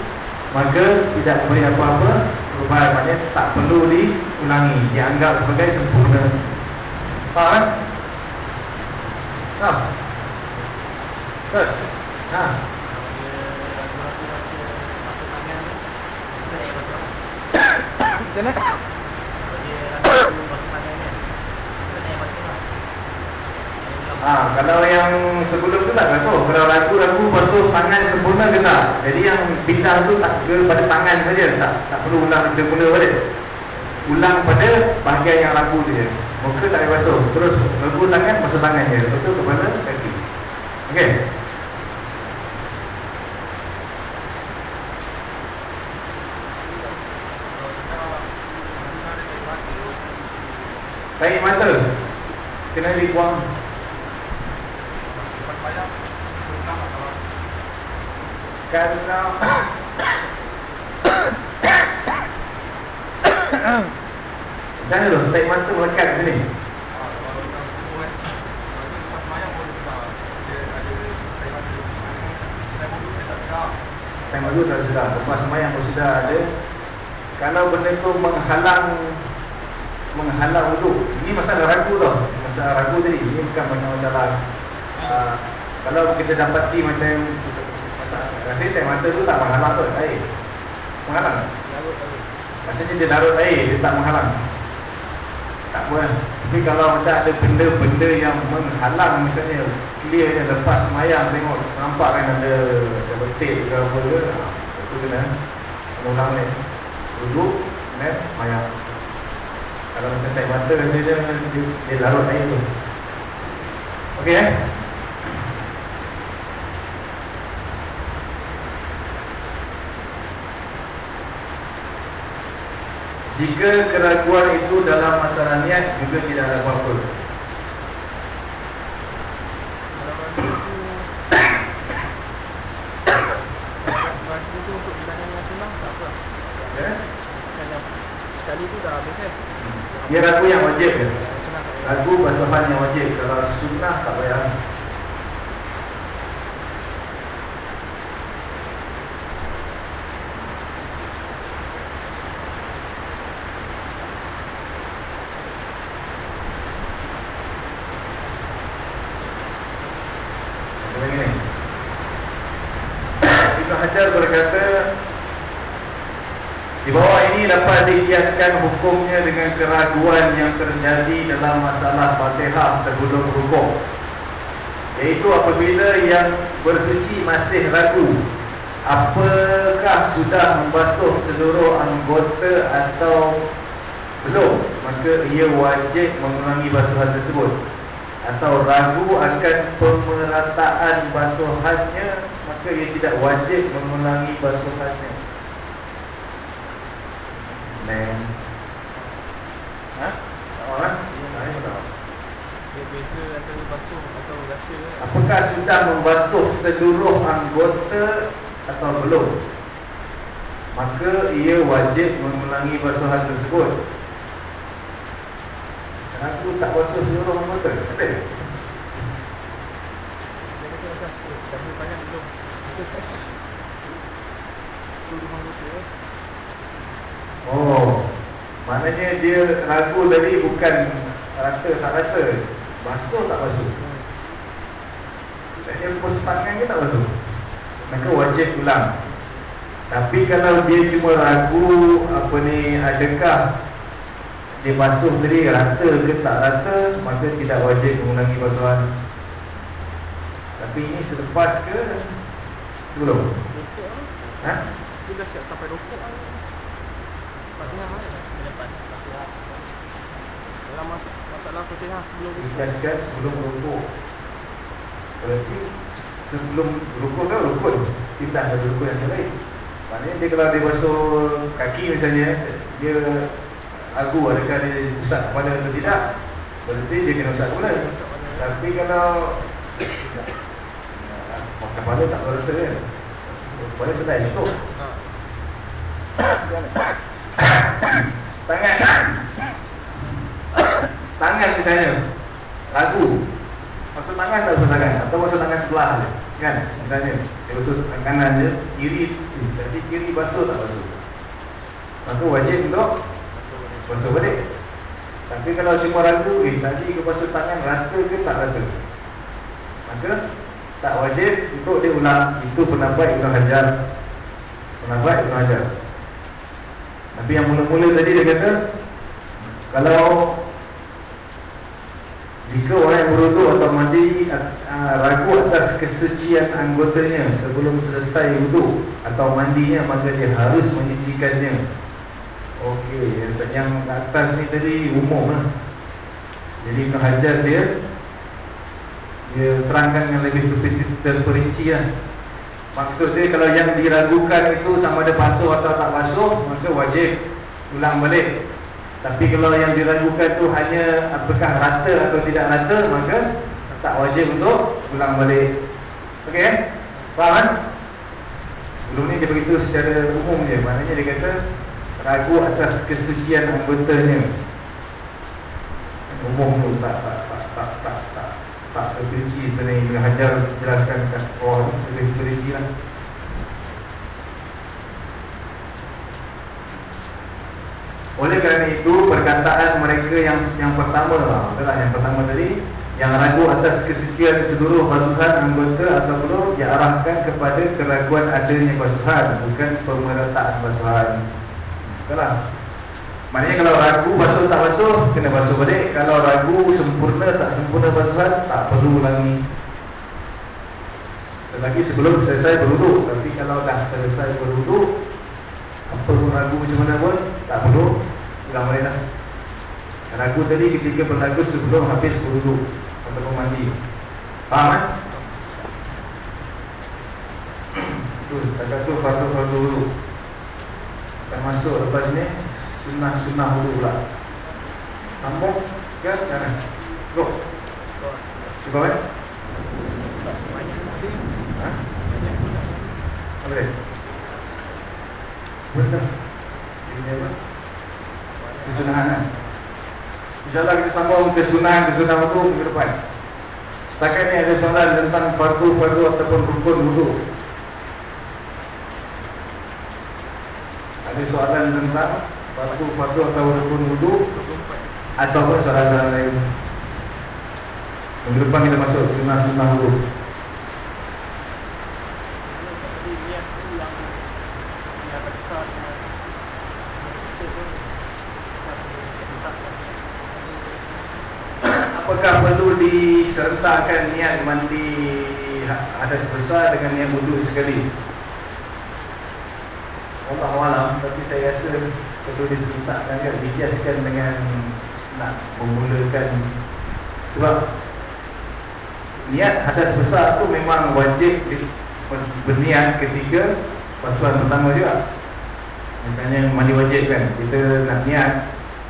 maka tidak boleh apa-apa perubahan maknanya tak perlu diulangi dianggap sebagai sempurna faham kan? faham? Betul? Ha.
Macam mana?
Ha, kalau yang sebelum tu tak basuh Kalau ragu-ragu basuh tangan sempurna ke tak? Jadi yang bidang tu tak ke pada tangan saja. Tak tak perlu ulang kita mula balik. Ulang pada bahagian yang ragu tu je Muka tak payah basuh. Terus ragu tangan, basuh tangan je Lepas tu kepala kaki Okey Tarik mata. Kena dibuang Kalau Macam mana tu? Tarik mata melekat sini? Time dulu dah sudah Lepas semayang pun sudah ada. Kalau benda tu menghalang Menghalang wuduk Ini masalah ragu tau. Masalah ragu tadi Ini bukan macam masalah uh, Kalau kita dapati macam masalah, Rasanya time mata tu tak menghalang tu Air. Menghalang Rasanya dia larut air Dia tak menghalang Tak apa Tapi kalau macam ada benda-benda yang menghalang Misalnya clear je lepas semayang Tengok nampak kan ada Sebetik ke apa ke ah, Itu kena. Mengulang ni. Duduk Kemudian semayang Kalau macam tak mata Rasanya dia, dia, dia larut air tu. Okey eh? Jika keraguan itu dalam masalah niat juga tidak ada apa-apa.
Sekali tu dah habis kan
Dia ragu yang wajib
payah
Ragu basuhan yang wajib. Kalau sunnah tak payah. Ibn Hajar berkata Di bawah ini dapat dikiaskan hukumnya dengan keraguan yang terjadi dalam masalah Fatihah sebelum rukuk. Iaitu apabila yang bersuci masih ragu apakah sudah membasuh seluruh anggota atau belum, maka ia wajib mengulangi basuhan tersebut. Atau ragu akan pemerataan basuhannya, maka ia tidak wajib mengulangi basuhannya. Neng. Ha? Saya tak tahu.
Dia beza antara basuh atau rasa
Apakah sudah membasuh seluruh anggota atau belum? Maka ia wajib mengulangi basuhan tersebut. Kenapa tak basuh seluruh anggota? Kata.
Dia kata macam Dah boleh banyak belum Tu rumah lupa eh
Oh, maknanya dia ragu tadi bukan rata tak rata. Basuh tak basuh. Dia tangan ke tak basuh? Maka wajib ulang. Tapi kalau dia cuma ragu apa ni adakah dia basuh tadi rata ke tak rata, maka tidak wajib mengulangi basuhan. Tapi ini selepas ke sebelum? Ha?
Dia dah siap sampai rokok Fatihah Dalam mas masalah Fatihah sebelum rokok
Dikasihkan sebelum rukuk Berarti sebelum rukuk kan rukun? Kita ada rukun yang lain. Maknanya dia kalau dia basuh kaki misalnya Dia ragu adakah dia usap kepala atau tidak Berarti dia kena usap kepala. Tapi kalau Oh, kepala tak berasa kan? Kepala sedai cukup.
Ha
Tangan Tangan misalnya Ragu Masuk tangan tak masuk tangan? Atau masuk tangan sebelah je Kan? Misalnya Dia masuk tangan kanan je Kiri. Jadi kiri basuh tak basuh? Maka wajib untuk Basuh balik. Tapi kalau cuma ragu Eh tadi ke basuh tangan Rata ke tak rata Maka Tak wajib Untuk dia ulang Itu pendapat Ibn Hajar. Pendapat Ibn Hajar tapi yang mula-mula tadi dia kata Kalau Jika orang yang beruduk atau mandi uh, Ragu atas kesucian anggotanya Sebelum selesai wuduk Atau mandinya Maka dia harus menyucikannya Okey yang, yang atas ni tadi umum lah. Jadi Ibn Hajar dia Dia terangkan dengan lebih terperinci lah Maksud dia kalau yang diragukan itu sama ada basuh atau tak basuh Maka wajib ulang balik. Tapi kalau yang diragukan tu hanya apakah rata atau tidak rata Maka tak wajib untuk ulang balik. Okey kan? Faham kan? Sebelum ni dia beritahu secara umum je Maknanya dia kata Ragu atas kesucian anggotanya Umum tu tak tak tak tak tak tak terperinci sebenarnya Ibn Hajar jelaskan kat bawah ni terperinci lah Oleh kerana itu perkataan mereka yang yang pertama lah, adalah yang pertama tadi yang ragu atas kesucian seluruh basuhan anggota atau perlu diarahkan kepada keraguan adanya basuhan bukan pemerataan basuhan. Betul. Maknanya kalau ragu basuh tak basuh kena basuh balik. Kalau ragu sempurna tak sempurna basuhan tak perlu ulangi. Selagi sebelum selesai berwuduk Tapi kalau dah selesai berwuduk Apa pun ragu macam mana pun Tak perlu Ulang balik dah Ragu tadi ketika berlaku sebelum habis berwuduk Ataupun mandi Faham kan? Tu, cakap tu fardu-fardu wuduk Akan masuk lepas ni Sunnah-sunnah wuduk pula Sambung ke kanan Go Cuba? Ha? Apa dia? Benar Ini apa? Kesunahan kan? InsyaAllah kita sambung kesunahan kesunahan wudu minggu depan Setakat ni ada soalan tentang fardu-fardu ataupun rukun wudu Ada soalan tentang fardu-fardu atau rukun wudu Ataupun soalan-soalan lain Minggu depan kita masuk wudu
dengan Kecil tu
Apakah perlu disertakan niat mandi hadas besar dengan niat wuduk sekali? Allah malam, tapi saya rasa perlu disertakan kan, dihiaskan dengan nak memulakan. Sebab niat hadas besar tu memang wajib berniat ketika basuhan pertama juga. Misalnya mandi wajib kan, kita nak niat.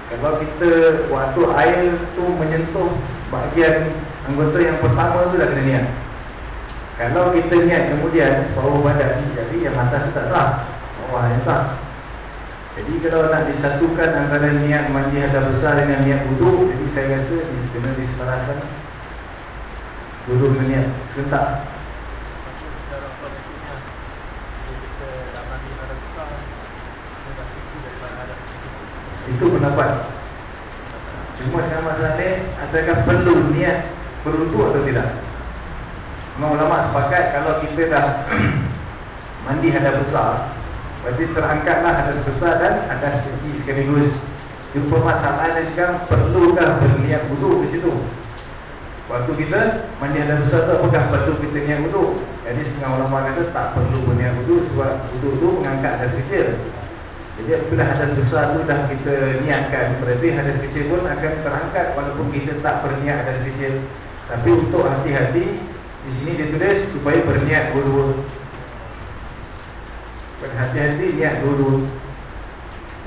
Kalau kita waktu air tu menyentuh bahagian anggota yang pertama tu dah kena niat. Kalau kita niat kemudian bawah badan jadi yang atas tu tak sah Bawah yang sah Jadi kalau nak disatukan antara niat mandi hadas besar dengan niat wuduk Jadi saya rasa di- kena diselaraskan. Dulu kena niat serentak. Itu pendapat. Cuma sekarang masalah ni Adakah perlu niat berwuduk atau tidak? Memang ulama sepakat Kalau kita dah Mandi hadas besar Berarti terangkatlah hadas besar dan hadas kecil sekaligus. Jumpa masalahnya sekarang Perlukah berniat wuduk di situ. Waktu kita mandi hadas besar tu Apakah perlu kita niat wuduk Jadi setengah ulama kata tak perlu berniat wuduk Sebab wuduk tu mengangkat hadas kecil jadi apabila hadas besar tu dah kita niatkan Berarti hadas kecil pun akan terangkat Walaupun kita tak berniat hadas kecil Tapi untuk hati-hati Di sini dia tulis supaya berniat dua-dua Berhati-hati niat dua-dua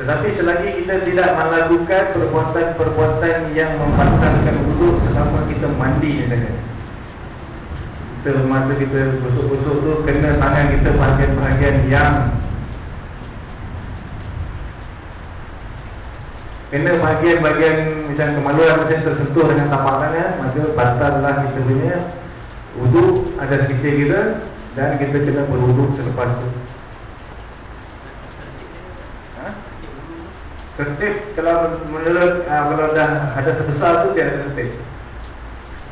Tetapi selagi kita tidak melakukan perbuatan-perbuatan yang membatalkan wudhu Selama kita mandi misalnya Kita masa kita gosok-gosok tu Kena tangan kita bahagian-bahagian yang Kena bahagian-bahagian macam kemaluan macam tersentuh dengan tapak tangan Maka batallah kita punya Wuduk ada sikit kita Dan kita kena berwuduk selepas tu Tertib kalau menurut uh, Kalau dah hadas besar tu tidak tertib.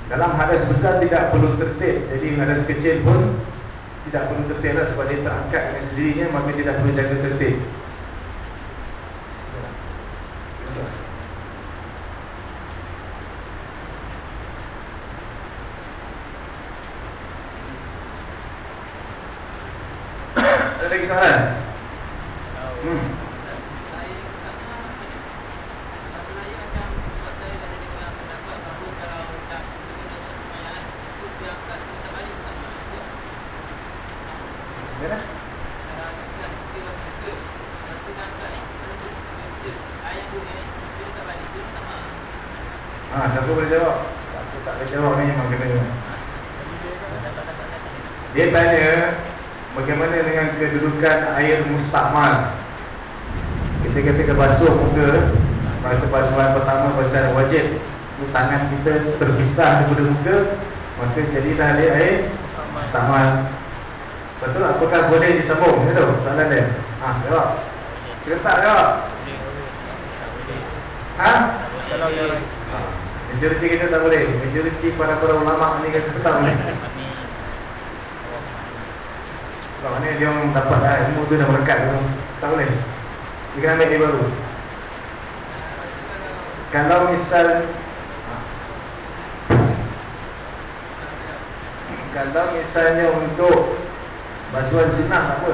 Dalam hadas besar tidak perlu tertib. Jadi hadas kecil pun Tidak perlu tertib lah sebab dia terangkat dengan sendirinya Maka tidak perlu jaga tertib. Ada lagi soalan? Hmm. Mana? Ha, siapa boleh jawab? Siapa tak boleh jawab ni memang kena Dia tanya Bagaimana dengan kedudukan air mustakmal Kita kata basuh muka. Maka basuhan pertama pasal wajib. Itu tangan kita terpisah daripada muka Maka jadilah dia air mustakmal Betul apakah boleh disambung? Itu soalan dia. Ha, jawab. Sila tak jawab? Ha?
Kalau dia
Majoriti kita tak boleh. Majoriti para-para ulama ni kata tak boleh Kalau mana dia orang dapat dah ilmu tu dah melekat tu. Tak boleh. Dia kena ambil dia baru. Kalau misal ha. Kalau misalnya untuk Basuhan tak apa.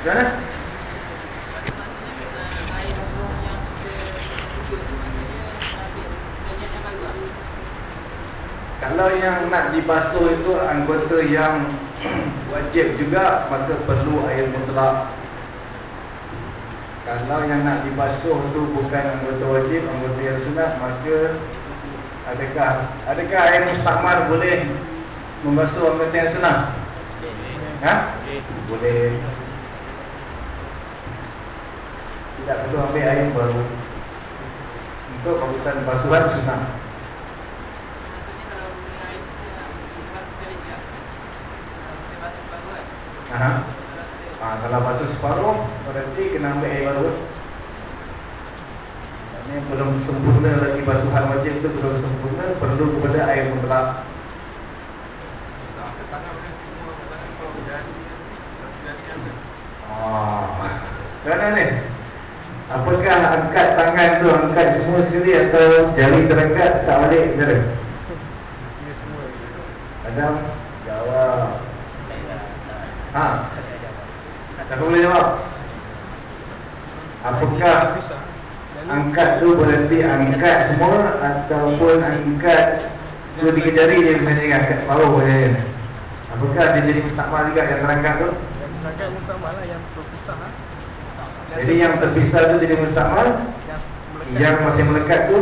Macam mana? Kalau yang nak dibasuh itu anggota yang wajib juga maka perlu air mutlak. Kalau yang nak dibasuh tu bukan anggota wajib, anggota yang sunat maka adakah adakah air mustakmal boleh membasuh anggota yang sunat? Ha? Boleh. Tidak perlu ambil air baru Untuk urusan basuhan sunat Aha. Ha, kalau basuh separuh Berarti kena ambil air baru Ini belum sempurna lagi basuhan wajib itu belum sempurna Perlu kepada air mutlak Oh, macam mana ni? Apakah angkat tangan tu angkat semua sekali atau jari terangkat tak balik cara?
Dia semua
Adam jawab. Ha, siapa boleh jawab? Apakah angkat tu berarti angkat semua ataupun angkat dua tiga jari je misalnya kan angkat separuh je. Apakah dia jadi mustakmal juga yang terangkat tu?
Yang menangkan mustakmal lah Yang terpisah lah
Jadi yang terpisah tu jadi mustakmal
Yang
Yang masih melekat tu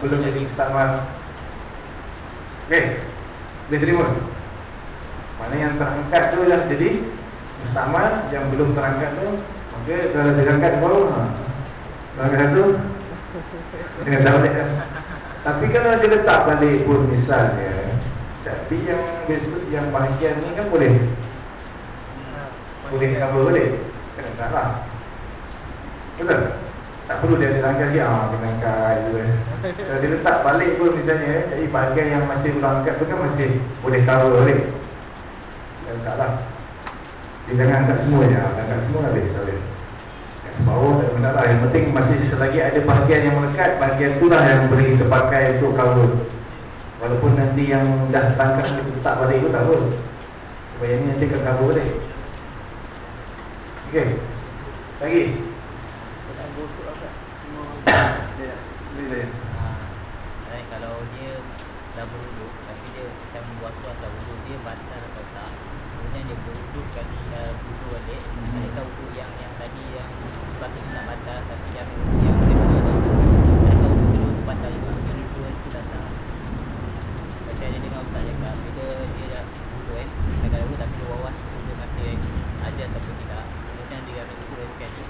belum
jadi mustakmal. Okey. Boleh terima? Mana yang terangkat tu yang jadi mustakmal, yang belum terangkat tu maka kalau terangkat baru ha. Terangkat satu Dia tak balik kan? Tapi kalau dia letak balik pun misalnya Tapi yang besok, yang bahagian ni kan boleh Boleh cover boleh Kena tak lah Betul? Tak perlu dia langkah sikit ah, Kena kan. Kalau dia letak balik pun misalnya Jadi bahagian yang masih belum angkat tu kan masih Boleh cover balik Dia letak lah Dia jangan angkat semua je ah. Angkat semua habis tak boleh sebawah tak ada lah. Yang penting masih selagi ada bahagian yang melekat Bahagian tu lah yang boleh terpakai untuk cover. Walaupun nanti yang dah tangkap dia letak balik pun tak apa. Supaya ni nanti akan cover balik. Okey. Lagi?
Tak gosok lah Kak Semua
Ya, boleh saya.
Right, kalau dia dah beruduk tapi dia macam buas-buas dah wuduk dia batal atau tak kemudian dia beruduk kali uh, wuduk balik
Hmm.
adakah wuduk yang yang tadi yang patut tak batal tapi yang yang kedua ni adakah wuduk kedua tu batal juga kedua itu tak sah macam dia dengar ustaz cakap bila dia dah wuduk kan dah ada wuduk tapi dia wawas wuduk masih ada ataupun tidak kemudian dia ambil wuduk lagi sekali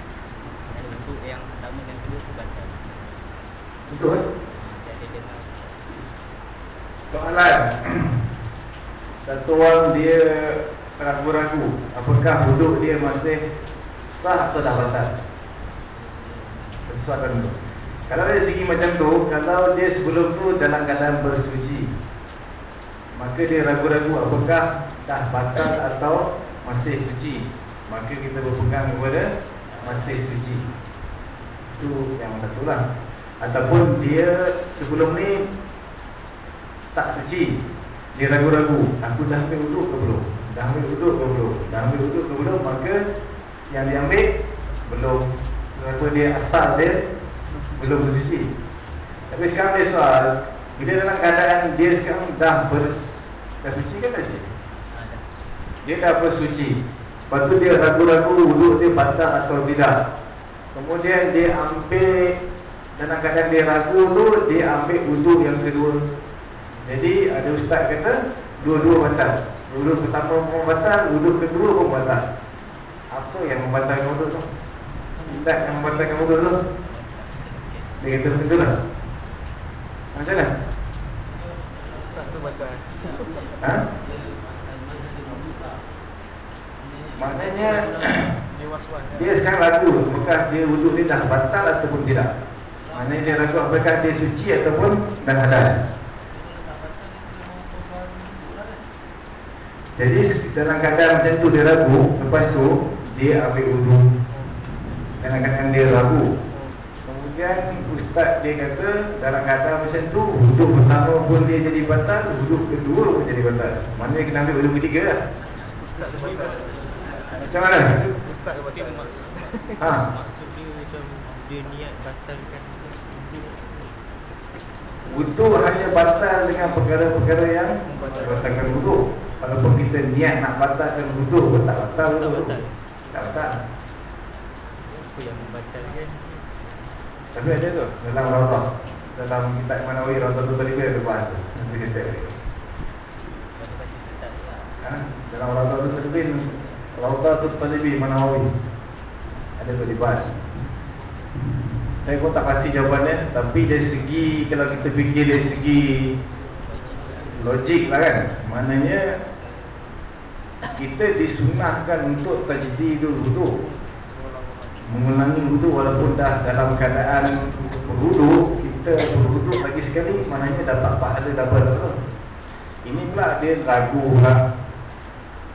dan wuduk yang pertama dan kedua tu batal
Betul eh?
dan dia dengar
Soalan Satu orang dia ragu-ragu Wuduk dia masih sah atau dah batal? Sesuatu tu Kalau dari segi macam tu Kalau dia sebelum tu dalam keadaan bersuci Maka dia ragu-ragu apakah dah batal atau masih suci. Maka kita berpegang kepada masih suci. Itu yang satu lah. Ataupun dia sebelum ni tak suci Dia ragu-ragu Aku dah ambil uduk ke belum Dah ambil uduk ke belum? Dah ambil uduk ke belum Maka yang dia ambil Belum. Kenapa dia asal dia Belum bersuci? Tapi sekarang dia soal Bila dalam keadaan dia sekarang dah ber dah suci kan tak suci?
Ada.
Dia dah bersuci. Lepas tu dia ragu-ragu wuduk dia batal atau tidak. Kemudian dia ambil Dalam keadaan dia ragu tu Dia ambil wuduk yang kedua. Jadi ada ustaz kata Dua-dua batal Wuduk pertama pun batal Wuduk kedua pun batal Apa yang membatalkan wuduk tu? Ustaz yang membatalkan wuduk tu? Dia kata betul lah Macam mana?
Tak tu batal
Ha? Maknanya?
Dia
sekarang ragu Apakah dia wuduk dia dah batal ataupun tidak Maknanya dia ragu apakah dia suci ataupun dah hadas Jadi dalam keadaan macam tu dia ragu Lepas tu dia ambil wuduk Dalam keadaan dia ragu. Kemudian ustaz dia kata Dalam keadaan macam tu Wuduk pertama pun dia jadi batal Wuduk kedua pun jadi batal. Maknanya kena ambil wuduk ketiga lah. Macam mana?
Ustaz batal
Ha?
Maksud dia macam Dia niat batalkan
Wuduk hanya batal dengan perkara-perkara yang Batalkan wuduk Walaupun kita niat nak batalkan wuduk pun tak batal
Tak batal.
Tak batal.
Apa yang membatalkan.
Tapi ada tu dalam Rawdah Dalam kitab Imam Nawawi Rawdah tu tadi ada bahas tu Nanti saya cek lagi ha? Dalam Rawdah tu tadi Rawdah tu tadi Imam Nawawi Ada tu dibahas Saya pun tak pasti jawapannya Tapi dari segi Kalau kita fikir dari segi Logik lah kan. Maknanya Kita disunahkan untuk tajdidul wudu. Mengulangi wudu walaupun dah dalam keadaan berwudu Kita berwudu lagi sekali Maknanya dapat pahala dapat betul? Ini pula dia ragu pula.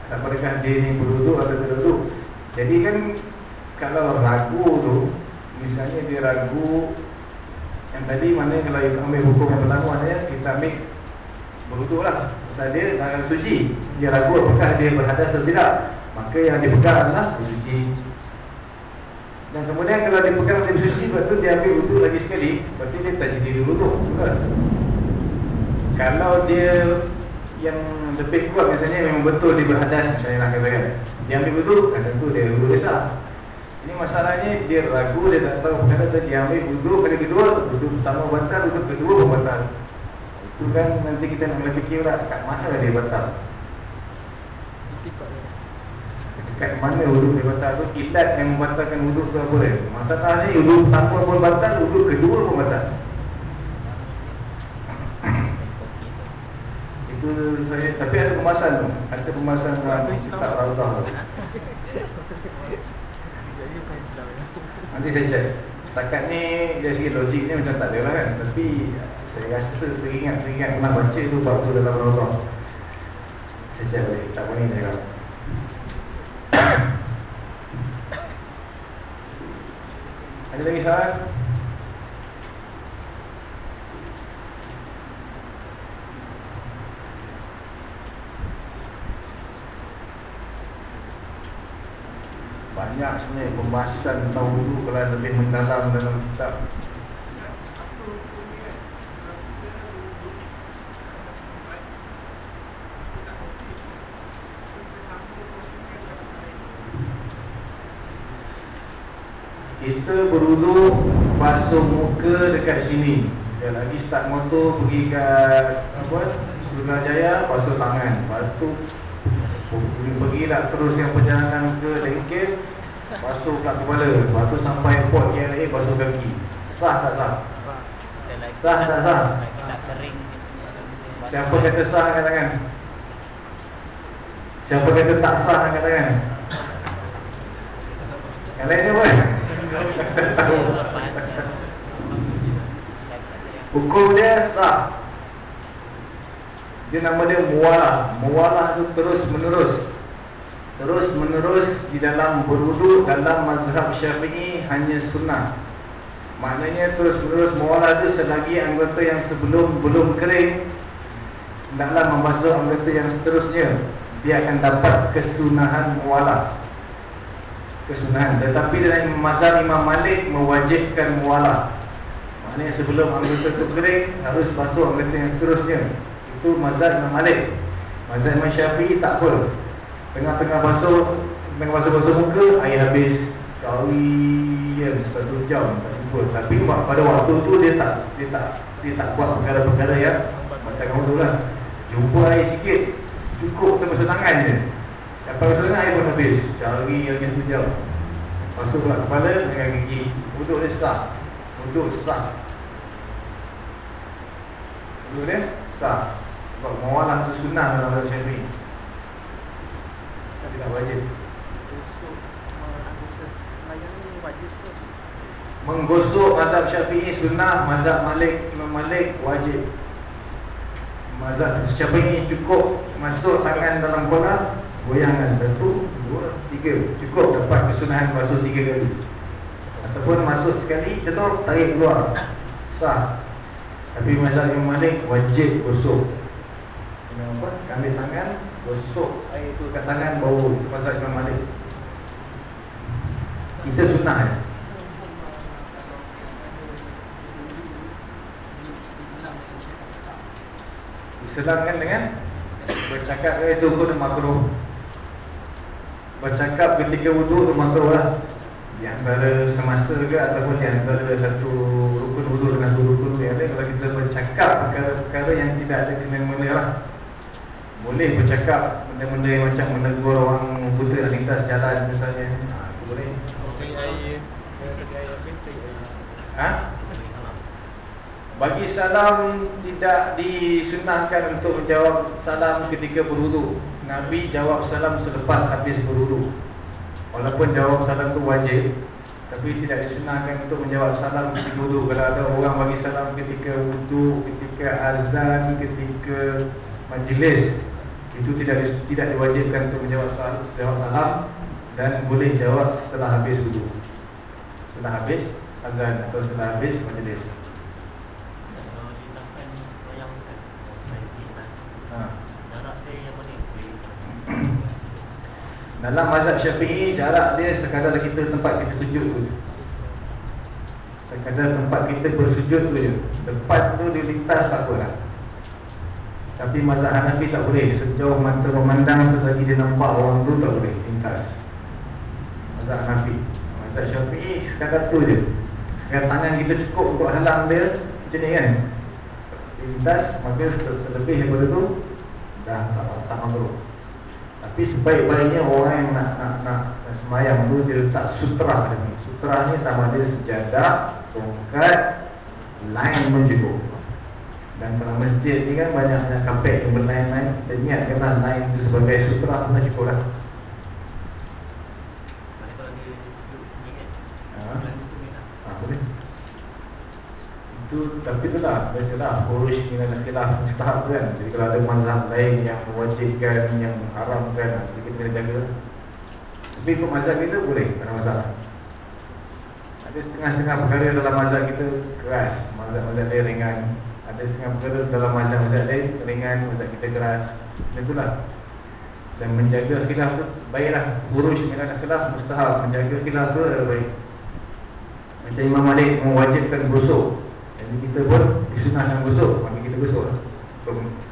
Apakah dia ni berwudu atau tidak berwudu? Jadi kan Kalau ragu tu Misalnya dia ragu Yang tadi mana kalau kita ambil hukum yang pertama Maknanya kita ambil berwuduk lah Sebab dia dalam suci. Dia ragu apakah dia berhadas atau tidak. Maka yang dipegang adalah bersuci Dan kemudian kalau dia pegang dia bersuci Lepas tu dia ambil wuduk lagi sekali. Berarti dia tak jadi wuduk Betul Kalau dia yang lebih kuat misalnya memang betul dia berhadas Misalnya nak katakan. Dia ambil wuduk, kan tentu dia wuduk dia sah. Ini masalahnya dia ragu dia tak tahu. Tu dia ambil wuduk kali kedua wuduk pertama batal wuduk kedua batal itu kan nanti kita nak fikir lah kat mana dia batal?
Tiktok dia
kat mana wuduk dia batal tu? Ilat yang membatalkan wuduk tu apa dia? Masalahnya wuduk pertama pun batal wuduk kedua pun batal. Itu saya tapi ada pembahasan. Tu ada dalam kitab Raudah tu
Jadi bukan Islam ya
Nanti saya cek Setakat ni dari segi logik ni macam tak ada lah kan. Tapi saya rasa teringat-teringat pernah baca tu bab tu dalam Raudah Saya cek balik, tak ni saya cakap Ada lagi soalan? Banyak sebenarnya pembahasan tentang wudu kalau lebih mendalam dalam kitab Kita berudu basuh muka dekat sini Dan lagi start motor pergi ke apa? Jaya basuh tangan Lepas tu Pergi nak teruskan perjalanan ke Lengkel Basuh kat kepala Lepas tu sampai port KLA basuh kaki Sah tak sah? Sah tak sah? Siapa kata sah angkat tangan? Siapa kata tak sah angkat tangan? Yang lain apa? Hukum dia sah. Dia nama dia muwalah. Muwalah tu terus menerus. Terus menerus di dalam berudu Dalam mazhab syafi'i hanya sunnah. Maknanya terus menerus muwalah tu selagi anggota yang sebelum belum kering Hendaklah membasuh anggota yang seterusnya. Dia akan dapat kesunahan muwalah Kesunahan Tetapi dalam mazhab Imam Malik mewajibkan muwalah Maknanya sebelum anggota tu kering Harus basuh anggota yang seterusnya. Itu mazhab Imam Malik. Mazhab Imam Syafi'i tak apa. Tengah-tengah basuh Tengah basuh-basuh muka Air habis. Kawian Satu jam Tak jumpa. Tapi pada waktu tu dia tak Dia tak Dia tak buat perkara-perkara yang Macam kamu tu lah. Jumpa air sikit Cukup basuh tangan je Lepas basuh tangan air pun habis. Cari lagi satu jam. Masuk pula kepala dengan gigi. Uduk dia sah. Uduk sah. Uduk dia sah. Sebab mawalah tu sunnah dalam wajib
Untuk layan ni wajib. Ke?
Menggosok mazhab syafi'i sunnah Mazhab Malik, Imam Malik wajib. Mazhab syafi'i cukup Masuk tangan dalam kolam Goyangkan satu, dua, tiga. Cukup dapat kesunahan masuk tiga kali. Ataupun masuk sekali Cetok, tarik keluar. Sah. Tapi mazhab Imam Malik wajib gosok. Kena apa? Ambil tangan Gosok air tu kat tangan bau. Itu mazhab Imam Malik. Kita sunnah ya? Diselamkan dengan Bercakap itu pun makruh Bercakap ketika wuduk tu makruh lah Di antara semasa ke ataupun di antara satu rukun wuduk dengan satu rukun yang lain Kalau kita bercakap perkara-perkara yang tidak ada kena-mena lah Boleh bercakap benda-benda yang macam menegur orang buta dan lintas jalan misalnya ha, Itu boleh Ha? Bagi salam tidak disunahkan untuk menjawab salam ketika berwuduk. Nabi jawab salam selepas habis berwuduk. Walaupun jawab salam itu wajib, tapi tidak disunahkan untuk menjawab salam ketika berwuduk. Kalau ada orang bagi salam ketika wuduk, ketika azan, ketika majlis, itu tidak tidak diwajibkan untuk menjawab salam, salam dan boleh jawab setelah habis wuduk. Setelah habis azan atau setelah habis majlis.
Kalau lintasan wayang kan Saya lintas
Ha.
Jarak dia yang mana boleh
Dalam mazhab syafi'i jarak dia sekadar kita tempat kita sujud tu. Sekadar tempat kita bersujud tu je. Tempat tu dia lintas tak apalah. Tapi mazhab Hanafi tak boleh. Sejauh mata memandang selagi dia nampak orang tu tak boleh lintas. Mazhab Hanafi. Mazhab syafi'i sekadar tu je. Sekadar tangan kita cukup untuk halang dia Macam ni kan? Lintas maka se- selebih daripada tu Dah tak, tak makruh tapi sebaik-baiknya orang yang nak, nak, nak, semayang tu dia letak sutra dia ni. Sutra ni sama ada sejadah, tongkat, pun cukup. Dan kalau masjid ni kan banyak-banyak kapet yang berlain-lain. Kita ingatkanlah line tu sebagai sutra cukup lah.
Mana kalau dia duduk ingat
Ha?
Bulan tu ni lah
Ha, boleh. Itu tapi itulah biasalah furush minal khilaf mustahab kan. Jadi kalau ada mazhab lain yang mewajibkan yang haramkan jadi kita kena jaga. Tapi ikut mazhab kita boleh tak ada masalah. Ada setengah-setengah perkara dalam mazhab kita keras, mazhab-mazhab lain ringan. Ada setengah perkara dalam mazhab-mazhab lain ringan, mazhab kita keras. Macam itulah. Dan menjaga khilaf tu baiklah. Furush minal khilaf mustahab. Menjaga khilaf tu adalah baik. Macam Imam Malik mewajibkan gosok Jadi kita pun disunahkan gosok Maka kita gosok lah.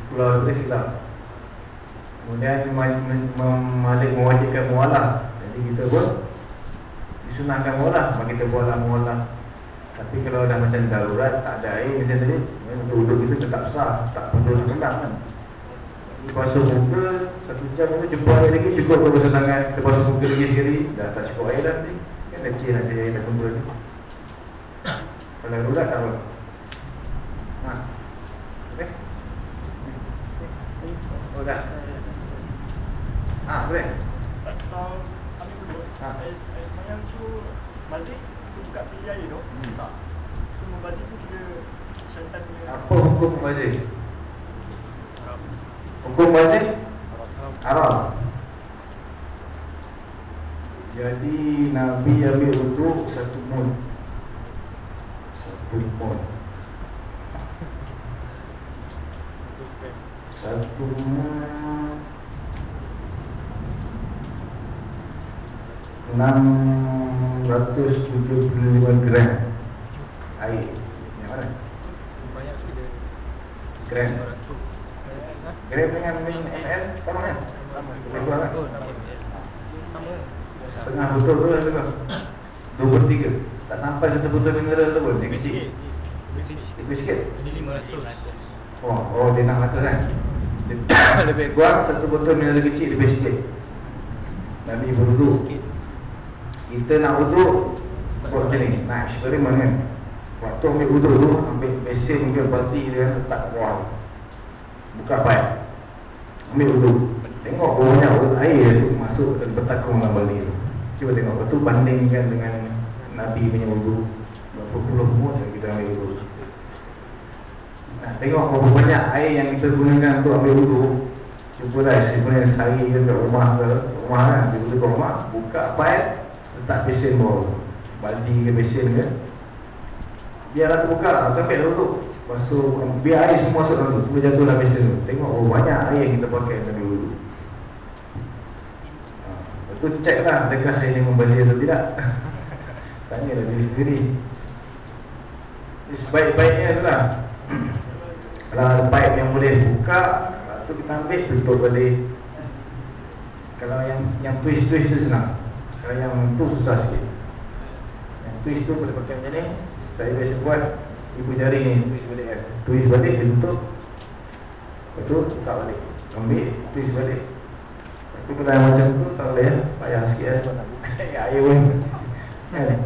Keluar dari khilaf Kemudian Imam Imam Malik mewajibkan mualah Jadi kita pun disunahkan mualah Maka kita buatlah mualah Tapi kalau dah macam darurat Tak ada air macam tadi Untuk duduk kita tetap sah Tak perlu rendam kan. Basuh muka Satu jam itu jumpa air lagi Cukup kalau basuh tangan Kita basuh muka lagi sekali Dah tak cukup air dah nanti Kan nak cari air dah kumpul ni kalau darurat tak apa Ha Okey Oh dah Ha boleh
Kalau kami duduk
Ha.
Air semayang tu Masjid tu buka pilih air tu
Hmm.
Besar So tu kira Syaitan punya
Apa hukum bazir? Hukum bazir? Haram Jadi Nabi ambil wuduk satu mud Satu mud Satu mud Enam ratus tujuh puluh lima gram Air Yang mana? Grand
500 lah.
Grand dengan min ML sama kan?
Sama.
Setengah botol tu lah? Dua per tiga Tak sampai satu botol mineral tu pun Dia
Lebih
kecil
sikit.
Lebih
sikit
Ini 500
Oh, oh dia 600 kan? Lebih kurang satu botol mineral kecil lebih sikit. Nabi berwuduk Kita nak wuduk Buat macam ni. Nak eksperimen kan. Waktu ambil wuduk tu Ambil mesin Ambil parti dia letak kat bawah. Buka pipe. Ambil wuduk Tengok bawahnya air tu masuk dan bertakung dalam balik tu. Cuba tengok Lepas tu bandingkan dengan Nabi punya wuduk Berapa puluh muat yang kita ambil wuduk Nah, tengok berapa banyak air yang kita gunakan untuk ambil wuduk Cuba lah sebenarnya sari ke kat rumah ke. Rumah kan, dia wuduk kat rumah Buka pipe, letak besen bawah. Baldi ke besen ke Biarlah terbuka lah, kita ambil dulu Masuk, biar air semua masuk dalam tu Semua jatuh dalam besen tu Tengok berapa banyak air yang kita pakai untuk ambil wuduk ha, Lepas tu check lah Adakah saya ni membazir atau tidak. Tanya lah diri sendiri. Sebaik-baiknya tu lah Kalau ada pipe yang boleh buka Lepas tu kita ambil tutup balik. Kalau yang yang twist-twist tu senang. Kalau yang tu susah sikit. Yang twist tu boleh pakai macam ni. Saya biasa buat Ibu jari ni twist balik kan. Twist balik dia tutup. Lepas tu buka balik. Ambil twist balik. Lepas tu kalau yang macam tu tak boleh ya Payah sikit ya Nak buka air pun. Kan?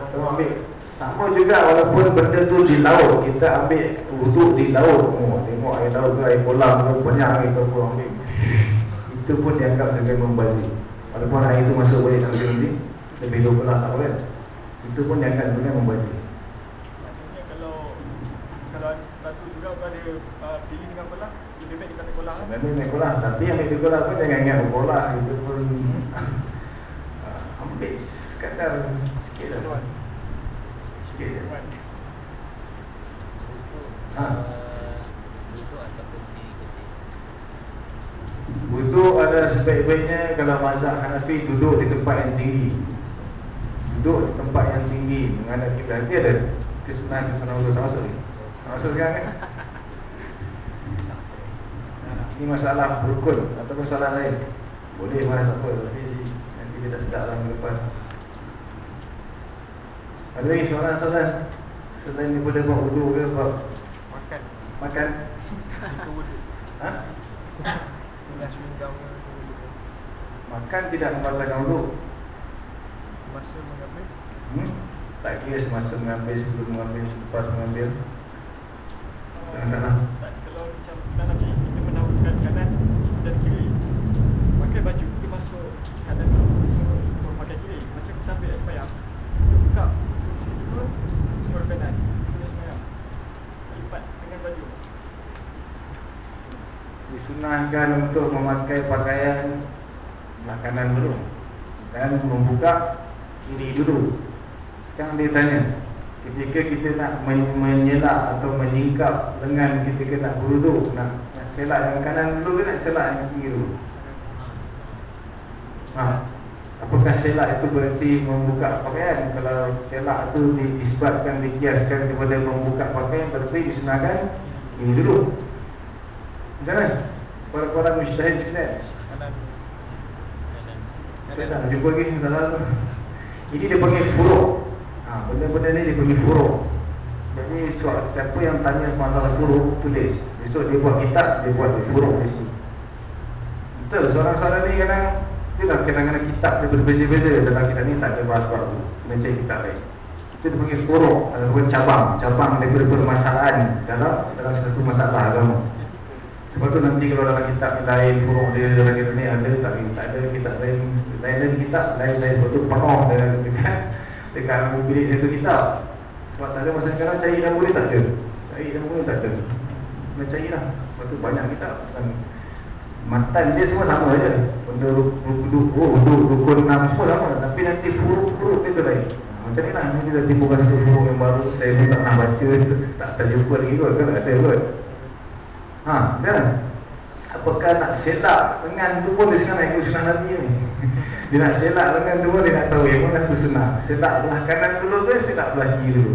Atau ambil sama juga walaupun benda tu di laut Kita ambil wuduk di laut. Oh, Tengok air laut tu air kolam tu Banyak air tu pun ambil. Itu pun dianggap sebagai membazir. Walaupun air tu masuk balik dalam diri Lebih dua belah tak kan? Itu pun dianggap sebagai membazir.
Maksudnya kalau kalau satu juga ada uh, pilih dengan belah, lebih baik daripada kolam kan?
Memang naik kolam Tapi ambil di kolam pun jangan ingat bola Itu pun ah, Ambil sekadar sikit lah
Tuan.
Sikit je
Tuan.
Ha.
Eh, Duduk ataupun diri ketik
Wuduk ada sebaik-baiknya kalau mazhab Hanafi duduk di tempat yang tinggi. Duduk di tempat yang tinggi menghadap kiblat. Dia ada kesunahan kesunahan tak masuk ni. Masuk sekarang kan? Ini masalah rukun ataupun masalah lain. Boleh mana tak apa tapi nanti kita sedap dalam minggu depan. Ada lagi soalan-soalan selain daripada buat wuduk ke buat
Makan.
makan? Ha? Makan tidak membatalkan wuduk.
Semasa mengambil
Hmm? Tak kira semasa mengambil, sebelum mengambil, selepas mengambil Sana-sana
Tak, kalau macam ni kita menawarkan kanan dan kiri pakai baju kita masuk kanan tu masuk pakai kiri macam kita ambil expired kita buka tu semua kanan kita expired lipat dengan baju
Disunahkan untuk memakai pakaian kanan dulu. Dan membuka kiri dulu. Sekarang dia tanya Ketika kita nak men- menyelak atau menyingkap lengan ketika nak beruduk nak, nak selak yang kanan dulu ke nak selak yang kiri dulu? Ha. Apakah selak itu berarti membuka pakaian? Kalau selak itu disebabkan dikiaskan kepada membuka pakaian Berarti disunahkan ini dulu. Macam Para-para mujtahid sekalian Saya tak nak jumpa lagi. Ini dia panggil furuk. Ha, Benda-benda ni dia panggil furuk. Jadi soal, siapa yang tanya masalah furuk Tulis. Besok dia buat kitab Dia buat dia furuk di sini Betul, soalan-soalan ni kadang Dia dah kadang-kadang kitab dia berbeza-beza Dalam kitab ni tak ada bahas Kena cari kitab lain. Itu dia panggil furuk Ataupun cabang. Cabang daripada permasalahan Dalam dalam satu masalah agama sebab tu nanti kalau dalam kitab lain Furuk dia dalam kitab ni ada Tak, tak ada kitab lain. Lain-lain kitab Lain-lain tu penuh dengan dekat Dekat bilik satu kitab. Sebab tak ada masa sekarang Cari dan boleh tak ada? Cari dan boleh tak ada? Kena cari lah Sebab tu banyak kitab. Dan Matan dia semua sama aja. Benda rukun rukun rukun enam semua sama. Tapi nanti furuk-furuk dia tu lain. Macam ni lah, kita timbulkan satu furuk yang baru. Saya pun tak pernah baca, tak terjumpa lagi kot. Kan? Ada kot Ha, kan? Apakah nak selak lengan tu pun dia sekarang ikut sunnah Nabi ni? Dia nak selak lengan tu pun dia nak tahu yang mana tu sunnah Selak belah kanan dulu ke selak belah kiri dulu?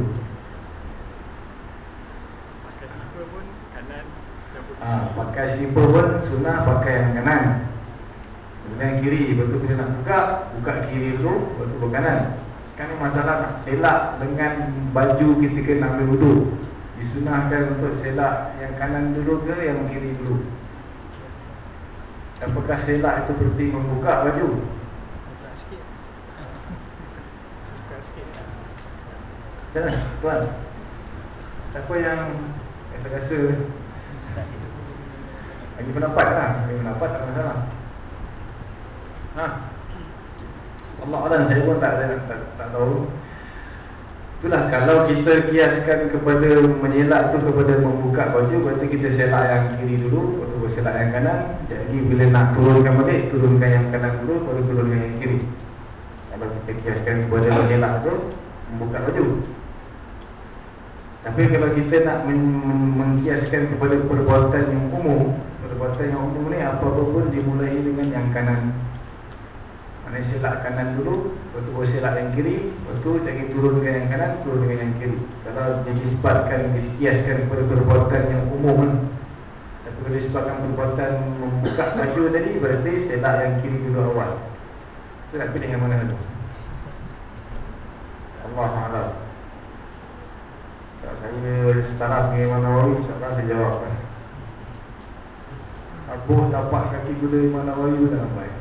Pakai slipper slipper pun kanan cabut
ha, Pakai slipper pun sunnah pakai yang kanan. Dengan kiri Betul bila nak buka Buka kiri dulu Betul buka kanan. Sekarang masalah nak selak Dengan baju ketika nak ambil wudhu Disunahkan untuk selak Yang kanan dulu ke yang kiri dulu? Apakah selak itu berarti membuka baju?
Buka sikit. Buka sikit.
Jangan, tuan. Siapa yang saya rasa? Bagi pendapat lah. Bagi pendapat tak masalah. Ha? Allah Allah saya pun tak, tak, tak, tak tahu Itulah kalau kita kiaskan kepada menyelak tu kepada membuka baju Berarti kita selak yang kiri dulu Lepas tu selak yang kanan. Jadi bila nak turunkan balik Turunkan yang kanan dulu Baru turunkan yang kiri. Kalau kita kiaskan kepada menyelak tu Membuka baju. Tapi kalau kita nak men- men- mengkiaskan kepada perbuatan yang umum Perbuatan yang umum ni apa-apa pun dimulai dengan yang kanan Mana selak kanan dulu Lepas tu baru selak yang kiri Lepas tu lagi turunkan yang kanan Turunkan yang kiri. Kalau disebabkan Dikiaskan kepada perbuatan yang umum. Tapi kalau disebabkan perbuatan Membuka baju tadi Berarti selak yang kiri dulu awal. Saya nak pilih yang mana dulu? Allah Allah tak saya setara dengan Imam Nawawi InsyaAllah saya jawab. Abu dapat kaki gula Imam Nawawi dah sampai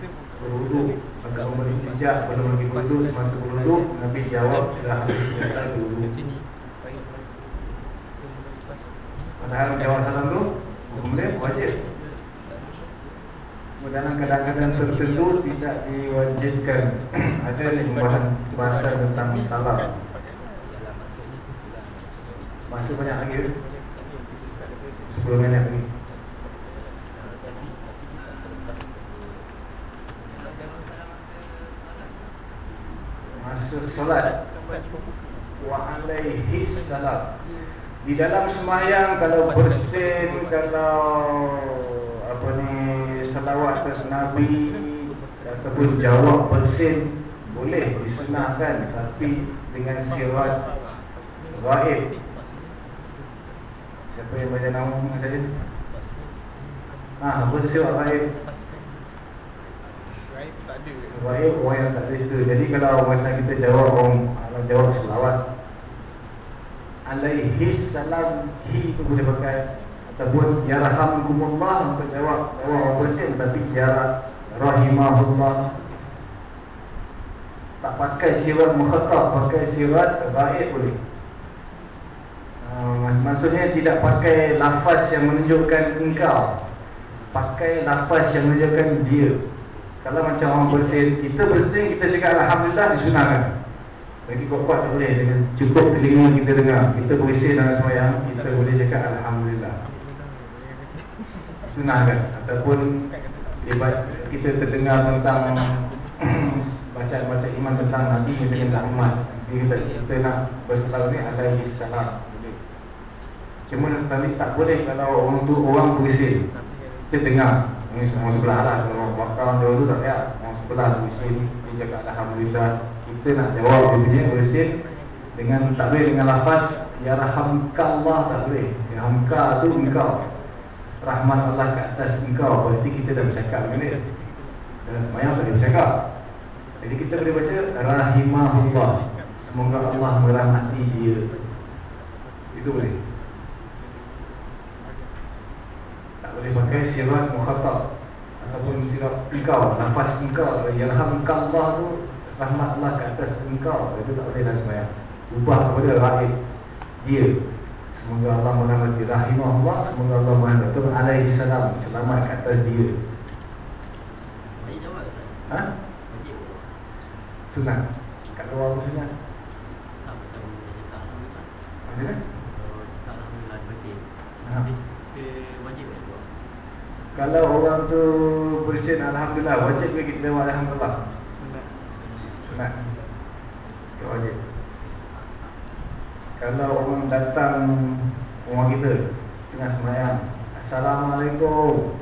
berwuduk Maka memberi sejak belum lagi berwuduk Semasa berwuduk Nabi jawab sudah habis
Baik Lepas
Padahal jawab salam dulu Kemudian wajib. Dalam keadaan-keadaan tertentu tidak diwajibkan. Ada ni pembahasan bahasa tentang salam.
Tu
masuk banyak lagi. Ke? 10 minit lagi masa solat. Wa alaihi salam di dalam semayang kalau bersin kalau apa ni salawat atas nabi ataupun jawab bersin boleh disunahkan tapi dengan sirat gaib. Siapa yang baca nama saya? Ha sirat gaib
Right tak ada.
Orang yang tak ada Jadi kalau masa kita jawab orang Kalau jawab selawat Alaihi salam Hi itu boleh pakai. Ataupun Ya rahamkumullah Untuk jawab. Jawab orang bersin Tapi Ya rahimahullah. Tak pakai sirat mukhatab Pakai sirat baik boleh. Uh, maksudnya tidak pakai lafaz yang menunjukkan engkau. Pakai lafaz yang menunjukkan dia Kalau macam orang bersin Kita bersin, kita cakap Alhamdulillah disunahkan. Bagi kuat-kuat tak boleh Dengan Cukup telinga kita dengar. Kita bersin dalam semayang Kita boleh cakap Alhamdulillah. Sunahkan Ataupun Kita terdengar tentang Bacaan-bacaan iman tentang Nabi Misalnya Muhammad Jadi kita, kita nak berselau ni Alaihi salam. Cuma tapi tak boleh kalau orang tu orang bersin Kita dengar Ini semua sebelah lah. Kalau bakar dia tu tak payah. Orang sebelah bersin Dia cakap Alhamdulillah. Kita nak jawab dia punya bersin Dengan tak boleh dengan lafaz Ya rahamkallah tak boleh. Ya rahamka tu engkau. Rahmat Allah ke atas engkau. Berarti kita dah bercakap dengan dia. Dalam semayang tak boleh bercakap. Jadi kita boleh baca Rahimahullah. Semoga Allah merahmati dia. Itu boleh tak boleh pakai sirat mukhatab ataupun sirat engkau nafas engkau yarhamkallah tu rahmat Allah ke atas engkau itu tak boleh dalam sembahyang. Ubah kepada rakyat dia. Semoga Allah merahmati rahimahullah. Semoga Allah merahmati Tuhan alaihi salam. Selamat ke atas dia. Ha? Sunat kat luar pun sunat
kita alhamdulillah bersih.
Ha.
Kita wajib tak buat.
Kalau orang tu bersin Alhamdulillah Wajib ke kita lewat Alhamdulillah
Sunat.
Sunat Itu wajib Kalau orang datang Rumah kita Tengah semayang Assalamualaikum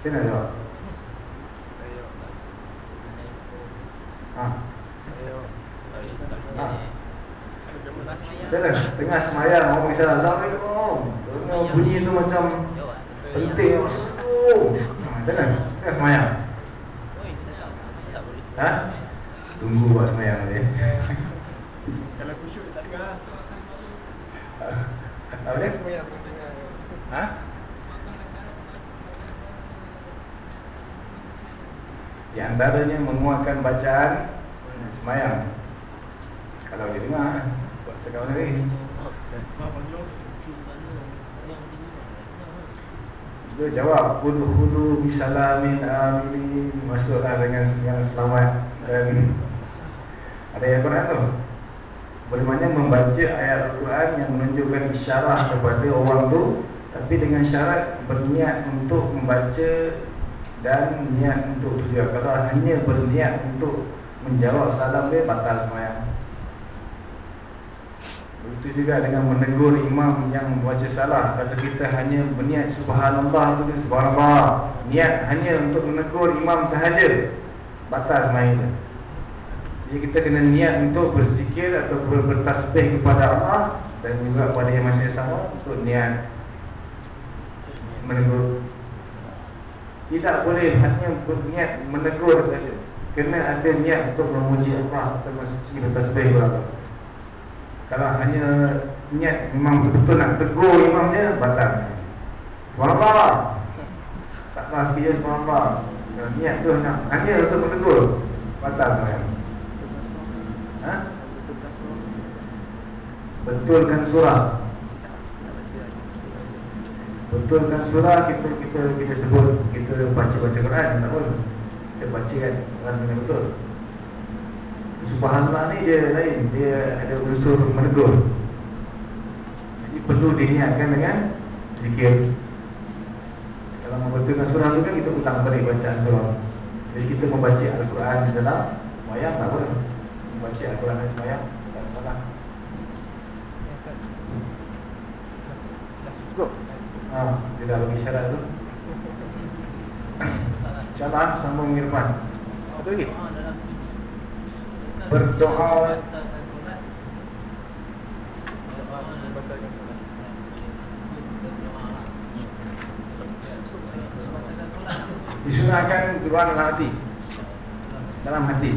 Macam mana jawab? Ha? Ha? Macam mana? Tengah semayang Orang kata Assalamualaikum Tengah bunyi tu macam. Penting Ha, Macam mana? Tengah semayang. Ha? Tunggu buat semayang ni
Kalau khusyuk tak dengar
Apa dia?
Semua yang pentingnya.
Ha? Di antaranya menguatkan bacaan semayang. Kalau dia dengar, buat sekawan lagi. Dia jawab, Hulu hulu bisalamin amin. Masuklah dengan yang selamat dan ada yang Quran tu. Bagaimana membaca ayat Al-Quran yang menunjukkan isyarat kepada orang tu Tapi dengan syarat berniat untuk membaca dan niat untuk tujuan Kalau hanya berniat untuk menjawab salam dia batal semayang Begitu juga dengan menegur imam yang membaca salah Kalau kita hanya berniat subhanallah tu dia subhanallah Niat hanya untuk menegur imam sahaja Batal semayang dia jadi kita kena niat untuk berzikir atau ber- bertasbih kepada Allah dan juga pada yang masih sama untuk niat menegur. Tidak boleh hanya berniat menegur saja. Kena ada niat untuk memuji Allah atau masjid bertasbih kepada Allah. Kalau hanya niat memang betul nak tegur imam dia batal. Subhanallah. Tak pas sekejap subhanallah. Kalau Niat tu hanya, hanya untuk menegur batal semayang. Ha? Betulkan surah. Betulkan surah kita kita kita sebut kita baca baca Quran tak apa. Kita baca kan Quran betul. Subhanallah ni dia lain, dia ada unsur menegur. Jadi perlu diniatkan dengan zikir. Kalau membetulkan surah tu kan kita ulang balik bacaan surah. Jadi kita membaca Al-Quran di dalam wayang tak apa. Membaca Al-Quran di wayang tak salah. Cukup. Ha, dia dah bagi syarat tu. InsyaAllah sambung Irfan. Apa lagi? Berdoa. Disunahkan doa dalam hati. Dalam hati.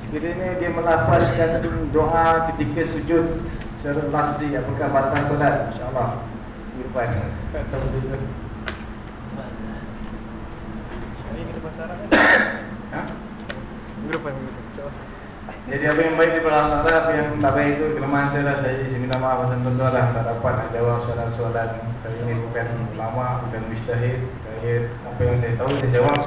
Sekiranya dia melafazkan doa ketika sujud secara lafzi apakah batal solat insyaallah Irfan sama dia
Ini kita bahasa Arab kan?
ha? Jadi apa yang baik di belakang Arab Yang tak baik itu kelemahan saya lah. Saya sini minta maaf dan tentu lah. Tak dapat nak jawab soalan-soalan. Saya ini bukan ulama Bukan mustahid Saya apa yang saya tahu saya jawab.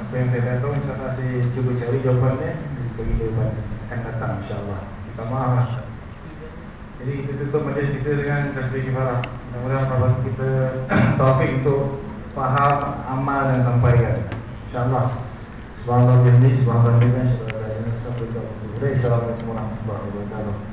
Apa yang saya tahu InsyaAllah saya cuba cari jawapannya. Bagi jawapan akan datang insyaAllah. Minta maaf lah. Jadi kita tutup majlis kita dengan Tasbih kifarah. Mudah-mudahan Allah kita Taufik untuk Faham, amal dan sampaikan. InsyaAllah Subhanallah bihamdi, subhanallah bihamdi, subhanallah bihamdi, Assalamualaikum warahmatullahi wabarakatuh.